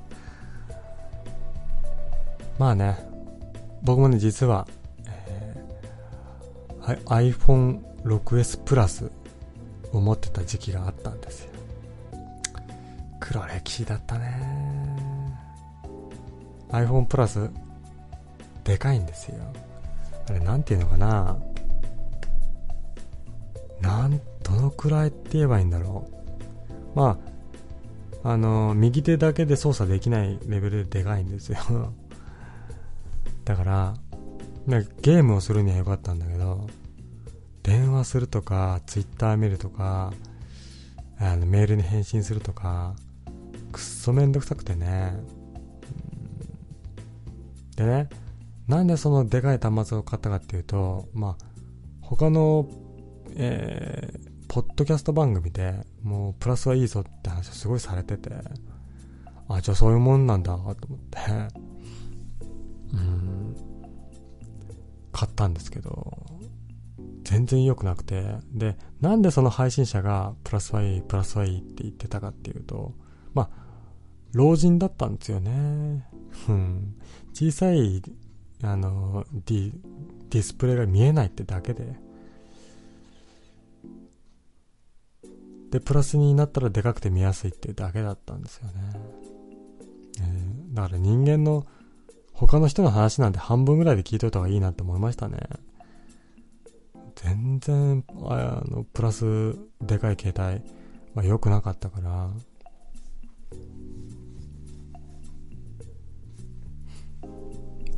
まあね、僕もね、実は、えー、iPhone 6S プラス思ってた時期があったんですよ。黒歴史だったね。iPhone プラスでかいんですよ。あれなんていうのかな。なんどのくらいって言えばいいんだろう。まああの右手だけで操作できないレベルででかいんですよ。だからゲームをするには良かったんだけど電話するとか、ツイッター見るとか、あのメールに返信するとか、くっそめんどくさくてね。でね、なんでそのでかい端末を買ったかっていうと、まあ、他の、えー、ポッドキャスト番組でもうプラスはいいぞって話をすごいされてて、あ、じゃあそういうもんなんだと思って、うん、買ったんですけど、全然良くなくて、で、なんでその配信者がプラスはいい、プラスはいいって言ってたかっていうと、まあ、老人だったんですよね。うん。小さい、あの、ディ、ディスプレイが見えないってだけで。で、プラスになったらでかくて見やすいっていうだけだったんですよね。えー、だから人間の、他の人の話なんて半分ぐらいで聞いといた方がいいなって思いましたね。全然、あの、プラスでかい携帯は良くなかったから、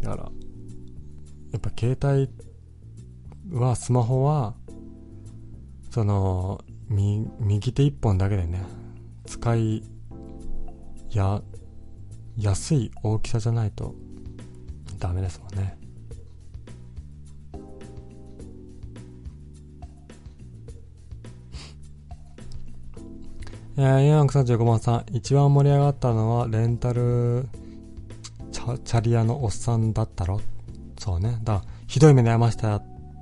だから、やっぱ携帯は、スマホは、その、み、右手一本だけでね、使い、や、安い大きさじゃないとダメですもんね。えー、435番さん、一番盛り上がったのは、レンタルチャ、リアのおっさんだったろ？そうね。だひどい目に遭いました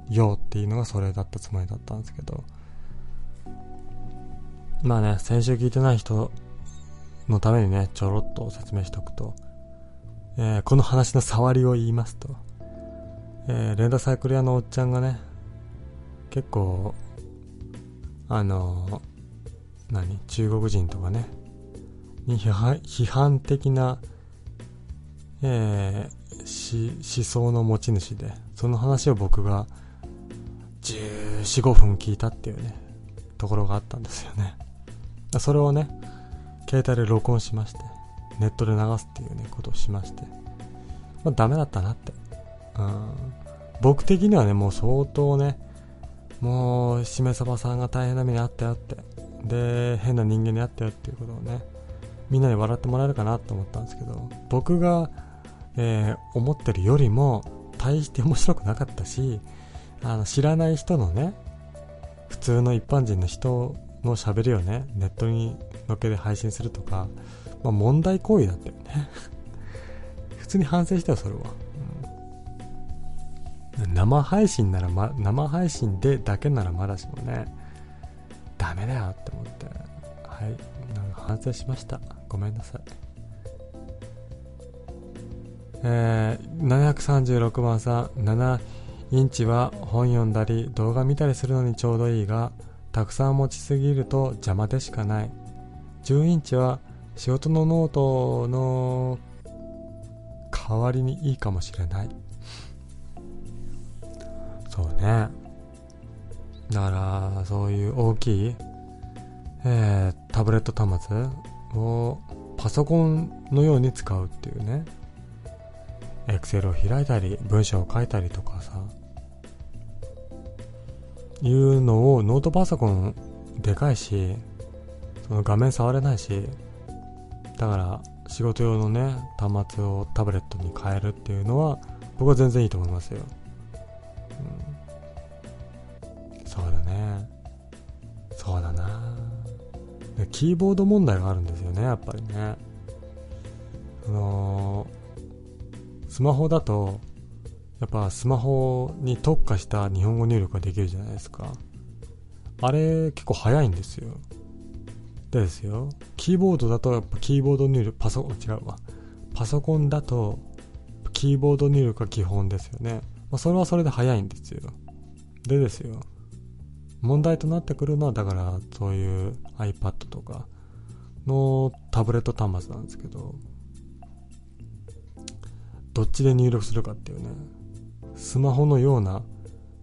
よっていうのがそれだったつもりだったんですけど。まあね、先週聞いてない人のためにね、ちょろっと説明しておくと、えー、この話の触りを言いますと、えー、レンタサイクル屋のおっちゃんがね、結構、あのー、何？中国人とかね、に批判批判的な、えー、思想の持ち主で、その話を僕が14、5分聞いたっていうね、ところがあったんですよね。それをね、携帯で録音しまして、ネットで流すっていうね、ことをしまして、まあ、ダメだったなって。うん。僕的にはね、もう相当ね、もう、しめさばさんが大変な目にあったよって。で、変な人間にあったよっていうことをね、みんなに笑ってもらえるかなと思ったんですけど、僕が、えー、思ってるよりも、大して面白くなかったし、あの、知らない人のね、普通の一般人の人の喋りをね、ネットにのっけで配信するとか、まあ、問題行為だったよね 普通に反省したよ、それは。うん、生配信なら、ま、生配信でだけならまだしもね、ダメだよって思って、はい、反省しました。ごめんなさい。えー、736番さん、7インチは本読んだり動画見たりするのにちょうどいいが、たくさん持ちすぎると邪魔でしかない。10インチは仕事のノートの代わりにいいかもしれない。そうね。だから、そういう大きい、えー、タブレット端末をパソコンのように使うっていうね。エクセルを開いたり、文章を書いたりとかさ、いうのをノートパソコンでかいし、その画面触れないし、だから仕事用のね、端末をタブレットに変えるっていうのは、僕は全然いいと思いますよ。そうだな。キーボード問題があるんですよね、やっぱりね。その、スマホだと、やっぱスマホに特化した日本語入力ができるじゃないですか。あれ結構早いんですよ。でですよ、キーボードだとやっぱキーボード入力、パソコン、違うわ。パソコンだとキーボード入力が基本ですよね。まあ、それはそれで早いんですよ。でですよ、問題となってくるのはだからそういう iPad とかのタブレット端末なんですけど、どっちで入力するかっていうね。スマホのような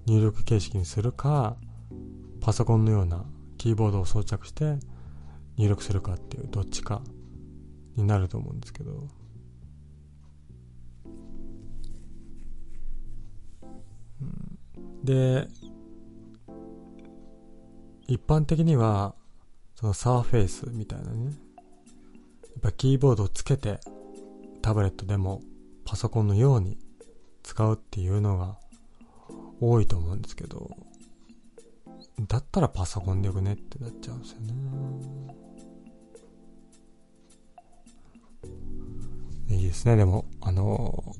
入力形式にするか、パソコンのようなキーボードを装着して入力するかっていうどっちかになると思うんですけど、で一般的にはそのサーフェイスみたいなね。やっぱキーボードをつけてタブレットでもパソコンのように使うっていうのが多いと思うんですけど、だったらパソコンでよくねってなっちゃうんですよね。いいですね、でも、あの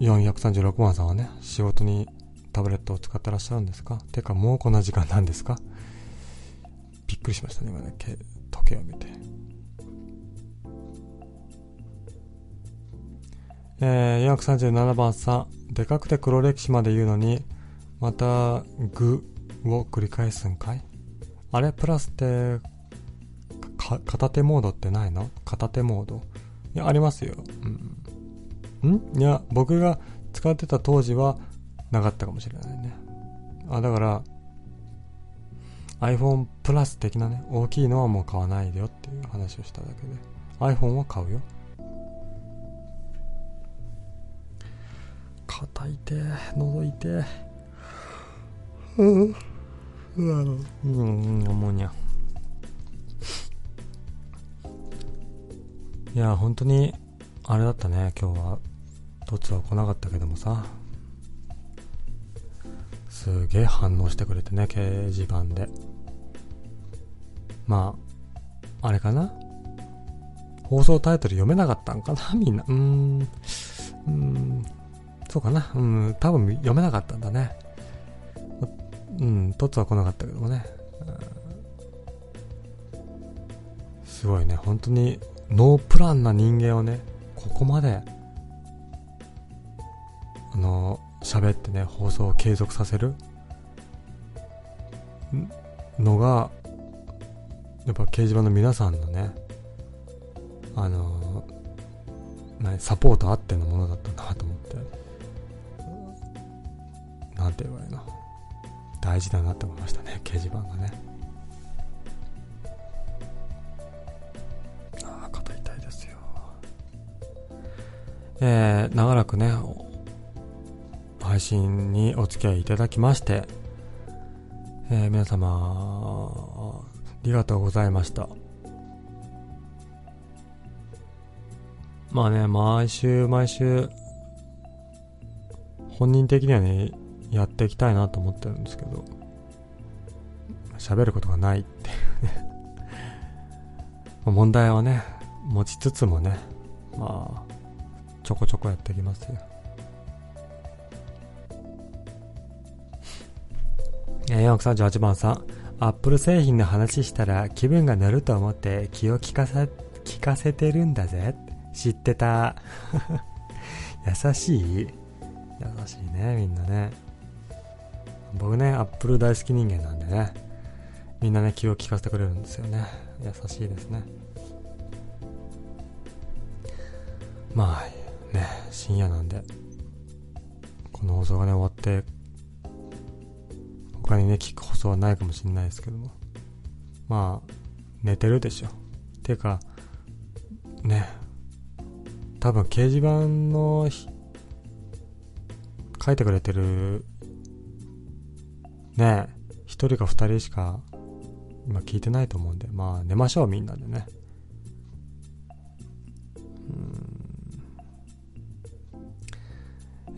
436番さんはね、仕事にタブレットを使ってらっしゃるんですか？てか、もうこんな時間なんですか？びっくりしましたね、今ね、時計を見て。えー、437番さん、でかくて黒歴史まで言うのに、また、具を繰り返すんかい？あれ？プラスって、片手モードってないの？片手モード？いや、ありますよ。うん。ん？いや、僕が使ってた当時はなかったかもしれないね。あ、だから、iPhone プラス的なね、大きいのはもう買わないでよっていう話をしただけで。iPhone は買うよ。肩いて喉いて。うん。うん。うん。思うにゃいや本当にあれだったね今日はどっちは来なかったけどもさすげえ反応してくれてね掲示板でまああれかな？放送タイトル読めなかったんかな？みんな。うーん。うーん。そうかな？うん。多分読めなかったんだね。うん。トツは来なかったけどもね。すごいね。本当にノープランな人間をね、ここまで、あの、喋ってね、放送を継続させるのが、やっぱ掲示板の皆さんのね、あのー、サポートあってのものだったなと思って、なんて言えばいいの、大事だなって思いましたね、掲示板がね。ああ、肩痛いですよ。えー、長らくね、配信にお付き合いいただきまして、えー、皆様、ありがとうございました。まあね、毎週毎週、本人的にはね、やっていきたいなと思ってるんですけど、喋ることがないっていうね 問題はね、持ちつつもね、まあ、ちょこちょこやっていきますよ。438番さん、アップル製品の話したら気分が乗ると思って気を利かせ、聞かせてるんだぜ。知ってた。優しい？優しいね、みんなね。僕ね、アップル大好き人間なんでね。みんなね、気を利かせてくれるんですよね。優しいですね。まあ、ね、深夜なんで、この放送がね、終わって他にね、聞く放送はないかもしれないですけども。まあ、寝てるでしょ。ていうか、ね、多分掲示板の書いてくれてる、ね、一人か二人しか今聞いてないと思うんで、まあ寝ましょうみんなでね。うん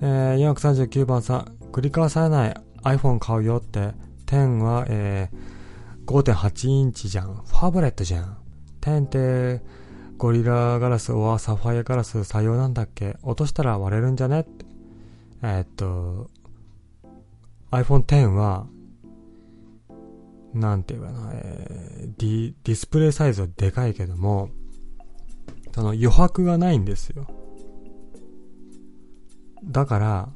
えー、439番さん、繰り返されない iPhone 買うよって、10は、えー、5.8インチじゃん。ファブレットじゃん。10って、ゴリラガラスはサファイアガラス採用なんだっけ落としたら割れるんじゃねって。えー、っと、iPhone X は、なんて言うかな、えー、ディ、ディスプレイサイズはでかいけども、その余白がないんですよ。だから、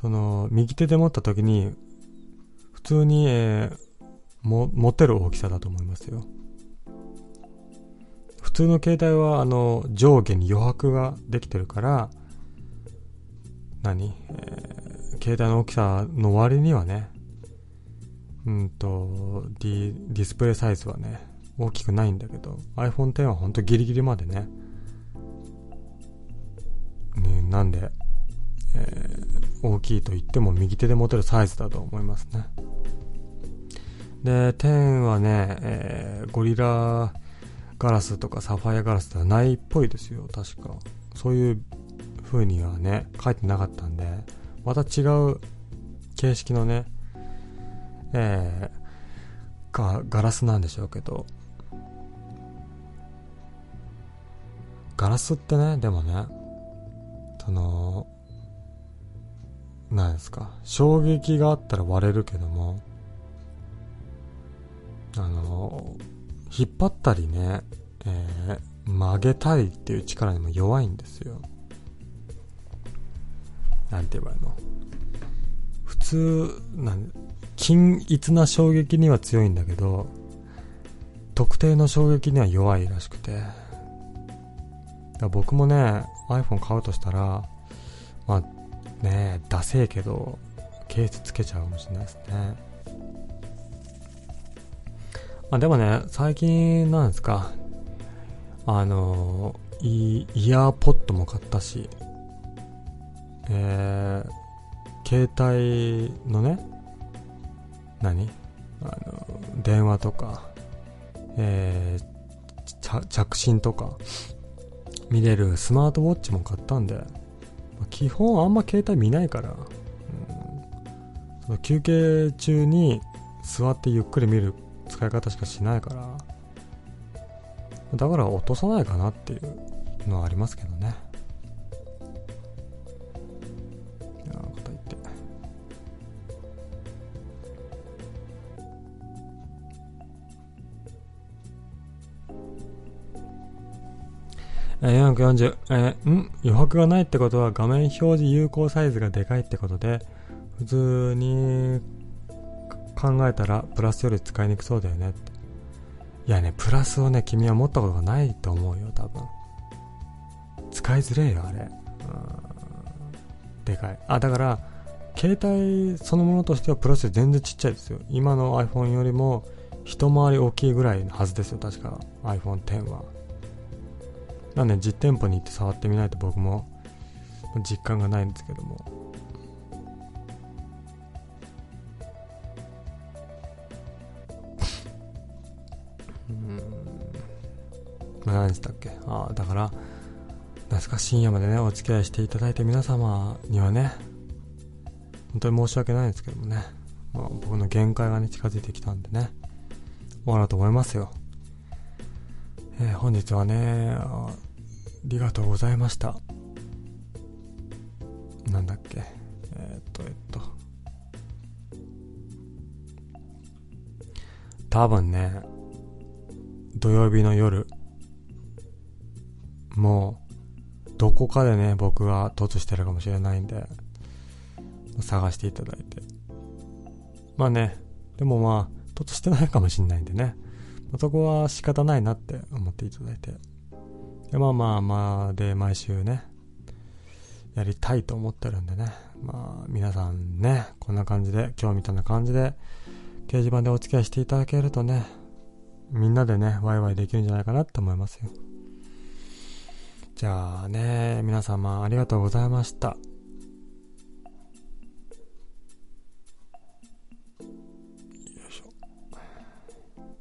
その、右手で持った時に、普通に、えー、も、持てる大きさだと思いますよ。普通の携帯は、あの、上下に余白ができてるから、何、えー、携帯の大きさの割にはね、うんと、ディ、ディスプレイサイズはね、大きくないんだけど、iPhone X はほんとギリギリまでね、ね、なんで、えー、大きいと言っても右手で持てるサイズだと思いますね。で、10はね、えー、ゴリラガラスとかサファイアガラスではないっぽいですよ、確か。そういう風にはね、書いてなかったんで、また違う形式のね、えー、が、ガラスなんでしょうけど、ガラスってね、でもね、その、なんですか？衝撃があったら割れるけどもあの引っ張ったりね、えー、曲げたりっていう力にも弱いんですよ。なんて言えばいいの？普通なん均一な衝撃には強いんだけど特定の衝撃には弱いらしくて。僕もね iPhone 買うとしたらねえ、ダセえけど、ケースつけちゃうかもしれないですね。まあでもね、最近なんですか、あのイ、イヤーポッドも買ったし、えー、携帯のね、何あの、電話とか、えー、着信とか、見れるスマートウォッチも買ったんで、基本あんま携帯見ないから、うん、休憩中に座ってゆっくり見る使い方しかしないから、だから落とさないかなっていうのはありますけどね。えー、440、えー、ん余白がないってことは画面表示有効サイズがでかいってことで、普通に考えたらプラスより使いにくそうだよねって。いやね、プラスをね、君は持ったことがないと思うよ、多分。使いづれえよ、あれ。でかい。あ、だから、携帯そのものとしてはプラス全然ちっちゃいですよ。今の iPhone よりも一回り大きいぐらいのはずですよ、確か。iPhone X は。なんで実店舗に行って触ってみないと僕も実感がないんですけども。何でしたっけ？ああ、だから、なすか深夜までね、お付き合いしていただいて皆様にはね、本当に申し訳ないんですけどもね、まあ、僕の限界がね、近づいてきたんでね、終わろうと思いますよ。えー、本日はね、りがとうございました。なんだっけ、えー、っと、えっと、多分ね、土曜日の夜、もう、どこかでね、僕が突してるかもしれないんで、探していただいて。まあね、でもまあ、突してないかもしれないんでね、そこは仕方ないなって思っていただいて。まあまあまあ、で、毎週ね、やりたいと思ってるんでね、まあ、皆さんね、こんな感じで、今日みたいな感じで、掲示板でお付き合いしていただけるとね、みんなでね、ワイワイできるんじゃないかなって思いますよ。じゃあね、皆様ありがとうございました。